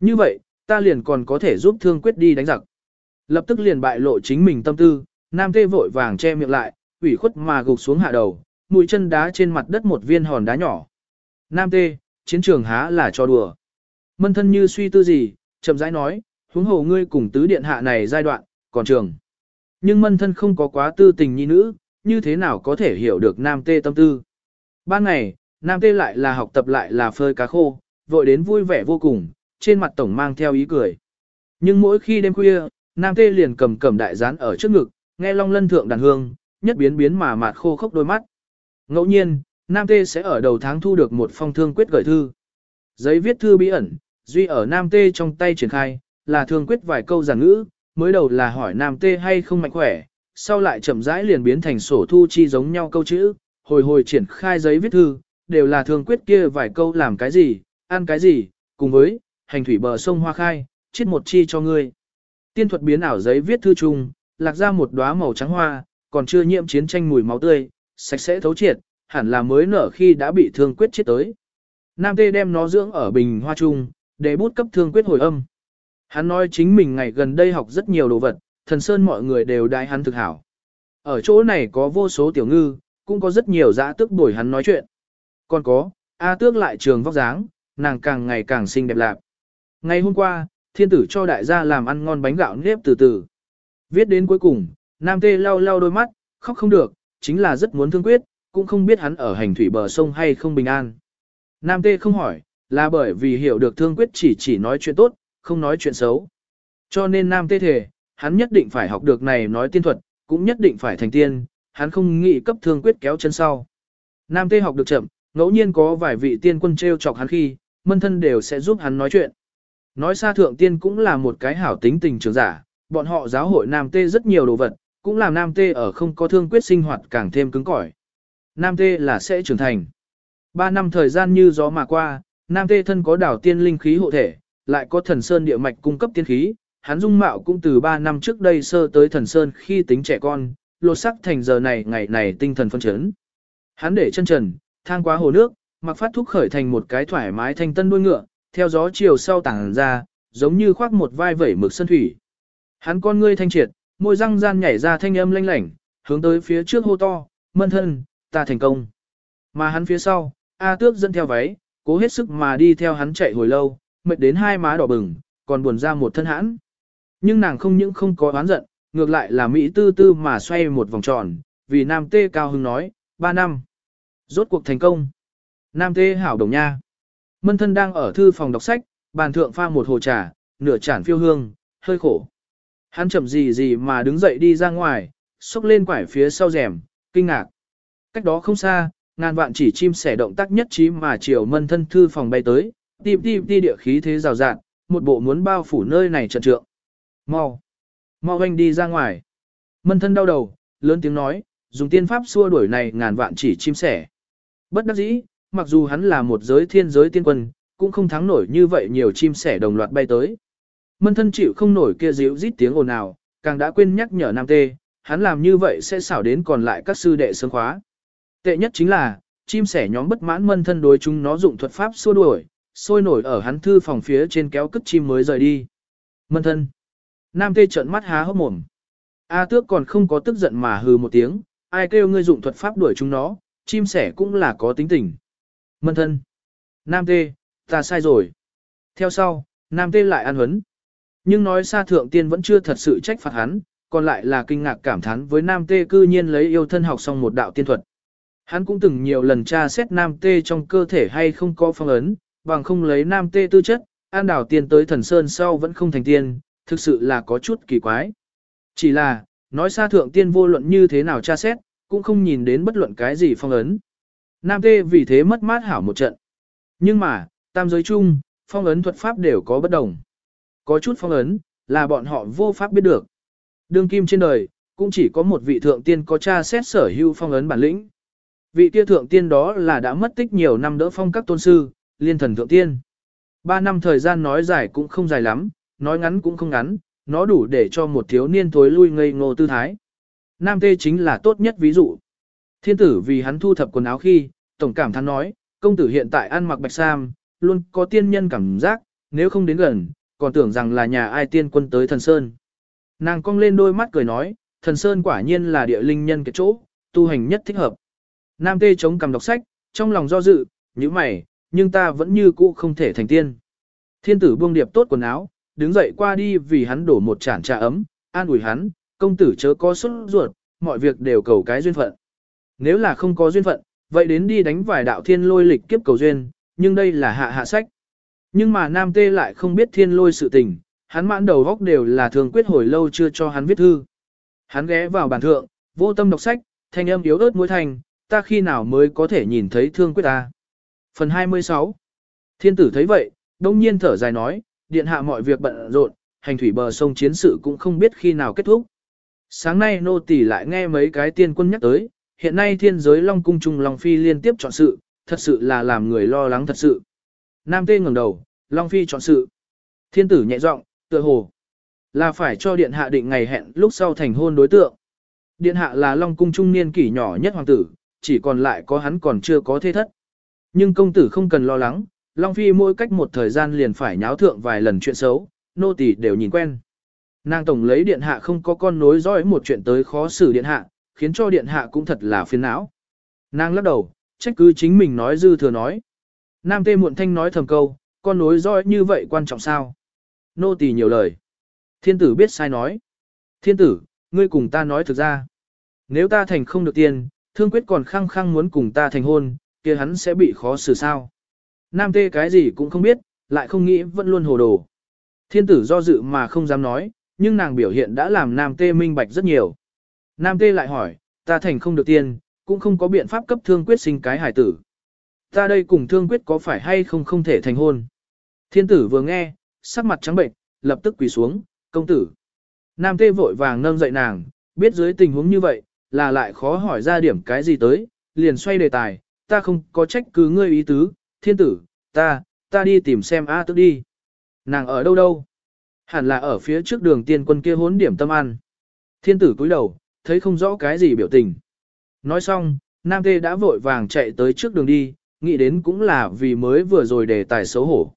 Như vậy, ta liền còn có thể giúp thương quyết đi đánh giặc. Lập tức liền bại lộ chính mình tâm tư, nam tê vội vàng che miệng lại, ủy khuất mà gục xuống hạ đầu, mũi chân đá trên mặt đất một viên hòn đá nhỏ. Nam tê, chiến trường há là cho đùa. Mân thân như suy tư gì, chậm rãi nói, huống hồ ngươi cùng tứ điện hạ này giai đoạn, còn trường. Nhưng mân thân không có quá tư tình nhi nữ, như thế nào có thể hiểu được nam tê tâm tư. Ban ngày, nam tê lại là học tập lại là phơi cá khô, vội đến vui vẻ vô cùng, trên mặt tổng mang theo ý cười. Nhưng mỗi khi đêm khuya, nam tê liền cầm cầm đại gián ở trước ngực, nghe long lân thượng đàn hương, nhất biến biến mà mạt khô khốc đôi mắt. Ngẫu nhiên, nam tê sẽ ở đầu tháng thu được một phong thương quyết gửi thư. Giấy viết thư bí ẩn, duy ở nam tê trong tay triển khai, là thương quyết vài câu giản ngữ, mới đầu là hỏi nam tê hay không mạnh khỏe, sau lại chậm rãi liền biến thành sổ thu chi giống nhau câu chữ, hồi hồi triển khai giấy viết thư, đều là thương quyết kia vài câu làm cái gì, ăn cái gì, cùng với, hành thủy bờ sông hoa khai, chiết một chi cho ngươi. Tiên thuật biến ảo giấy viết thư chung, lạc ra một đóa màu trắng hoa, còn chưa nhiễm chiến tranh mùi máu tươi, sạch sẽ thấu triệt, hẳn là mới nở khi đã bị thương quyết chết tới. Nam Tê đem nó dưỡng ở bình hoa trung, để bút cấp thương quyết hồi âm. Hắn nói chính mình ngày gần đây học rất nhiều đồ vật, thần sơn mọi người đều đại hắn thực hảo. Ở chỗ này có vô số tiểu ngư, cũng có rất nhiều dã tức đổi hắn nói chuyện. Còn có, A tước lại trường vóc dáng, nàng càng ngày càng xinh đẹp lạc. Ngày hôm qua, thiên tử cho đại gia làm ăn ngon bánh gạo nếp từ từ. Viết đến cuối cùng, nam tê lau lau đôi mắt, khóc không được, chính là rất muốn thương quyết, cũng không biết hắn ở hành thủy bờ sông hay không bình an. Nam tê không hỏi, là bởi vì hiểu được thương quyết chỉ chỉ nói chuyện tốt, không nói chuyện xấu. Cho nên nam tê thể, hắn nhất định phải học được này nói tiên thuật, cũng nhất định phải thành tiên, hắn không nghĩ cấp thương quyết kéo chân sau. Nam tê học được chậm, ngẫu nhiên có vài vị tiên quân treo chọc hắn khi, mân thân đều sẽ giúp hắn nói chuyện. Nói xa thượng tiên cũng là một cái hảo tính tình trưởng giả, bọn họ giáo hội Nam Tê rất nhiều đồ vật, cũng làm Nam Tê ở không có thương quyết sinh hoạt càng thêm cứng cỏi. Nam Tê là sẽ trưởng thành. Ba năm thời gian như gió mà qua, Nam Tê thân có đảo tiên linh khí hộ thể, lại có thần sơn địa mạch cung cấp tiên khí, hắn dung mạo cũng từ ba năm trước đây sơ tới thần sơn khi tính trẻ con, lột sắc thành giờ này ngày này tinh thần phân chấn. Hắn để chân trần, thang qua hồ nước, mặc phát thúc khởi thành một cái thoải mái thanh tân đuôi ngựa, theo gió chiều sau tảng ra, giống như khoác một vai vẩy mực sân thủy. Hắn con ngươi thanh triệt, môi răng gian nhảy ra thanh âm lanh lảnh, hướng tới phía trước hô to, mân thân, ta thành công. Mà hắn phía sau, A tước dẫn theo váy, cố hết sức mà đi theo hắn chạy hồi lâu, mệt đến hai má đỏ bừng, còn buồn ra một thân hãn. Nhưng nàng không những không có oán giận, ngược lại là Mỹ tư tư mà xoay một vòng tròn, vì Nam Tê cao hưng nói, ba năm. Rốt cuộc thành công. Nam Tê hảo đồng nha. Mân thân đang ở thư phòng đọc sách, bàn thượng pha một hồ trà, nửa chản phiêu hương, hơi khổ. Hắn chậm gì gì mà đứng dậy đi ra ngoài, xốc lên quải phía sau rèm, kinh ngạc. Cách đó không xa, ngàn vạn chỉ chim sẻ động tác nhất trí mà chiều mân thân thư phòng bay tới, tìm tìm đi địa khí thế rào rạt, một bộ muốn bao phủ nơi này trận trượng. Mau! Mau anh đi ra ngoài. Mân thân đau đầu, lớn tiếng nói, dùng tiên pháp xua đuổi này ngàn vạn chỉ chim sẻ. Bất đắc dĩ, mặc dù hắn là một giới thiên giới tiên quân, cũng không thắng nổi như vậy nhiều chim sẻ đồng loạt bay tới. Mân thân chịu không nổi kia díu rít tiếng ồn ào, càng đã quên nhắc nhở Nam Tê, hắn làm như vậy sẽ xảo đến còn lại các sư đệ sớm khóa. Tệ nhất chính là, chim sẻ nhóm bất mãn mân thân đối chúng nó dụng thuật pháp xua đuổi, sôi nổi ở hắn thư phòng phía trên kéo cất chim mới rời đi. Mân thân. Nam Tê trợn mắt há hốc mồm. A tước còn không có tức giận mà hừ một tiếng, ai kêu ngươi dụng thuật pháp đuổi chúng nó, chim sẻ cũng là có tính tình. Mân thân. Nam Tê, ta sai rồi. Theo sau, Nam Tê lại ăn huấn. Nhưng nói xa thượng tiên vẫn chưa thật sự trách phạt hắn, còn lại là kinh ngạc cảm thán với Nam Tê cư nhiên lấy yêu thân học xong một đạo tiên thuật. Hắn cũng từng nhiều lần tra xét Nam Tê trong cơ thể hay không có phong ấn, bằng không lấy Nam Tê tư chất, an đảo tiên tới thần sơn sau vẫn không thành tiên, thực sự là có chút kỳ quái. Chỉ là, nói xa thượng tiên vô luận như thế nào tra xét, cũng không nhìn đến bất luận cái gì phong ấn. Nam Tê vì thế mất mát hảo một trận. Nhưng mà, tam giới chung, phong ấn thuật pháp đều có bất đồng. Có chút phong ấn, là bọn họ vô pháp biết được. Đương kim trên đời, cũng chỉ có một vị thượng tiên có tra xét sở hữu phong ấn bản lĩnh. Vị kia thượng tiên đó là đã mất tích nhiều năm đỡ phong các tôn sư, liên thần thượng tiên. Ba năm thời gian nói dài cũng không dài lắm, nói ngắn cũng không ngắn, nó đủ để cho một thiếu niên thối lui ngây ngô tư thái. Nam Tê chính là tốt nhất ví dụ. Thiên tử vì hắn thu thập quần áo khi, tổng cảm thán nói, công tử hiện tại ăn mặc bạch sam, luôn có tiên nhân cảm giác, nếu không đến gần, còn tưởng rằng là nhà ai tiên quân tới thần sơn. Nàng cong lên đôi mắt cười nói, thần sơn quả nhiên là địa linh nhân cái chỗ, tu hành nhất thích hợp. Nam tê chống cầm đọc sách, trong lòng do dự, như mày, nhưng ta vẫn như cũ không thể thành tiên. Thiên tử buông điệp tốt quần áo, đứng dậy qua đi vì hắn đổ một chản trà ấm, an ủi hắn, công tử chớ có xuất ruột, mọi việc đều cầu cái duyên phận. Nếu là không có duyên phận, vậy đến đi đánh vài đạo thiên lôi lịch kiếp cầu duyên, nhưng đây là hạ hạ sách. Nhưng mà Nam Tê lại không biết thiên lôi sự tình, hắn mãn đầu góc đều là thường quyết hồi lâu chưa cho hắn viết thư. Hắn ghé vào bàn thượng, vô tâm đọc sách, thanh âm yếu ớt mối thành, ta khi nào mới có thể nhìn thấy thương quyết ta. Phần 26 Thiên tử thấy vậy, đông nhiên thở dài nói, điện hạ mọi việc bận rộn, hành thủy bờ sông chiến sự cũng không biết khi nào kết thúc. Sáng nay nô tỳ lại nghe mấy cái tiên quân nhắc tới, hiện nay thiên giới Long Cung Trung Long Phi liên tiếp chọn sự, thật sự là làm người lo lắng thật sự. Nam Tê ngẩng đầu, Long Phi chọn sự. Thiên tử nhẹ giọng, tựa hồ. Là phải cho điện hạ định ngày hẹn lúc sau thành hôn đối tượng. Điện hạ là Long Cung trung niên kỷ nhỏ nhất hoàng tử, chỉ còn lại có hắn còn chưa có thế thất. Nhưng công tử không cần lo lắng, Long Phi mỗi cách một thời gian liền phải nháo thượng vài lần chuyện xấu, nô tỳ đều nhìn quen. Nàng tổng lấy điện hạ không có con nối dõi một chuyện tới khó xử điện hạ, khiến cho điện hạ cũng thật là phiền não. Nàng lắc đầu, trách cứ chính mình nói dư thừa nói. Nam tê muộn thanh nói thầm câu, con nối dõi như vậy quan trọng sao? Nô tỳ nhiều lời. Thiên tử biết sai nói. Thiên tử, ngươi cùng ta nói thực ra. Nếu ta thành không được tiền, thương quyết còn khăng khăng muốn cùng ta thành hôn, kia hắn sẽ bị khó xử sao. Nam tê cái gì cũng không biết, lại không nghĩ vẫn luôn hồ đồ. Thiên tử do dự mà không dám nói, nhưng nàng biểu hiện đã làm nam tê minh bạch rất nhiều. Nam tê lại hỏi, ta thành không được tiền, cũng không có biện pháp cấp thương quyết sinh cái hải tử. Ta đây cùng thương quyết có phải hay không không thể thành hôn. Thiên tử vừa nghe, sắc mặt trắng bệnh, lập tức quỳ xuống, công tử. Nam tê vội vàng nâng dậy nàng, biết dưới tình huống như vậy, là lại khó hỏi ra điểm cái gì tới, liền xoay đề tài, ta không có trách cứ ngươi ý tứ, thiên tử, ta, ta đi tìm xem A tức đi. Nàng ở đâu đâu? Hẳn là ở phía trước đường tiên quân kia hốn điểm tâm ăn. Thiên tử cúi đầu, thấy không rõ cái gì biểu tình. Nói xong, Nam Tê đã vội vàng chạy tới trước đường đi, nghĩ đến cũng là vì mới vừa rồi đề tài xấu hổ.